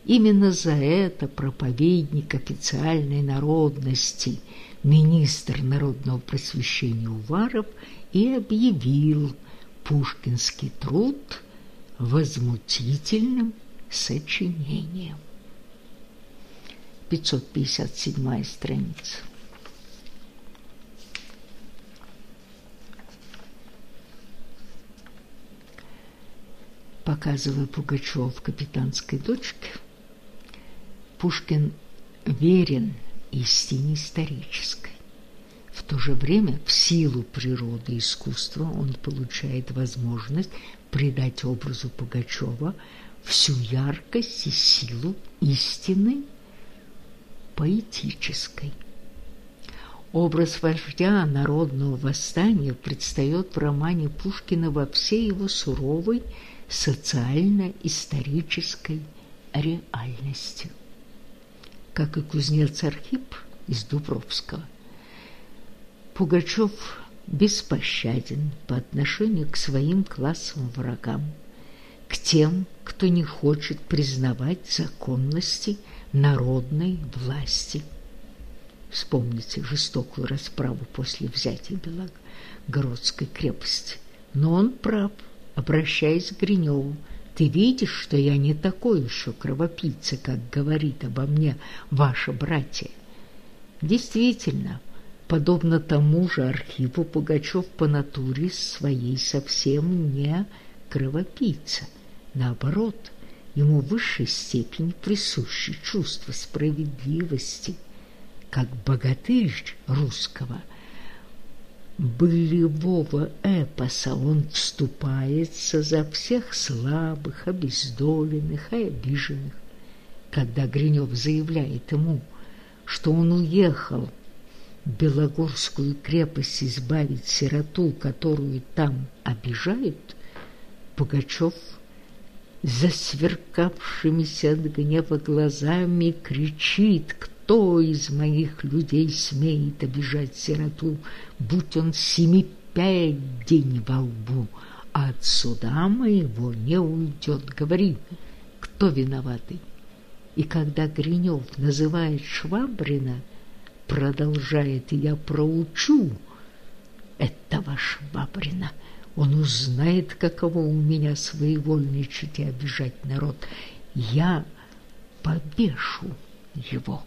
именно за это проповедник официальной народности, министр народного просвещения Уваров – и объявил пушкинский труд возмутительным сочинением. 557 страница. Показывая Пугачева в капитанской дочке, Пушкин верен истине исторической. В то же время в силу природы искусства он получает возможность придать образу Пугачева всю яркость и силу истины поэтической. Образ вождя народного восстания предстает в романе Пушкина во всей его суровой социально-исторической реальности. Как и кузнец Архип из Дубровского, Пугачев беспощаден по отношению к своим классовым врагам, к тем, кто не хочет признавать законности народной власти. Вспомните жестокую расправу после взятия Белогородской крепости. Но он прав, обращаясь к Гриневу. Ты видишь, что я не такой еще кровопийца, как говорит обо мне ваше братья. Действительно, подобно тому же Архипу Пугачев по натуре своей совсем не кровопийца. Наоборот, ему в высшей степени присуще чувство справедливости, как богатырь русского былевого эпоса он вступается за всех слабых, обездоленных и обиженных. Когда Гринев заявляет ему, что он уехал в Белогорскую крепость избавить сироту, которую там обижают, Пугачев – засверкавшимися от гнева глазами кричит, кто из моих людей смеет обижать сироту, будь он семи пять день во лбу, а от суда моего не уйдет. Говори, кто виноватый? И когда Гринев называет Швабрина, продолжает, я проучу этого Швабрина, он узнает, каково у меня своевольничать и обижать народ. Я побешу его.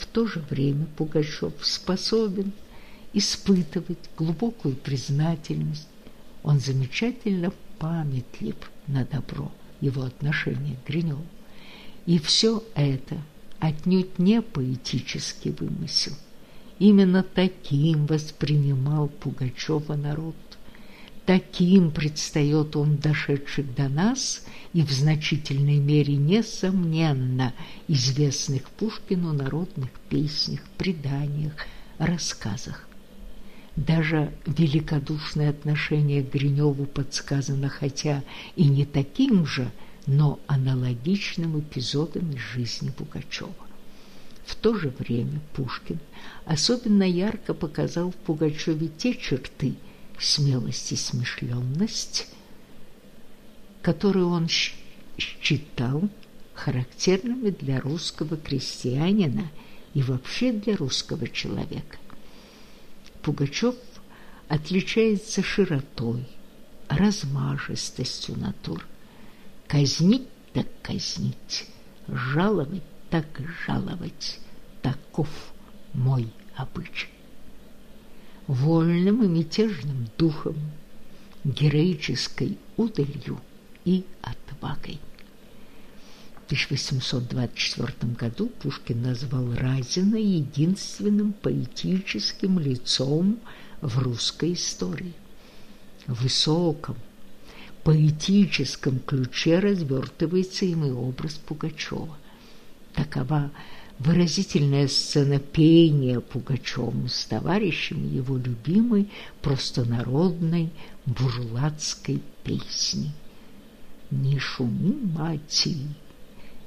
В то же время Пугачев способен испытывать глубокую признательность. Он замечательно памятлив на добро его отношения к Гриневу. И все это отнюдь не поэтический вымысел. Именно таким воспринимал Пугачева народ. Таким предстает он дошедших до нас и в значительной мере, несомненно, известных Пушкину народных песнях, преданиях, рассказах. Даже великодушное отношение к Гриневу подсказано, хотя и не таким же, но аналогичным эпизодом из жизни Пугачева. В то же время Пушкин особенно ярко показал в Пугачеве те черты – смелость и смышленность, которую он считал характерными для русского крестьянина и вообще для русского человека. Пугачев отличается широтой, размажистостью натур. Казнить так казнить, жаловать так жаловать, таков мой обычай вольным и мятежным духом, героической удалью и отвагой. В 1824 году Пушкин назвал Разина единственным поэтическим лицом в русской истории. В высоком, поэтическом ключе развертывается им и образ Пугачева. Такова выразительная сцена пения Пугачевым с товарищами его любимой простонародной бурлацкой песни. «Не шуми, мати,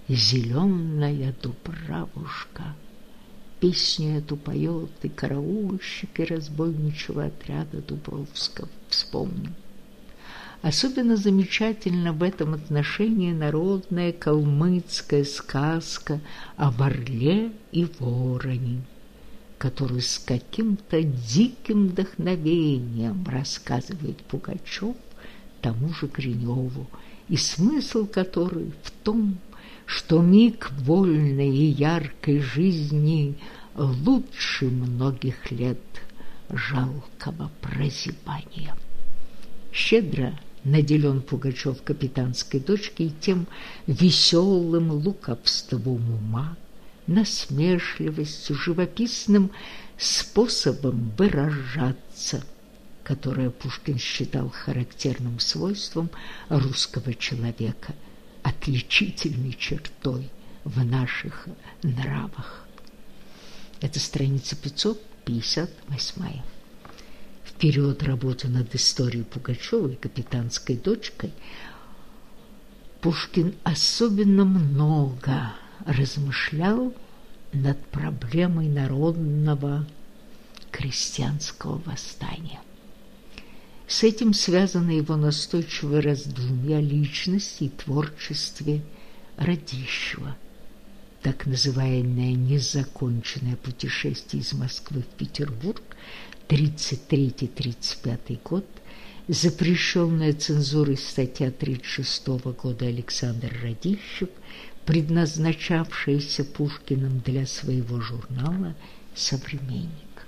зеленая дубравушка!» Песню эту поет и караульщик, и разбойничего отряда Дубровского, вспомнил. Особенно замечательно в этом отношении народная калмыцкая сказка о орле и вороне, которую с каким-то диким вдохновением рассказывает Пугачев тому же Гриневу, и смысл которой в том, что миг вольной и яркой жизни лучше многих лет жалкого прозябания. Щедро наделен Пугачев капитанской дочкой тем веселым лукавством ума, насмешливостью, живописным способом выражаться, которое Пушкин считал характерным свойством русского человека, отличительной чертой в наших нравах. Это страница 558. Период работы над историей Пугачёвой, капитанской дочкой, Пушкин особенно много размышлял над проблемой народного крестьянского восстания. С этим связано его настойчивое раздумье личности и творчестве Радищева, так называемое незаконченное путешествие из Москвы в Петербург 33-35 год, запрещенная цензурой статья 36 года Александр Радищев предназначавшаяся Пушкиным для своего журнала «Современник».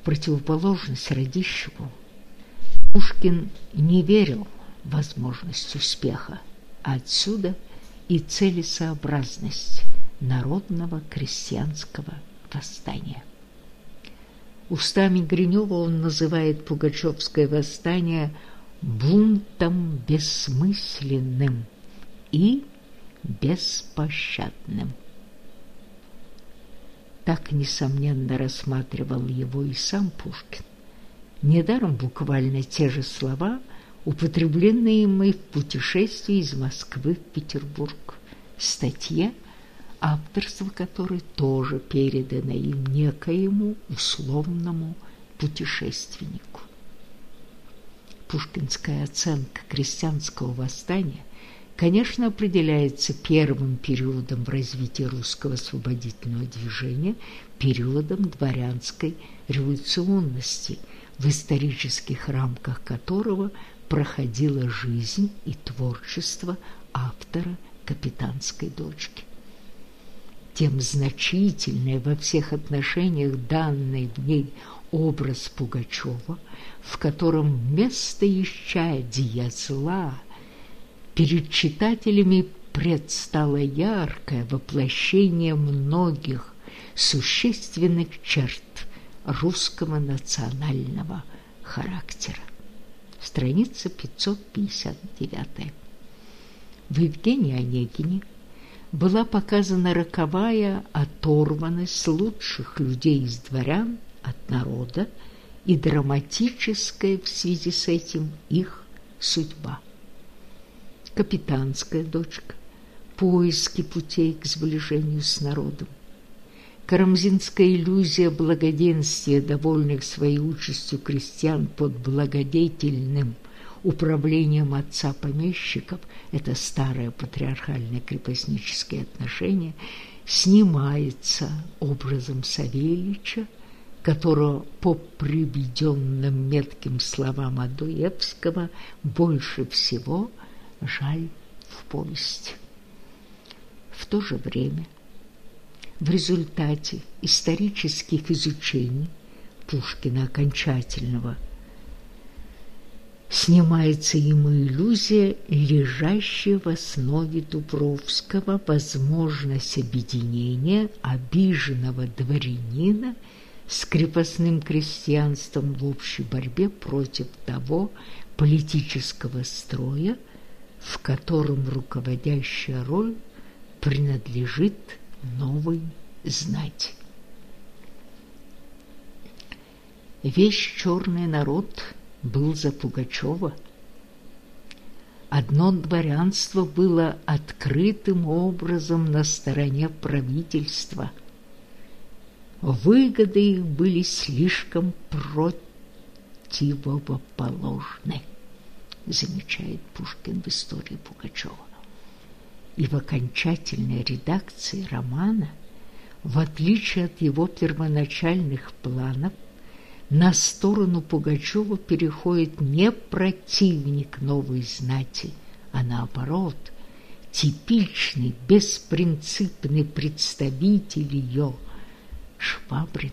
В противоположность Радищеву Пушкин не верил в возможность успеха, а отсюда и целесообразность народного крестьянского восстания. Устами Гринева он называет Пугачевское восстание бунтом бессмысленным и беспощадным. Так, несомненно, рассматривал его и сам Пушкин. Недаром буквально те же слова, употребленные им в путешествии из Москвы в Петербург, статье, авторство которой тоже передано им некоему условному путешественнику. Пушкинская оценка крестьянского восстания конечно, определяется первым периодом в развитии русского освободительного движения, периодом дворянской революционности, в исторических рамках которого проходила жизнь и творчество автора «Капитанской дочки». Тем значительнее во всех отношениях данный в ней образ Пугачева, в котором вместо исчадия зла – Перед читателями предстало яркое воплощение многих существенных черт русского национального характера. Страница 559. В Евгении Онегине была показана роковая оторванность лучших людей из дворян от народа и драматическая в связи с этим их судьба капитанская дочка, поиски путей к сближению с народом. Карамзинская иллюзия благоденствия, довольных своей участью крестьян под благодетельным управлением отца помещиков, это старое патриархальное крепостническое отношение, снимается образом Савельича, которого по приведенным метким словам Адуевского больше всего – жаль в повести. В то же время в результате исторических изучений Пушкина окончательного снимается ему иллюзия, лежащая в основе Дубровского возможность объединения обиженного дворянина с крепостным крестьянством в общей борьбе против того политического строя, в котором руководящая роль принадлежит новой знати. Весь черный народ был за Пугачева. Одно дворянство было открытым образом на стороне правительства. Выгоды их были слишком противоположны замечает Пушкин в истории Пугачева. И в окончательной редакции романа, в отличие от его первоначальных планов, на сторону Пугачева переходит не противник новой знати, а наоборот, типичный, беспринципный представитель ее, Швабрин.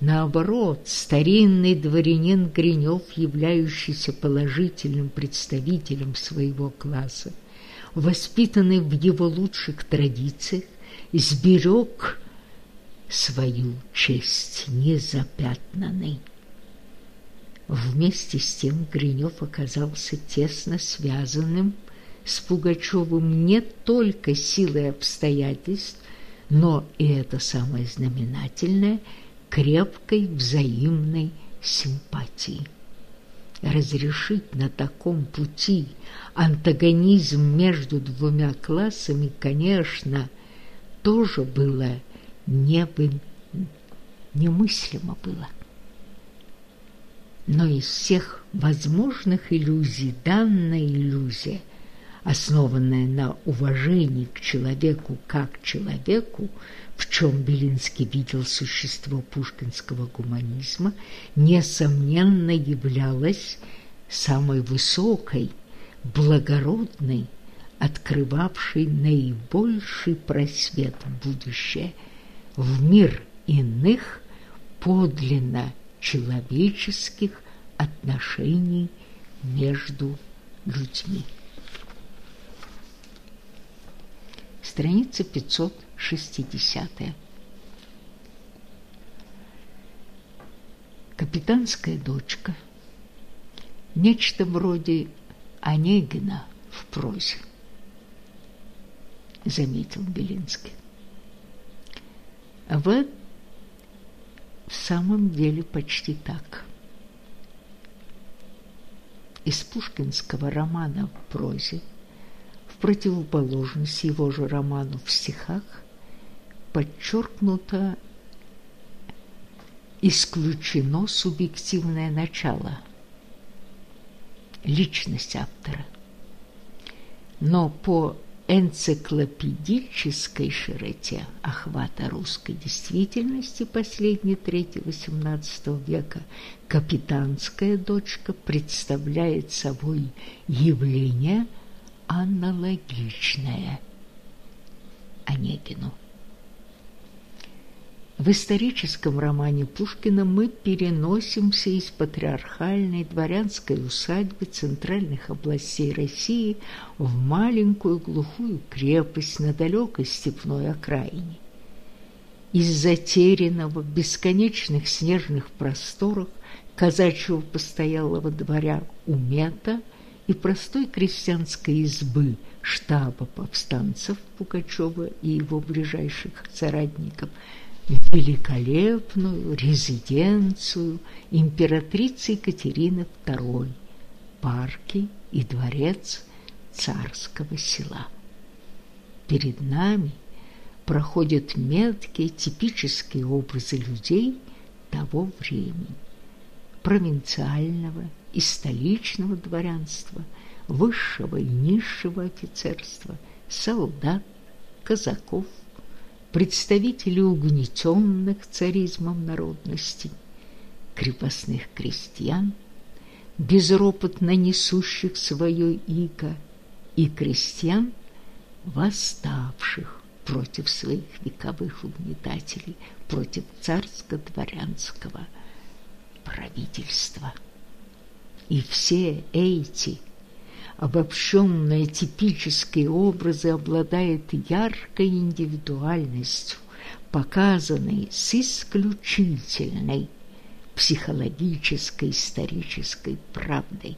Наоборот, старинный дворянин Гринев, являющийся положительным представителем своего класса, воспитанный в его лучших традициях, сберег свою честь незапятнанной. Вместе с тем Гринев оказался тесно связанным с Пугачевым не только силой обстоятельств, но и это самое знаменательное – крепкой взаимной симпатии. Разрешить на таком пути антагонизм между двумя классами, конечно, тоже было не бы, немыслимо было. Но из всех возможных иллюзий данная иллюзия, основанная на уважении к человеку как человеку, в чем Белинский видел существо пушкинского гуманизма, несомненно являлась самой высокой, благородной, открывавшей наибольший просвет в будущее, в мир иных подлинно человеческих отношений между людьми. Страница 560. Капитанская дочка. Нечто вроде Онегина в прозе, заметил Белинский. А в самом деле почти так. Из пушкинского романа в прозе в противоположность его же роману в стихах подчеркнуто исключено субъективное начало, личность автора. Но по энциклопедической широте охвата русской действительности последней трети XVIII века капитанская дочка представляет собой явление аналогичное Онегину. В историческом романе Пушкина мы переносимся из патриархальной дворянской усадьбы центральных областей России в маленькую глухую крепость на далекой степной окраине. Из затерянного бесконечных снежных просторах казачьего постоялого дворя Умета и простой крестьянской избы штаба повстанцев Пугачева и его ближайших соратников – великолепную резиденцию императрицы Екатерины II, парки и дворец царского села. Перед нами проходят меткие типические образы людей того времени, провинциального и столичного дворянства, высшего и низшего офицерства, солдат, казаков, представители угнетенных царизмом народностей, крепостных крестьян, безропотно несущих свое иго, и крестьян, восставших против своих вековых угнетателей, против царско-дворянского правительства. И все эти обобщенные типические образы обладают яркой индивидуальностью, показанной с исключительной психологической исторической правдой.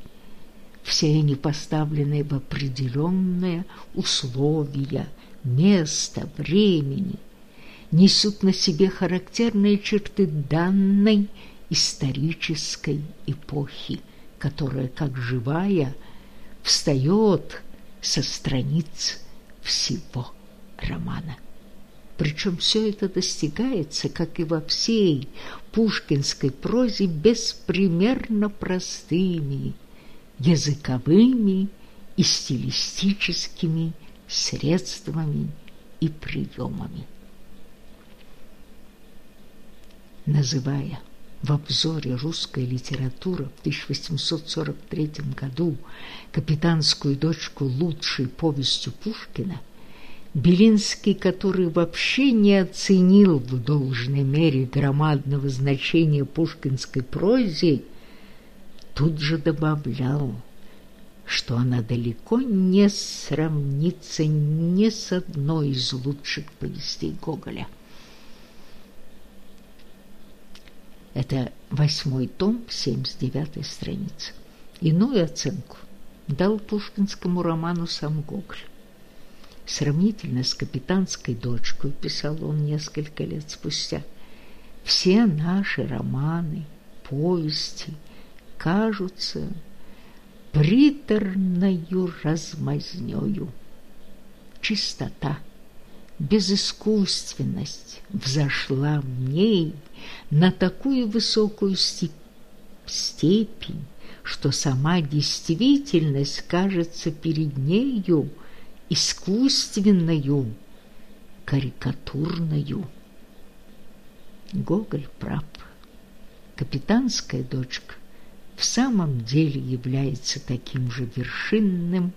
Все они поставлены в определенные условия, место, времени, несут на себе характерные черты данной исторической эпохи, которая, как живая, встает со страниц всего романа. Причем все это достигается, как и во всей пушкинской прозе, беспримерно простыми языковыми и стилистическими средствами и приемами. Называя в обзоре «Русская литература» в 1843 году «Капитанскую дочку лучшей повестью Пушкина», Белинский, который вообще не оценил в должной мере громадного значения пушкинской прозе, тут же добавлял, что она далеко не сравнится ни с одной из лучших повестей Гоголя. Это восьмой том, 79 страница. Иную оценку дал пушкинскому роману сам Гоголь. Сравнительно с капитанской дочкой, писал он несколько лет спустя, все наши романы, повести кажутся приторною размазнёю. Чистота – безыскусственность взошла в ней на такую высокую степень, что сама действительность кажется перед нею искусственною, карикатурною. Гоголь прав. Капитанская дочка в самом деле является таким же вершинным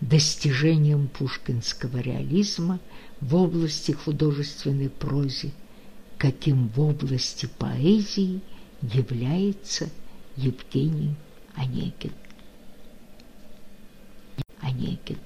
достижением пушкинского реализма – в области художественной прозы, каким в области поэзии является Евгений Онегин. Онегин.